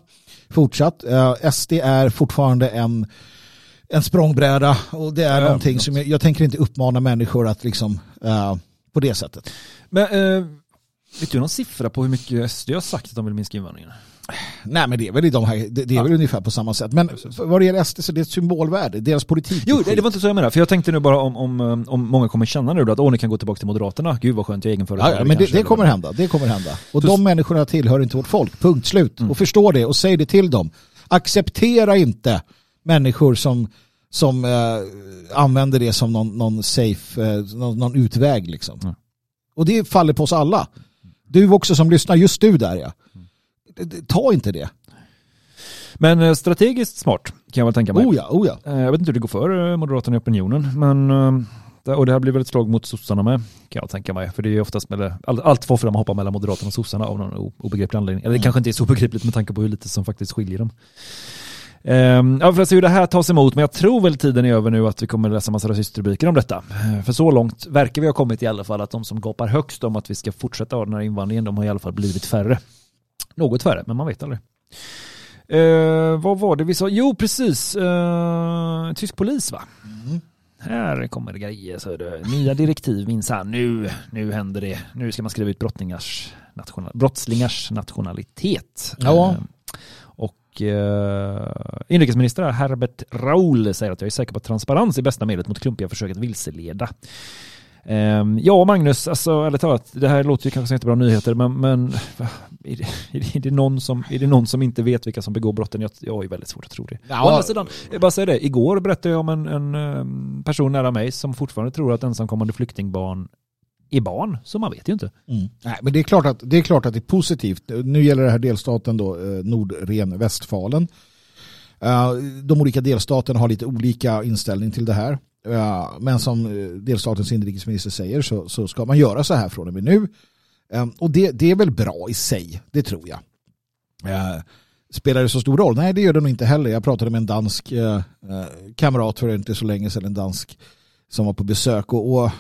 fortsatt. Eh, SD är fortfarande en en språngbräda och det är Ja, någonting som jag, jag tänker inte uppmana människor att liksom eh, på det sättet. Men eh, vet du någon siffra på hur mycket SD har sagt att de vill minska invandringen? Nej men det är väl, i de här, det, det är väl ungefär på samma sätt. Men vad det gäller SD så är det ett symbolvärde. Deras politik. Jo, det, var inte så jag menade. För jag tänkte nu bara om, om, eh, om många kommer känna nu då att åh, ni kan gå tillbaka till Moderaterna. Gud vad skönt, jag är egenföretagare. Ja, ja, men det, det kommer hända. Det kommer hända. Och Så- de människorna tillhör inte vårt folk. Punkt slut. Och förstå det och säg det till dem. Acceptera inte människor som, som eh, använder det som någon, någon safe, eh, någon, någon utväg liksom. Och det faller på oss alla. Du också som lyssnar, just du där ja. Ta inte det. Men eh, strategiskt smart kan jag väl tänka mig. Oh ja, oh ja. Eh, Jag vet inte hur det går för eh, Moderaterna i opinionen, men eh, det- och det här blir väl ett slag mot sossarna med, kan jag tänka mig. För det är ju oftast med, allt, allt för ofta de hoppar mellan Moderaterna och sossarna av någon obegriplig anledning. Eller det kanske inte är så obegripligt med tanke på hur lite som faktiskt skiljer dem. Um, ja, för att se hur det här tas emot, men jag tror väl tiden är över nu att vi kommer läsa massa rasistrubriker om detta. Eh, För så långt verkar vi ha kommit i alla fall att de som gapar högst om att vi ska fortsätta ha den här invandringen, de har i alla fall blivit färre. Något färre, men man vet aldrig. Eh, vad var det vi sa? Jo, precis. Eh, tysk polis va? Här kommer det grejer. Så det. Nya direktiv minsann. Nu, nu händer det. Nu ska man skriva ut brottningars national, brottslingars nationalitet. Ja. Eh, och eh, inrikesminister Herbert Raul säger att jag är säker på att transparens är bästa medlet mot klumpiga försök att vilseleda. Ehm, ja, Magnus, alltså ärligt talat, det här låter ju kanske som jättebra nyheter, men, men är, det, <laughs> är, det, någon som, är det någon som inte vet vilka som begår brotten? Jag, jag ju väldigt svårt att tro det. Ja. Å andra sidan, jag bara säger det, igår berättade jag om en, en ehm, person nära mig som fortfarande tror att ensamkommande flyktingbarn är barn, så man vet ju inte. Mm. Nej, men det är, klart att, det är klart att det är positivt. Nu gäller det här delstaten då, eh, Nordren-Västfalen. Eh, de olika delstaterna har lite olika inställning till det här. Eh, men som eh, delstatens inrikesminister säger så, så ska man göra så här från och med nu. Och det, det är väl bra i sig, det tror jag. Spelar det så stor roll? Nej, det gör det nog inte heller. Jag pratade med en dansk kamrat för inte så länge sedan, en dansk som var på besök. Och, och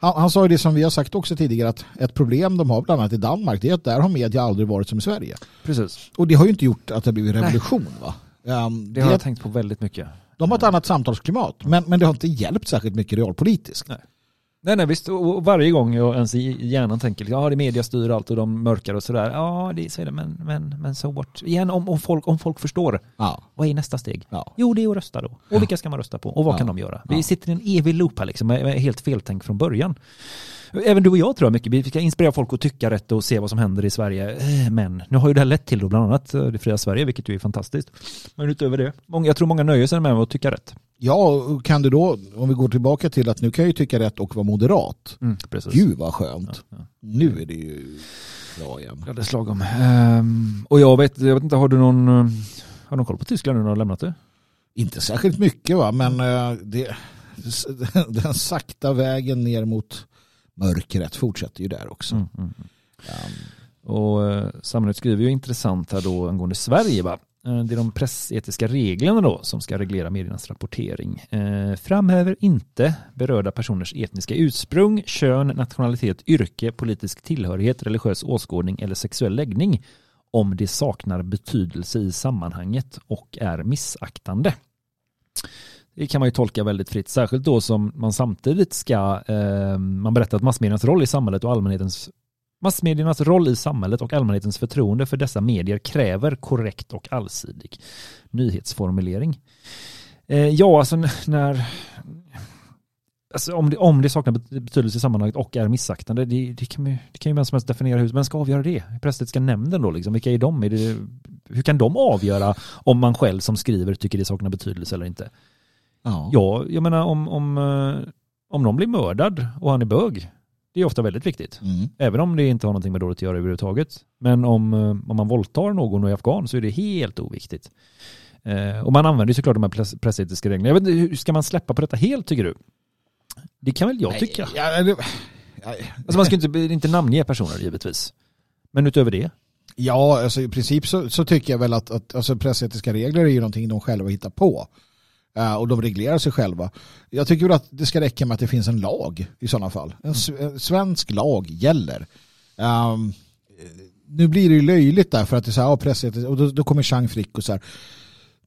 han, han sa ju det som vi har sagt också tidigare att ett problem de har bland annat i Danmark det är att där har media aldrig varit som i Sverige. Precis. Och det har ju inte gjort att det har blivit revolution. Va? Um, Det har jag tänkt på väldigt mycket. de har ett annat samtalsklimat men, men det har inte hjälpt särskilt mycket realpolitiskt. Nej. Nej, nej visst. Och varje gång jag ens i hjärnan tänker ja, det är media styr allt och de mörkar och sådär. Ja, det så är det, men, men, men så what? Igen, om, om, folk, om folk förstår. Ja. Vad är nästa steg? Ja. Jo, det är att rösta då. Och vilka ska man rösta på? Och vad kan de göra? Vi sitter i en evig loop här liksom, med helt feltänk från början. Även du och jag tror jag mycket. Vi ska inspirera folk att tycka rätt och se vad som händer i Sverige. Eh, Men nu har ju det här lett till då bland annat eh, det fria Sverige, vilket ju är fantastiskt. Men utöver det, jag tror många nöjer sig med att tycka rätt. Ja, kan du då, om vi går tillbaka till att nu kan jag ju tycka rätt och vara moderat. Mm, precis. Gud vad skönt. Nu är det ju bra igen. Ja, det är slagom. Ehm, och jag vet, jag vet inte, har du någon, eh, har någon koll på Tyskland nu när du har lämnat det? Inte särskilt mycket va, men det, <laughs> den sakta vägen ner mot mörkret fortsätter ju där också. Mm, mm, mm. Och eh, Samhället skriver ju intressant här då angående Sverige. Va? Eh, det är de pressetiska reglerna då som ska reglera mediernas rapportering. Eh, framhäver inte berörda personers etniska ursprung, kön, nationalitet, yrke, politisk tillhörighet, religiös åskådning eller sexuell läggning om det saknar betydelse i sammanhanget och är missaktande. Det kan man ju tolka väldigt fritt, särskilt då som man samtidigt ska, eh, man berättar att massmediernas roll i samhället och allmänhetens Massmediernas roll i samhället och allmänhetens förtroende för dessa medier kräver korrekt och allsidig nyhetsformulering. Eh, ja, alltså när... Alltså om, det, om det saknar betydelse i sammanhanget och är missaktande, det, det, kan, ju, det kan ju vem som helst definiera hur, vem ska avgöra det? Pressetiska nämnden då liksom, vilka är de? Är det, hur kan de avgöra om man själv som skriver tycker det saknar betydelse eller inte? Ja. Ja, jag menar om, om, eh, om någon blir mördad och han är bög, det är ofta väldigt viktigt. Mm. Även om det inte har någonting med dåligt att göra överhuvudtaget. Men om, eh, om man våldtar någon och är afghan så är det helt oviktigt. Eh, och man använder såklart de här press, pressetiska reglerna. Jag vet inte, hur ska man släppa på detta helt tycker du? Det kan väl jag tycka. Ja, det, Alltså man ska inte, inte namnge personer givetvis. Men utöver det? Ja, alltså i princip så, så tycker jag väl att, att alltså pressetiska regler är ju någonting de själva hittar på. Eh, och de reglerar sig själva. Jag tycker väl att det ska räcka med att det finns en lag i sådana fall. En, svensk lag gäller. Um, nu blir det ju löjligt där för att det är så här, ja, pressetiskt, och då, då kommer Chang Frick och så här.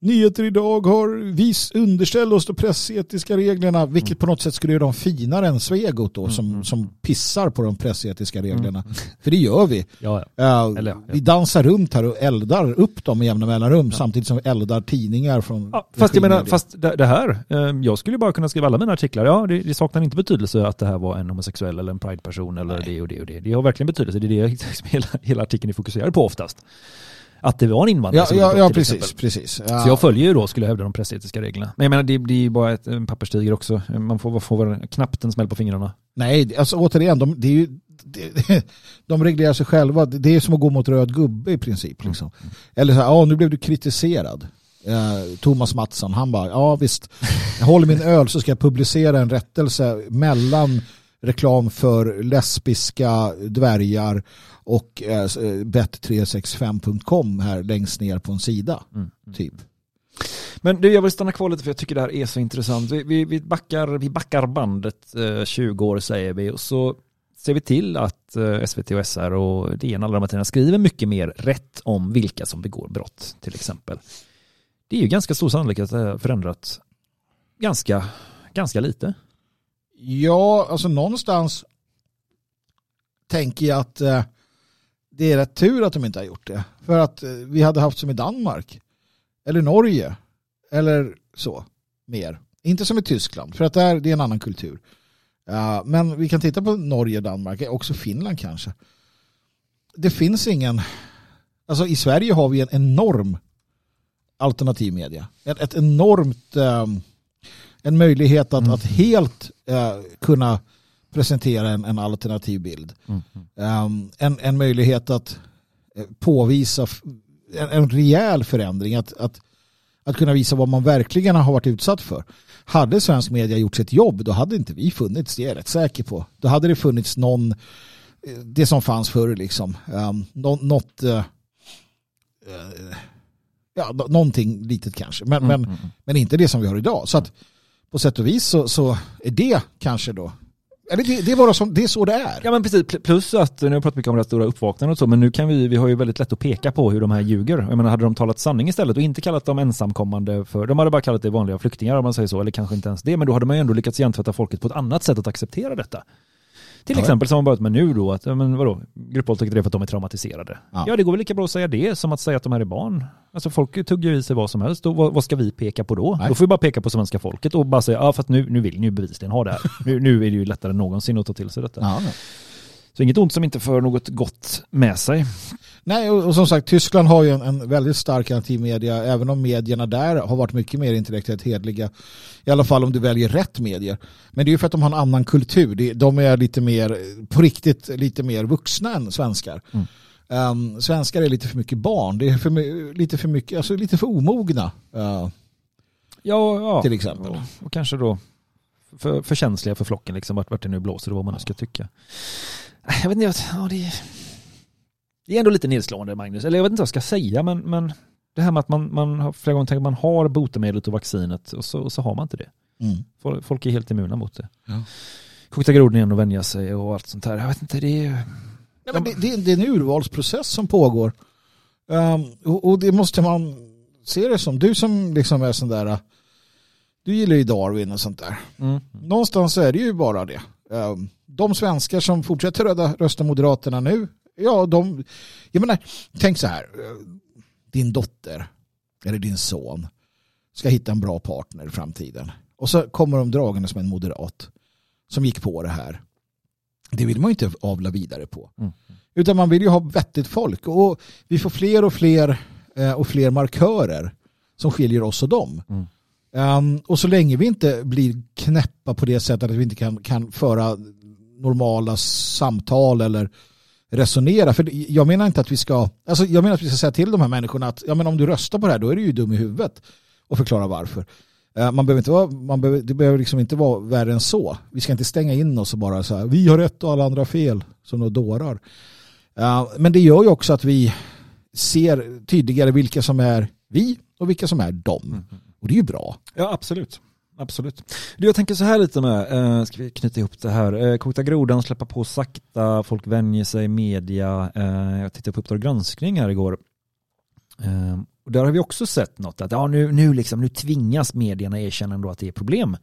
Nyheter idag har vis underställ oss de pressetiska reglerna, vilket på något sätt skulle göra dem finare än Svegot då, som, som pissar på de pressetiska reglerna. För det gör vi. Ja, Eh, Eller ja, Vi dansar runt här och eldar upp dem i jämna mellanrum samtidigt som vi eldar tidningar från Fast jag menar, fast det, det här, eh, jag skulle bara kunna skriva alla mina artiklar. Ja, det, det saknar inte betydelse att det här var en homosexuell eller en prideperson eller det och det och det. Det har verkligen betydelse. Det är det <laughs> hela, hela artikeln är fokuserad på oftast. Att det var en invandrare Ja, ja, ja precis. exempel. precis. Ja. Så jag följer ju då, skulle jag hävda, de pressetiska reglerna. Men jag menar, det blir ju bara ett, en papperstiger också. Man får, får väl knappt en smäll på fingrarna. Nej, det- alltså återigen, de, det är ju, det, <laughs> de reglerar sig själva. Det är som att gå mot röd gubbe i princip. Liksom. Eller så här, ja nu blev du kritiserad. Eh, Thomas Mattsson, han bara, ja visst, jag håller min öl så ska jag publicera en rättelse mellan reklam för lesbiska dvärgar och eh, bet365.com här längst ner på en sida. Typ. Men du, jag vill stanna kvar lite för jag tycker det här är så intressant. Vi, vi, vi, backar, vi backar bandet eh, 20 år säger vi och så ser vi till att eh, SVT och SR och DN alla de här tidningarna skriver mycket mer rätt om vilka som begår brott till exempel. Det är ju ganska stor sannolikhet att det har förändrat ganska, ganska lite. Ja, alltså någonstans tänker jag att eh, det är rätt tur att de inte har gjort det. För att eh, vi hade haft som i Danmark. Eller Norge. Eller så. Mer. Inte som i Tyskland. För att där, det är en annan kultur. Men vi kan titta på Norge, Danmark, också Finland kanske. Det finns ingen... Alltså i Sverige har vi en enorm alternativ media. Ett, ett enormt... ehm, en möjlighet att, att helt eh, kunna presentera en, en alternativ bild. Um, en, en möjlighet att eh, påvisa en, en rejäl förändring. Att, att, att kunna visa vad man verkligen har varit utsatt för. Hade svensk media gjort sitt jobb då hade inte vi funnits, det är jag rätt säker på. Då hade det funnits någon, eh, det som fanns förr liksom. Um, nå, något, eh, eh, ja, nå- någonting litet kanske. Men, Mm, men, men inte det som vi har idag. Så att på sätt och vis så, så är det kanske då, eller det, det, är bara som, det är så det är. Ja men precis, plus att nu har jag pratat mycket om det här stora uppvaknandet och så, men nu kan vi, vi har ju väldigt lätt att peka på hur de här ljuger. Jag menar, hade de talat sanning istället och inte kallat dem ensamkommande för, de hade bara kallat det vanliga flyktingar om man säger så, eller kanske inte ens det, men då hade man ju ändå lyckats hjärntvätta folket på ett annat sätt att acceptera detta. Till Ja. exempel som man börjat med nu då, att men vadå, gruppvåldtäkt är för att de är traumatiserade. Ja. Ja. det går väl lika bra att säga det som att säga att de här är barn. Alltså folk tuggar ju i sig vad som helst, och vad, vad ska vi peka på då? Nej. Då får vi bara peka på svenska folket och bara säga, ja fast nu, nu vill ni ju bevisligen ha det här. <laughs> nu, nu är det ju lättare än någonsin att ta till sig detta. Ja. Så inget ont som inte för något gott med sig. Nej, och, och som sagt, Tyskland har ju en, en väldigt stark antimedia, även om medierna där har varit mycket mer intellektuellt hedliga. I alla fall om du väljer rätt medier. Men det är ju för att de har en annan kultur. De är lite mer, på riktigt, lite mer vuxna än svenskar. Um, svenskar är lite för mycket barn. Det är för, lite för mycket, alltså lite för omogna. Uh, Ja, ja. Till exempel. Och, och kanske då för, för känsliga för flocken, liksom, vart, vart det nu blåser och vad man nu ska tycka. Nej, Jag vet inte, ja, det, är, det är ändå lite nedslående Magnus. Eller jag vet inte vad jag ska säga, men, men det här med att man, man flera gånger tänkt att man har botemedlet och vaccinet och så, och så har man inte det. mm. Folk, är helt immuna mot det. Ja. Kokta grodan igen och vänja sig och allt sånt här. Jag vet inte, det är... Ja, men det, det, det är en urvalsprocess som pågår. Um, och, och det måste man se det som. Du som liksom är sån där, du gillar ju Darwin och sånt där. Mm. Någonstans är det ju bara det. Um, de svenskar som fortsätter rösta Moderaterna nu, ja de, jag menar, tänk så här, uh, din dotter eller din son ska hitta en bra partner i framtiden. Och så kommer de dragande som en moderat som gick på det här. Det vill man ju inte avla vidare på. Mm. Utan man vill ju ha vettigt folk. Och vi får fler och fler eh, och fler markörer som skiljer oss och dem. Mm. Um, och så länge vi inte blir knäppa på det sättet att vi inte kan, kan föra normala samtal eller resonera. För jag menar inte att vi ska, alltså jag menar att vi ska säga till de här människorna att ja, men om du röstar på det här då är du ju dum i huvudet och förklara varför. Ehm, man behöver inte vara, man behöver, det behöver liksom inte vara värre än så. Vi ska inte stänga in oss och bara så här, vi har rätt och alla andra fel, som några dårar. Ehm, men det gör ju också att vi ser tydligare vilka som är vi och vilka som är dem. Mm-hmm. Och det är ju bra. Ja, absolut. Absolut. Du, jag tänker så här lite med, eh, ska vi knyta ihop det här, eh, Kokta grodan släppa på sakta, folk vänjer sig, media, eh, jag tittade på Uppdrag granskning här igår. Eh, och där har vi också sett något, att ja, nu, nu, liksom, nu tvingas medierna erkänna ändå att det är problem.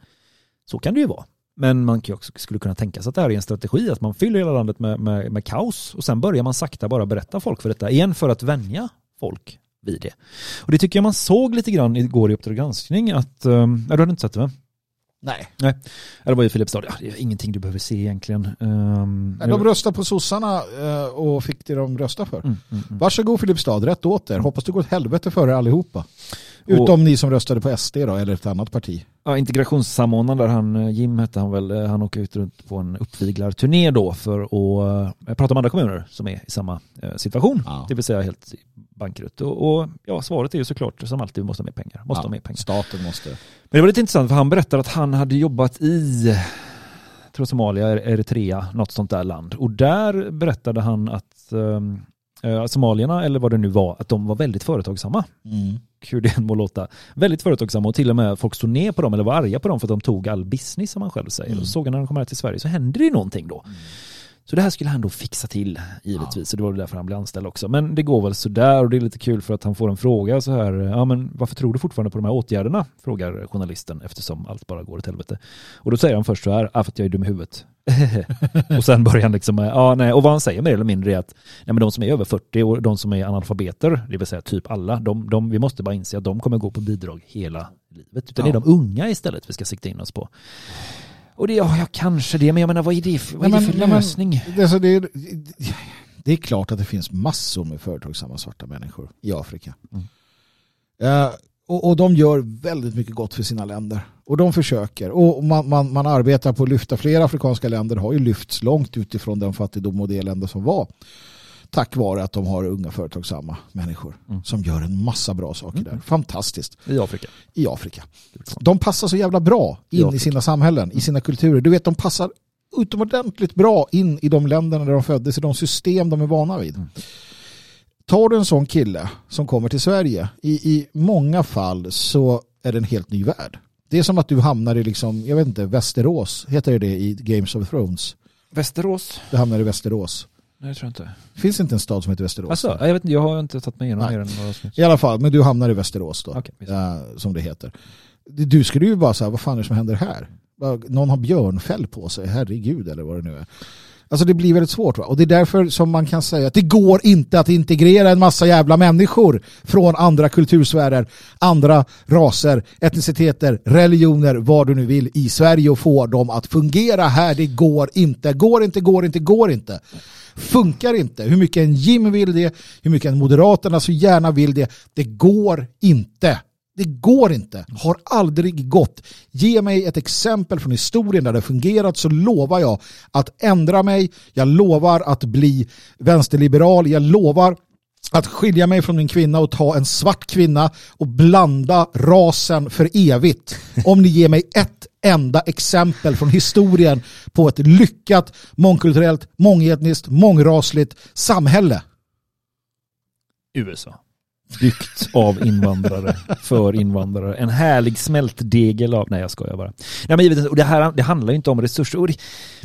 Så kan det ju vara. Men man kan också, skulle kunna tänka sig att det här är en strategi, att man fyller hela landet med, med, med kaos och sen börjar man sakta bara berätta folk för detta, igen för att vänja folk vid det. Och det tycker jag man såg lite grann igår i Uppdrag granskning att, um, ja, du hade inte sett det va? Nej. Nej, Ja, det var ju Filipstad, ja, det är ingenting du behöver se egentligen. Um, de röstade på sossarna eh, och fick det de röstade för. Mm, mm, mm. Varsågod Filipstad, rätt åt er. Hoppas det går åt helvete för er allihopa. Utom ni som röstade på SD då, eller ett annat parti. Ja, integrationssamordnaren där, han, eh, Jim hette han väl, eh, han åker ut runt på en uppviglarturné då för att eh, prata med andra kommuner som är i samma eh, situation. Det vill säga helt bankrutt. Och, och ja, svaret är ju såklart som alltid, vi måste ha mer pengar. Måste Ja, ha mer pengar. Staten måste. Men det var lite intressant för han berättade att han hade jobbat i tror Somalia, Eritrea, något sånt där land. Och där berättade han att um, eh, somalierna, eller vad det nu var, att de var väldigt företagsamma. Mm. Hur det än må låta. Väldigt företagsamma och till och med folk stod ner på dem eller var arga på dem för att de tog all business som man själv säger. Mm. Och såg han när de kom här till Sverige så hände det ju någonting då. Så det här skulle han då fixa till givetvis. Så det var därför han blev anställd också. Men det går väl sådär och det är lite kul för att han får en fråga så här. Ja men varför tror du fortfarande på de här åtgärderna? Frågar journalisten eftersom allt bara går åt helvete. Och då säger han först så här. Ja för att jag är dum i huvudet. <laughs> och sen börjar han liksom ja nej, och vad han säger mer eller mindre är att nej, men de som är över 40 och de som är analfabeter, det vill säga typ alla, de, de, vi måste bara inse att de kommer gå på bidrag hela livet. Utan Ja. det är de unga istället vi ska sikta in oss på. Och det, ja, kanske det, men jag menar vad är det för, vad är det för men- lösning? Det, alltså, det, är, det är klart att det finns massor med företagsamma svarta människor i Afrika. Mm. Eh, och, och de gör väldigt mycket gott för sina länder. Och de försöker. Och man, man, man arbetar på att lyfta fler afrikanska länder. har ju lyfts långt utifrån den fattigdom och det elände som var. Tack vare att de har unga företagsamma människor som gör en massa bra saker där. Fantastiskt. I Afrika. I Afrika. De passar så jävla bra I in i, Afrika. sina samhällen, i sina kulturer. Du vet, de passar utomordentligt bra in i de länderna där de föddes, i de system de är vana vid. Tar du en sån kille som kommer till Sverige, i, i många fall så är det en helt ny värld. Det är som att du hamnar i, liksom, jag vet inte, Västerås, heter det det i Games of Thrones? Västerås? Du hamnar i Västerås. Nej, det tror jag inte. Finns inte en stad som heter Västerås? Alltså, jag vet jag har inte tagit mig igenom mer än några avsnitt. I alla fall, men du hamnar i Västerås då. Okej, visst. eh, som det heter. Du skulle ju bara säga, vad fan är det som händer här? Någon har björnfäll på sig, herregud eller vad det nu är. Alltså det blir väldigt svårt va? och det är därför som man kan säga att det går inte att integrera en massa jävla människor från andra kultursfärer, andra raser, etniciteter, religioner, vad du nu vill i Sverige och få dem att fungera här. Det går inte, går inte, går inte, går inte. Funkar inte. Hur mycket en Jim vill det, hur mycket en Moderaterna så gärna vill det. Det går inte. Det går inte. Har aldrig gått. Ge mig ett exempel från historien där det fungerat så lovar jag att ändra mig. Jag lovar att bli vänsterliberal. Jag lovar att skilja mig från min kvinna och ta en svart kvinna och blanda rasen för evigt. Om ni ger mig ett enda exempel från historien på ett lyckat, mångkulturellt, mångetniskt, mångrasligt samhälle. USA. Byggt av invandrare, för invandrare. En härlig smältdegel av... Nej, jag skojar bara. Nej, men givetvis, och det, här, det handlar ju inte om resurser. Och det,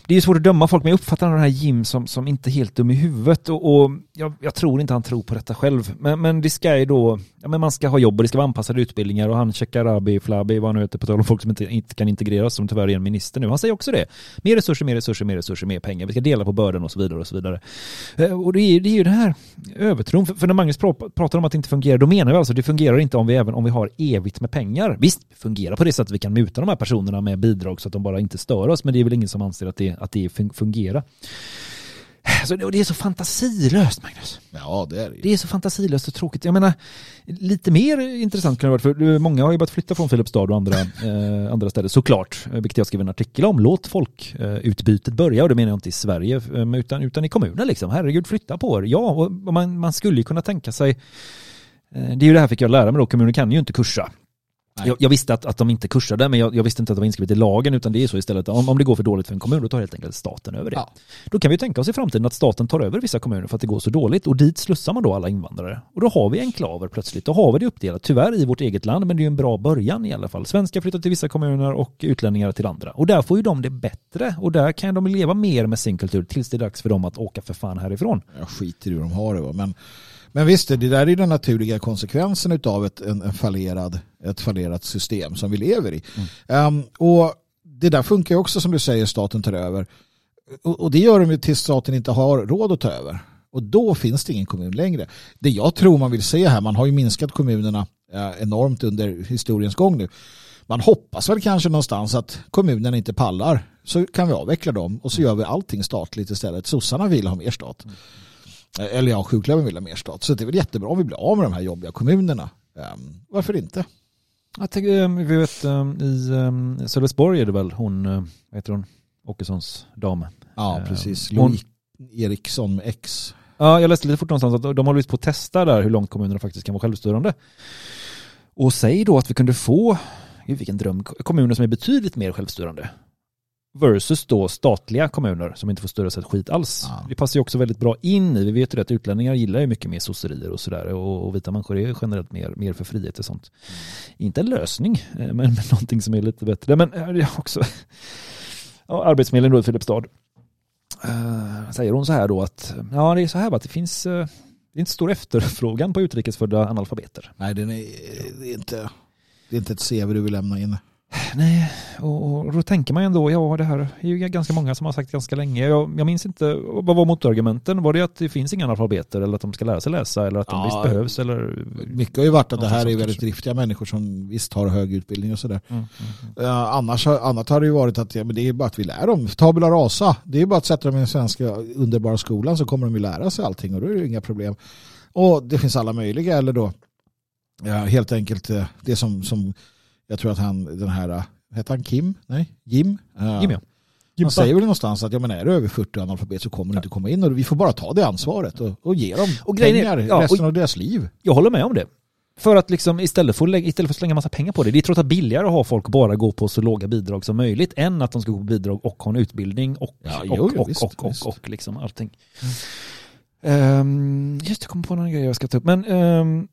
det är ju svårt att döma folk, men jag uppfattar den här Jim som, som inte helt dum i huvudet. Och, och jag, jag tror inte han tror på detta själv. Men, men det ska ju då... Ja, men man ska ha jobb och det ska vara anpassade utbildningar. Och han Shekarabi, Flabi, vad han nu heter, på tal om folk som inte, inte kan integreras, som tyvärr är en minister nu. Han säger också det. Mer resurser, mer resurser, mer resurser, mer pengar. Vi ska dela på bördan och så vidare. Och så vidare. Eh, och det är, det är ju den här övertron. För, för när Magnus pratar om att det inte fungerar, då menar vi alltså att det fungerar inte om vi även om vi har evigt med pengar. Visst, det fungerar på det sättet att vi kan muta de här personerna med bidrag så att de bara inte stör oss, men det är väl ingen som anser att det, att det fun- fungerar. Så det, är så fantasilöst, Magnus. Ja, det är det. Det är så fantasilöst och tråkigt. Jag menar, lite mer intressant kan det vara, för många har ju börjat flytta från Filipstad och andra, <laughs> eh, andra städer, såklart, eh, vilket jag skrev en artikel om. Låt folkutbytet börja, och det menar jag inte i Sverige, eh, utan, utan i kommunen liksom. Herregud, flytta på er. Ja, och man, man skulle ju kunna tänka sig, eh, det är ju det här fick jag lära mig då, kommunen kan ju inte kursa. Jag, jag visste att, att de inte kursade, men jag, jag visste inte att det var inskrivet i lagen, utan det är så istället. Om, om det går för dåligt för en kommun, då tar helt enkelt staten över det. Då kan vi tänka oss i framtiden att staten tar över vissa kommuner för att det går så dåligt och dit slussar man då alla invandrare. Och då har vi enklaver plötsligt. Då har vi det uppdelat, tyvärr i vårt eget land, men det är ju en bra början i alla fall. Svenskar flyttar till vissa kommuner och utlänningar till andra. Och där får ju de det bättre och där kan de leva mer med sin kultur tills det är dags för dem att åka för fan härifrån. Jag skiter i hur de har det. Va? Men, men visst, det där är den naturliga konsekvensen av ett, en, en fallerad, ett fallerat system som vi lever i. Ehm, och det där funkar ju också som du säger, staten tar över. Och, och det gör de ju tills staten inte har råd att ta över. Och då finns det ingen kommun längre. Det jag tror man vill se här, man har ju minskat kommunerna eh, enormt under historiens gång nu. Man hoppas väl kanske någonstans att kommunerna inte pallar så kan vi avveckla dem och så gör vi allting statligt istället. Sossarna vill ha mer stat. Eller ja, sjuklövern vill ha mer stat. Så det är väl jättebra om vi blir av med de här jobbiga kommunerna. Ehm, varför inte? Jag tänker, eh, vi vet eh, i eh, Sölvesborg är det väl hon, eh, vad heter hon, Åkessons dam. Ja, Eh, precis. hon- Eriksson X. Ja, jag läste lite fort någonstans att de håller på att testa där hur långt kommunerna faktiskt kan vara självstyrande. Och säg då att vi kunde få, vilken dröm, kommuner som är betydligt mer självstyrande. Versus då statliga kommuner som inte får styra sig ett skit alls. Det passar ju också väldigt bra in i, vi vet ju att utlänningar gillar ju mycket mer sosserier och sådär och, och vita människor är ju generellt mer, mer för frihet och sånt. Inte en lösning, eh, men, men någonting som är lite bättre. Men eh, också, <laughs> ja, Arbetsförmedlingen då i Filipstad eh, säger hon så här då att ja det är så här att det finns eh, det är inte stor efterfrågan på utrikesfödda analfabeter. Nej, den är, det, är inte, det är inte ett CV du vill lämna in. Nej, och, och då tänker man ju ändå, ja det här är ju ganska många som har sagt ganska länge. Jag, jag minns inte, vad var motargumenten? Var det att det finns inga analfabeter eller att de ska lära sig läsa eller att de Ja, visst behövs? Eller... Mycket har ju varit att det här är väldigt driftiga människor som visst har hög utbildning och sådär. Mm, Eh, annars, har- annat har det ju varit att ja, men det är bara att vi lär dem. Tabula rasa. Det är bara att sätta dem i den svenska underbara skolan så kommer de ju lära sig allting och då är det ju inga problem. Och det finns alla möjliga eller då ja, helt enkelt eh, det som, som jag tror att han den här eh, heter han Kim? Nej, Jim? Eh, Jim, ja. Han säger väl någonstans att ja, men är du över 40 analfabet så kommer du inte komma in och vi får bara ta det ansvaret och, och ge dem Och grejen är- pengar ja, och- resten av deras liv. Jag håller med om det. För att liksom istället för, lägga, istället för att slänga massa pengar på det, det är trots allt billigare att ha folk bara gå på så låga bidrag som möjligt än att de ska gå på bidrag och ha en utbildning och, Ja, och, jo, jo, och, visst, och, och, visst. och, liksom allting. Ehm, just det, jag kom på någon grej jag ska ta upp. Men um,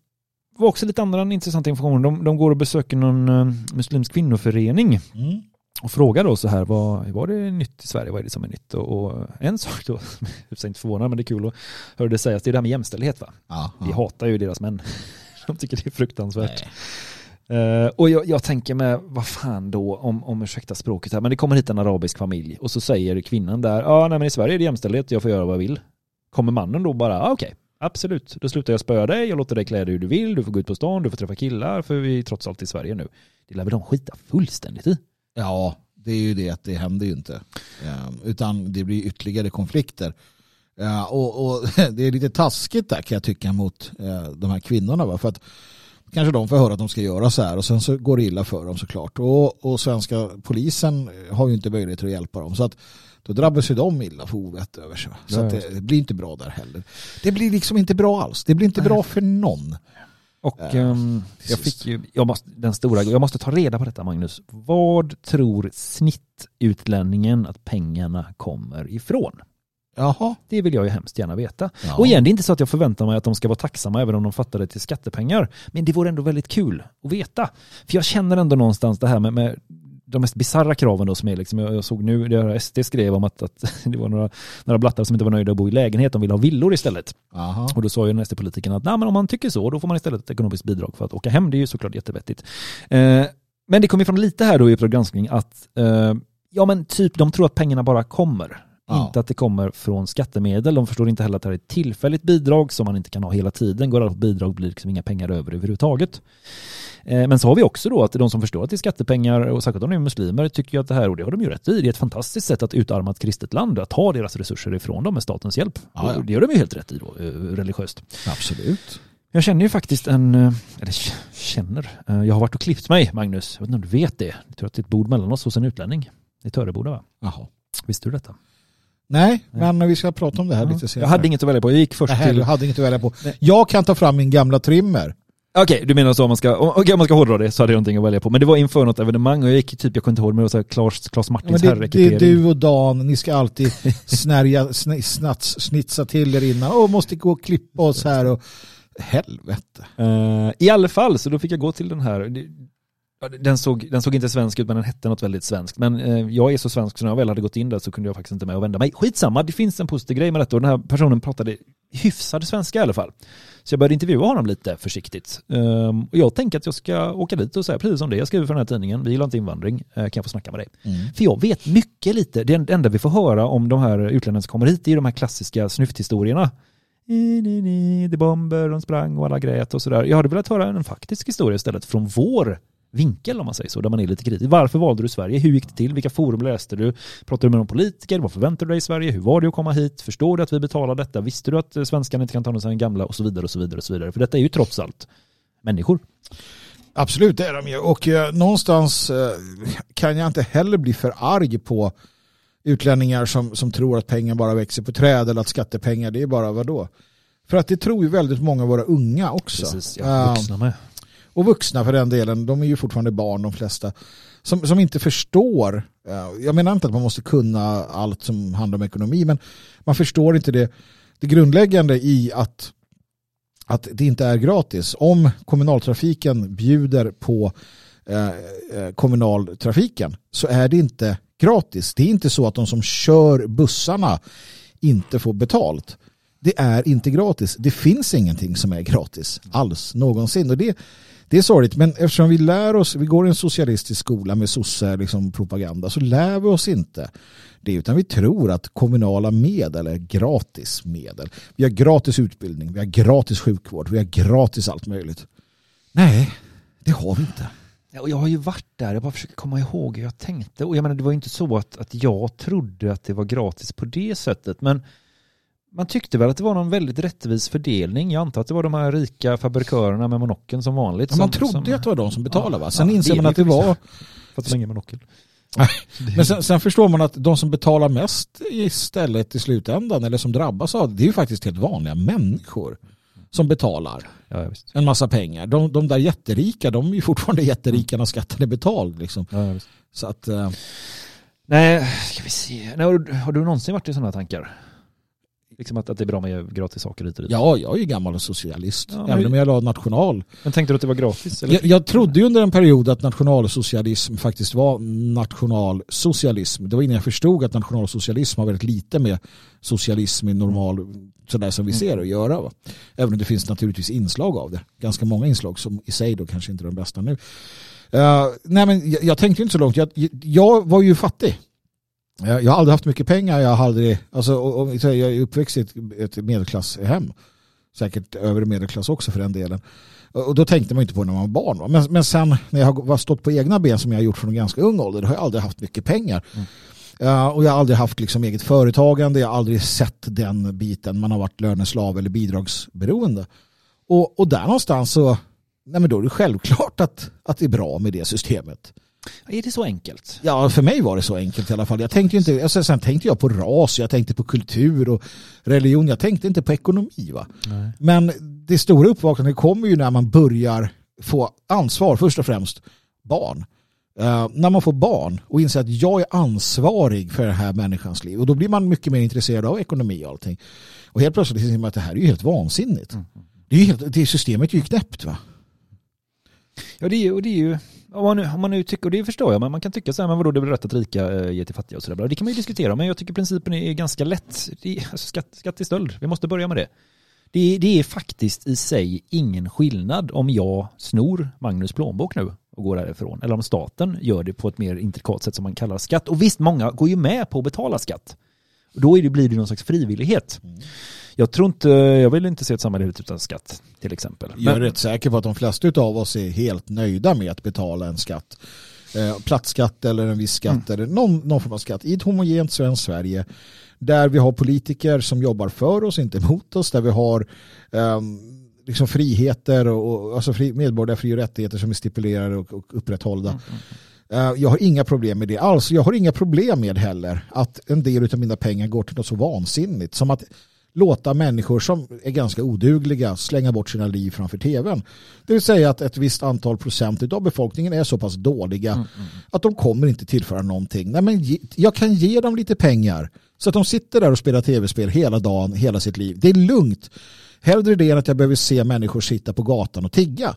var också lite andra intressanta information. De, de går och besöker någon um, muslimsk kvinnoförening Mm. och frågar då så här, vad, vad är det nytt i Sverige? Vad är det som är nytt? Och, och en <laughs> sak då, som jag inte förvånad men det är kul att höra det sägas, det är det här med jämställdhet va? Ja, Vi hatar ju deras män. <laughs> De tycker det är fruktansvärt. Eh, och jag, jag tänker med, vad fan då, om, om ursäkta språket här, men det kommer hit en arabisk familj och så säger kvinnan där, ja nej men i Sverige är det jämställdhet, jag får göra vad jag vill. Kommer mannen då bara, ah, okej, absolut, då slutar jag spöa dig, jag låter dig klä dig hur du vill, du får gå ut på stan, du får träffa killar, för vi är trots allt i Sverige nu. Det lär väl de skita fullständigt i. Ja, det är ju det att det händer ju inte. Ehm, utan det blir ytterligare konflikter. Ehm, och, och <laughs> det är lite taskigt där kan jag tycka mot eh, de här kvinnorna. Va? För att kanske de får höra att de ska göra så här och sen så går det illa för dem såklart. Och, och svenska polisen har ju inte möjlighet att hjälpa dem. Så att då drabbas ju de illa för ovett över sig. Så Ja, det, det blir inte bra där heller. Det blir liksom inte bra alls. Det blir inte bra för någon. Och ehm, jag fick ju, jag måste, den stora, jag måste ta reda på detta Magnus. Vad tror snittutlänningen att pengarna kommer ifrån? Jaha. Det vill jag ju hemskt gärna veta. Ja. Och igen, det är inte så att jag förväntar mig att de ska vara tacksamma även om de fattar det till skattepengar. Men det vore ändå väldigt kul att veta. För jag känner ändå någonstans det här med, med de mest bisarra kraven då som är liksom, jag, såg nu, det här SD skrev om att, att <laughs> det var några, några blattar som inte var nöjda att bo i lägenhet, de ville ha villor istället. Aha. Och då sa ju den SD-politikern att Nej, men om man tycker så, då får man istället ett ekonomiskt bidrag för att åka hem. Det är ju såklart jättevettigt. Eh, men det kom ju fram lite här då i Uppdrag granskning att eh, ja men typ de tror att pengarna bara kommer. Ja. Inte att det kommer från skattemedel. De förstår inte heller att det här är ett tillfälligt bidrag som man inte kan ha hela tiden. Går alla på bidrag blir liksom inga pengar över överhuvudtaget. Eh, Men så har vi också då att de som förstår att det är skattepengar och särskilt om de är muslimer tycker ju att det här, och det har de ju rätt i, det är ett fantastiskt sätt att utarma ett kristet land, att ta deras resurser ifrån dem med statens hjälp. Ja, ja. Det gör de ju helt rätt i då, eh, religiöst. Absolut. Jag känner ju faktiskt en, eh, eller känner, jag har varit och klippt mig Magnus, jag vet inte om du vet det. Jag tror att det är ett bord mellan oss hos en utlänning. Det är Töreboda va? Jaha. Visste du detta? Nej, men vi ska prata om det här lite senare. Jag hade inget att välja på, jag gick först Nej, till... du hade inget att välja på. Jag kan ta fram min gamla trimmer. Okej, du menar så om man ska, okej, om man ska hårdra det så hade jag någonting att välja på. Men det var inför något evenemang och jag gick typ, jag kommer inte ihåg, men det var här Claes, Claes Ja, Martins men det, det herrekipering. är du och Dan, ni ska alltid <laughs> snärja, sn- snats, snitsa till er innan. Åh, måste gå och klippa oss här och helvete. Eh, I alla fall, så då fick jag gå till den här. Den såg, den såg inte svensk ut men den hette något väldigt svenskt. Men eh, jag är så svensk så när jag väl hade gått in där så kunde jag faktiskt inte med och vända mig. Skitsamma, det finns en positiv grej med detta och den här personen pratade hyfsad svenska i alla fall. Så jag började intervjua honom lite försiktigt. Ehm, och jag tänker att jag ska åka dit och säga precis som det jag skriver för den här tidningen. Vi gillar inte invandring, Eh, kan jag få snacka med dig? För jag vet mycket lite. Det enda vi får höra om de här utlänningarna som kommer hit är de här klassiska snyfthistorierna. Det bomber, de sprang och alla grät och sådär. Jag hade velat höra en faktisk historia istället från vår vinkel om man säger så, där man är lite kritisk. Varför valde du Sverige? Hur gick det till? Vilka forum läste du? Pratade du med någon politiker? Vad förväntade du dig i Sverige? Hur var det att komma hit? Förstår du att vi betalar detta? Visste du att eh, svenskarna inte kan ta sig gamla? Och så vidare och så vidare och så vidare. För detta är ju trots allt människor. Absolut, det är de ju. Och eh, någonstans eh, kan jag inte heller bli för arg på utlänningar som, som tror att pengar bara växer på träd eller att skattepengar det är bara vad då? För att det tror ju väldigt många av våra unga också. Precis, ja, vuxna med. Och vuxna för den delen, de är ju fortfarande barn de flesta. Som, som inte förstår, jag menar inte att man måste kunna allt som handlar om ekonomi, men man förstår inte det, det grundläggande i att, att det inte är gratis. Om kommunaltrafiken bjuder på eh, eh, kommunaltrafiken så är det inte gratis. Det är inte så att de som kör bussarna inte får betalt. Det är inte gratis. Det finns ingenting som är gratis alls någonsin. Och det, det är sorgligt, men eftersom vi lär oss, vi går i en socialistisk skola med sosse liksom, propaganda så lär vi oss inte det utan vi tror att kommunala medel är gratis medel. Vi har gratis utbildning, vi har gratis sjukvård, vi har gratis allt möjligt. Nej, det har vi inte. Och jag har ju varit där, jag bara försöker komma ihåg hur jag tänkte. Och jag menar, det var ju inte så att, att jag trodde att det var gratis på det sättet. Men man tyckte väl att det var någon väldigt rättvis fördelning. Jag antar att det var de här rika fabrikörerna med monokeln som vanligt. Ja, man som, trodde som, att det var de som betalade va? Ja, Sen ja, inser man att det var... För att de ingen monokel. <laughs> Men sen, sen förstår man att de som betalar mest istället i slutändan eller som drabbas av det, det är ju faktiskt helt vanliga människor som betalar Ja, en massa pengar. De, de där jätterika, de är ju fortfarande jätterika när skatten är betald. Liksom. Ja. Så att, eh, Nej, ska vi se. Nej, har, du- har du någonsin varit i sådana tankar? Liksom att, att det är bra med gratis saker hit och dit? ja, jag är ju gammal socialist. Ja, men- även om jag la national. Men tänkte du att det var gratis? Eller? Jag, jag trodde ju under en period att nationalsocialism faktiskt var nationalsocialism. Det var innan jag förstod att nationalsocialism har väldigt lite med socialism i normal, sådär som vi ser att göra. Va? Även om det finns naturligtvis inslag av det. Ganska många inslag som i sig då kanske inte är de bästa nu. Eh, nej men jag, jag tänkte inte så långt. Jag, jag var ju fattig. Jag, har aldrig haft mycket pengar. Jag, har aldrig, alltså, och, och, jag är uppväxt i ett, ett medelklasshem. Säkert övre medelklass också för den delen. Och då tänkte man inte på när man var barn. Va? Men, men sen när jag har stått på egna ben som jag har gjort från en ganska ung ålder, då har jag aldrig haft mycket pengar. Ja, och jag har aldrig haft liksom eget företagande, jag har aldrig sett den biten. Man har varit löneslav eller bidragsberoende. Och, och där någonstans så, nej men då är det självklart att, att det är bra med det systemet. Är det så enkelt? Ja, för mig var det så enkelt i alla fall. Jag tänkte ju inte, alltså, sen tänkte jag på ras, jag tänkte på kultur och religion. Jag tänkte inte på ekonomi. Va? Men det stora uppvaknandet kommer ju när man börjar få ansvar, först och främst barn. Eh, när man får barn och inser att jag är ansvarig för den här människans liv. Och då blir man mycket mer intresserad av ekonomi och allting. Och helt plötsligt inser man att det här är ju helt vansinnigt. Det, är ju helt, det systemet är ju knäppt va? Ja, det är och det är ju om man, nu, om man nu tycker, och det förstår jag, men man kan tycka så här, men vadå, det är väl rätt att rika äh, ger till fattiga och sådär. Det kan man ju diskutera, men jag tycker principen är ganska lätt. Det är, alltså, skatt, skatt är stöld, vi måste börja med det. Det är, det är faktiskt i sig ingen skillnad om jag snor Magnus plånbok nu och går därifrån, eller om staten gör det på ett mer intrikat sätt som man kallar skatt. Och visst, många går ju med på att betala skatt. Då är det, blir det någon slags frivillighet. Mm. Jag tror inte, jag vill inte se ett samhälle utan skatt, till exempel. Jag är rätt säker på att de flesta av oss är helt nöjda med att betala en skatt. Eh, plattskatt eller en viss skatt eller någon, någon form av skatt i ett homogent svenskt Sverige där vi har politiker som jobbar för oss, inte emot oss, där vi har ehm, liksom friheter och, alltså fri, medborgerliga fri och rättigheter som är stipulerade och, och upprätthållna. Eh, Jag har inga problem med det alls. Jag har inga problem med heller att en del av mina pengar går till något så vansinnigt som att låta människor som är ganska odugliga slänga bort sina liv framför tvn. Det vill säga att ett visst antal procent av befolkningen är så pass dåliga att de kommer inte tillföra någonting. Nej, men jag kan ge dem lite pengar så att de sitter där och spelar tv-spel hela dagen, hela sitt liv. Det är lugnt. Hellre det än att jag behöver se människor sitta på gatan och tigga.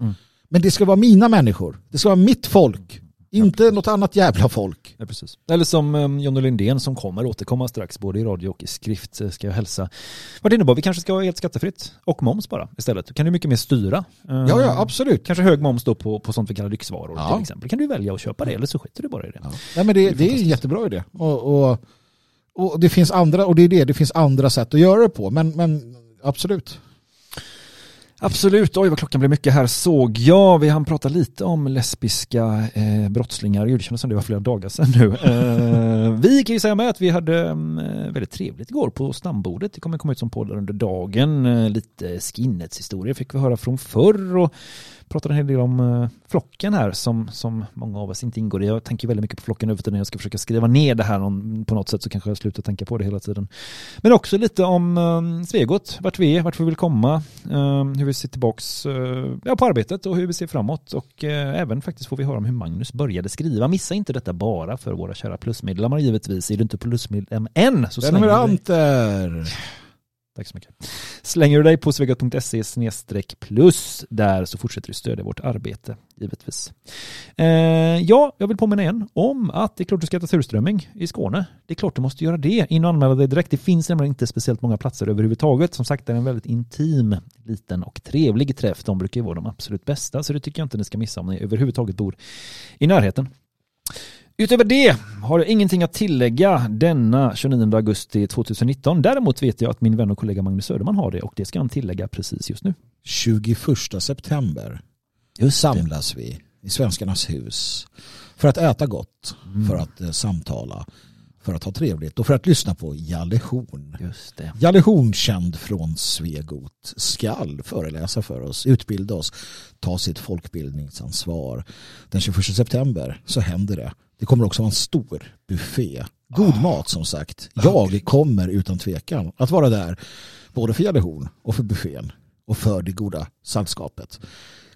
Men det ska vara mina människor. Det ska vara mitt folk. Inte något annat jävla folk. Ja, precis. Eller som um, Jonny Lindén som kommer återkomma strax både i radio och i skrift eh, ska jag hälsa. Vad det innebär, vi kanske ska ha helt skattefritt och moms bara istället. Då kan du mycket mer styra. Eh, Ja, ja, absolut. Kanske hög moms då på, på sånt vi kallar lyxvaror Ja. till exempel. Kan du välja att köpa det eller så skiter du bara i det. Nej, men det, det är en jättebra idé. Och, och, och det finns andra, och det är det, det finns andra sätt att göra det på. Men, men absolut. Absolut, oj vad klockan blev mycket här såg jag. Vi hann prata lite om lesbiska eh, brottslingar. Det kändes som det var flera dagar sedan nu. Eh, <laughs> vi kan ju säga med att vi hade eh, väldigt trevligt igår på stambordet. Det kommer komma ut som poddar under dagen. Eh, lite skinnets historia fick vi höra från förr och pratade en hel del om eh, flocken här som, som många av oss inte ingår i. Jag tänker väldigt mycket på flocken över tiden. Jag ska försöka skriva ner det här på något sätt så kanske jag slutar tänka på det hela tiden. Men också lite om eh, Svegot, vart vi är, vart vi vill komma, eh, hur vi ser tillbaks ja, på arbetet och hur vi ser framåt och även faktiskt får vi höra om hur Magnus började skriva. Missa inte detta bara för våra kära plusmedlemmar givetvis. Är du inte plusmedlem än så slänger du dig. Tack så mycket. Slänger du dig på svegot.se plus där så fortsätter du stödja vårt arbete givetvis. Eh, ja, jag vill påminna igen om att det är klart du ska äta surströmming i Skåne. Det är klart du måste göra det. In och anmäla dig direkt. Det finns nämligen inte speciellt många platser överhuvudtaget. Som sagt, det är en väldigt intim, liten och trevlig träff. De brukar ju vara de absolut bästa, så det tycker jag inte ni ska missa om ni överhuvudtaget bor i närheten. Utöver det har jag ingenting att tillägga denna 29 augusti 2019. Däremot vet jag att min vän och kollega Magnus Söderman har det och det ska han tillägga precis just nu. 21 september samlas vi i Svenskarnas hus för att äta gott, Mm. för att eh, samtala, för att ha trevligt och för att lyssna på Jalle Horn. Just det. Jalle Horn, känd från Svegot, skall föreläsa för oss, utbilda oss, ta sitt folkbildningsansvar. Den 21 september så händer det. Det kommer också vara en stor buffé. God mat som sagt. Jag kommer utan tvekan att vara där både för Jalle Horn och för buffén och för det goda sällskapet.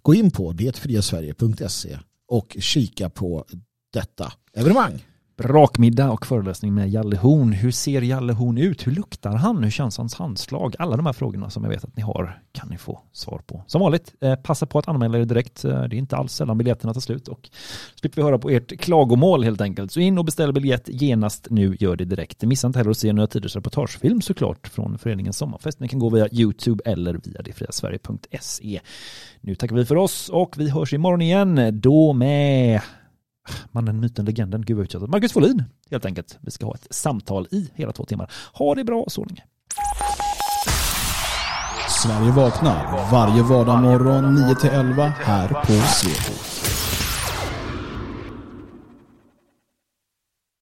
Gå in på detfriasverige.se och kika på detta evenemang. Brakmiddag och föreläsning med Jalle Horn. Hur ser Jalle Horn ut? Hur luktar han? Hur känns hans handslag? Alla de här frågorna som jag vet att ni har kan ni få svar på. Som vanligt, eh, passa på att anmäla er direkt. Eh, det är inte alls sällan biljetterna tar slut och slipper vi höra på ert klagomål helt enkelt. Så in och beställ biljett genast nu, gör det direkt. Missa inte heller att se Nya Tiders reportagefilm såklart från föreningen Sommarfest. Ni kan gå via YouTube eller via detfriasverige.se. Nu tackar vi för oss och vi hörs imorgon igen. Då med mannen, myten, legenden, gud vad. Marcus Folin helt enkelt. Vi ska ha ett samtal i hela två timmar. Ha det bra så länge. Sverige vaknar varje vardagsmorgon 9-11 här på Svegot.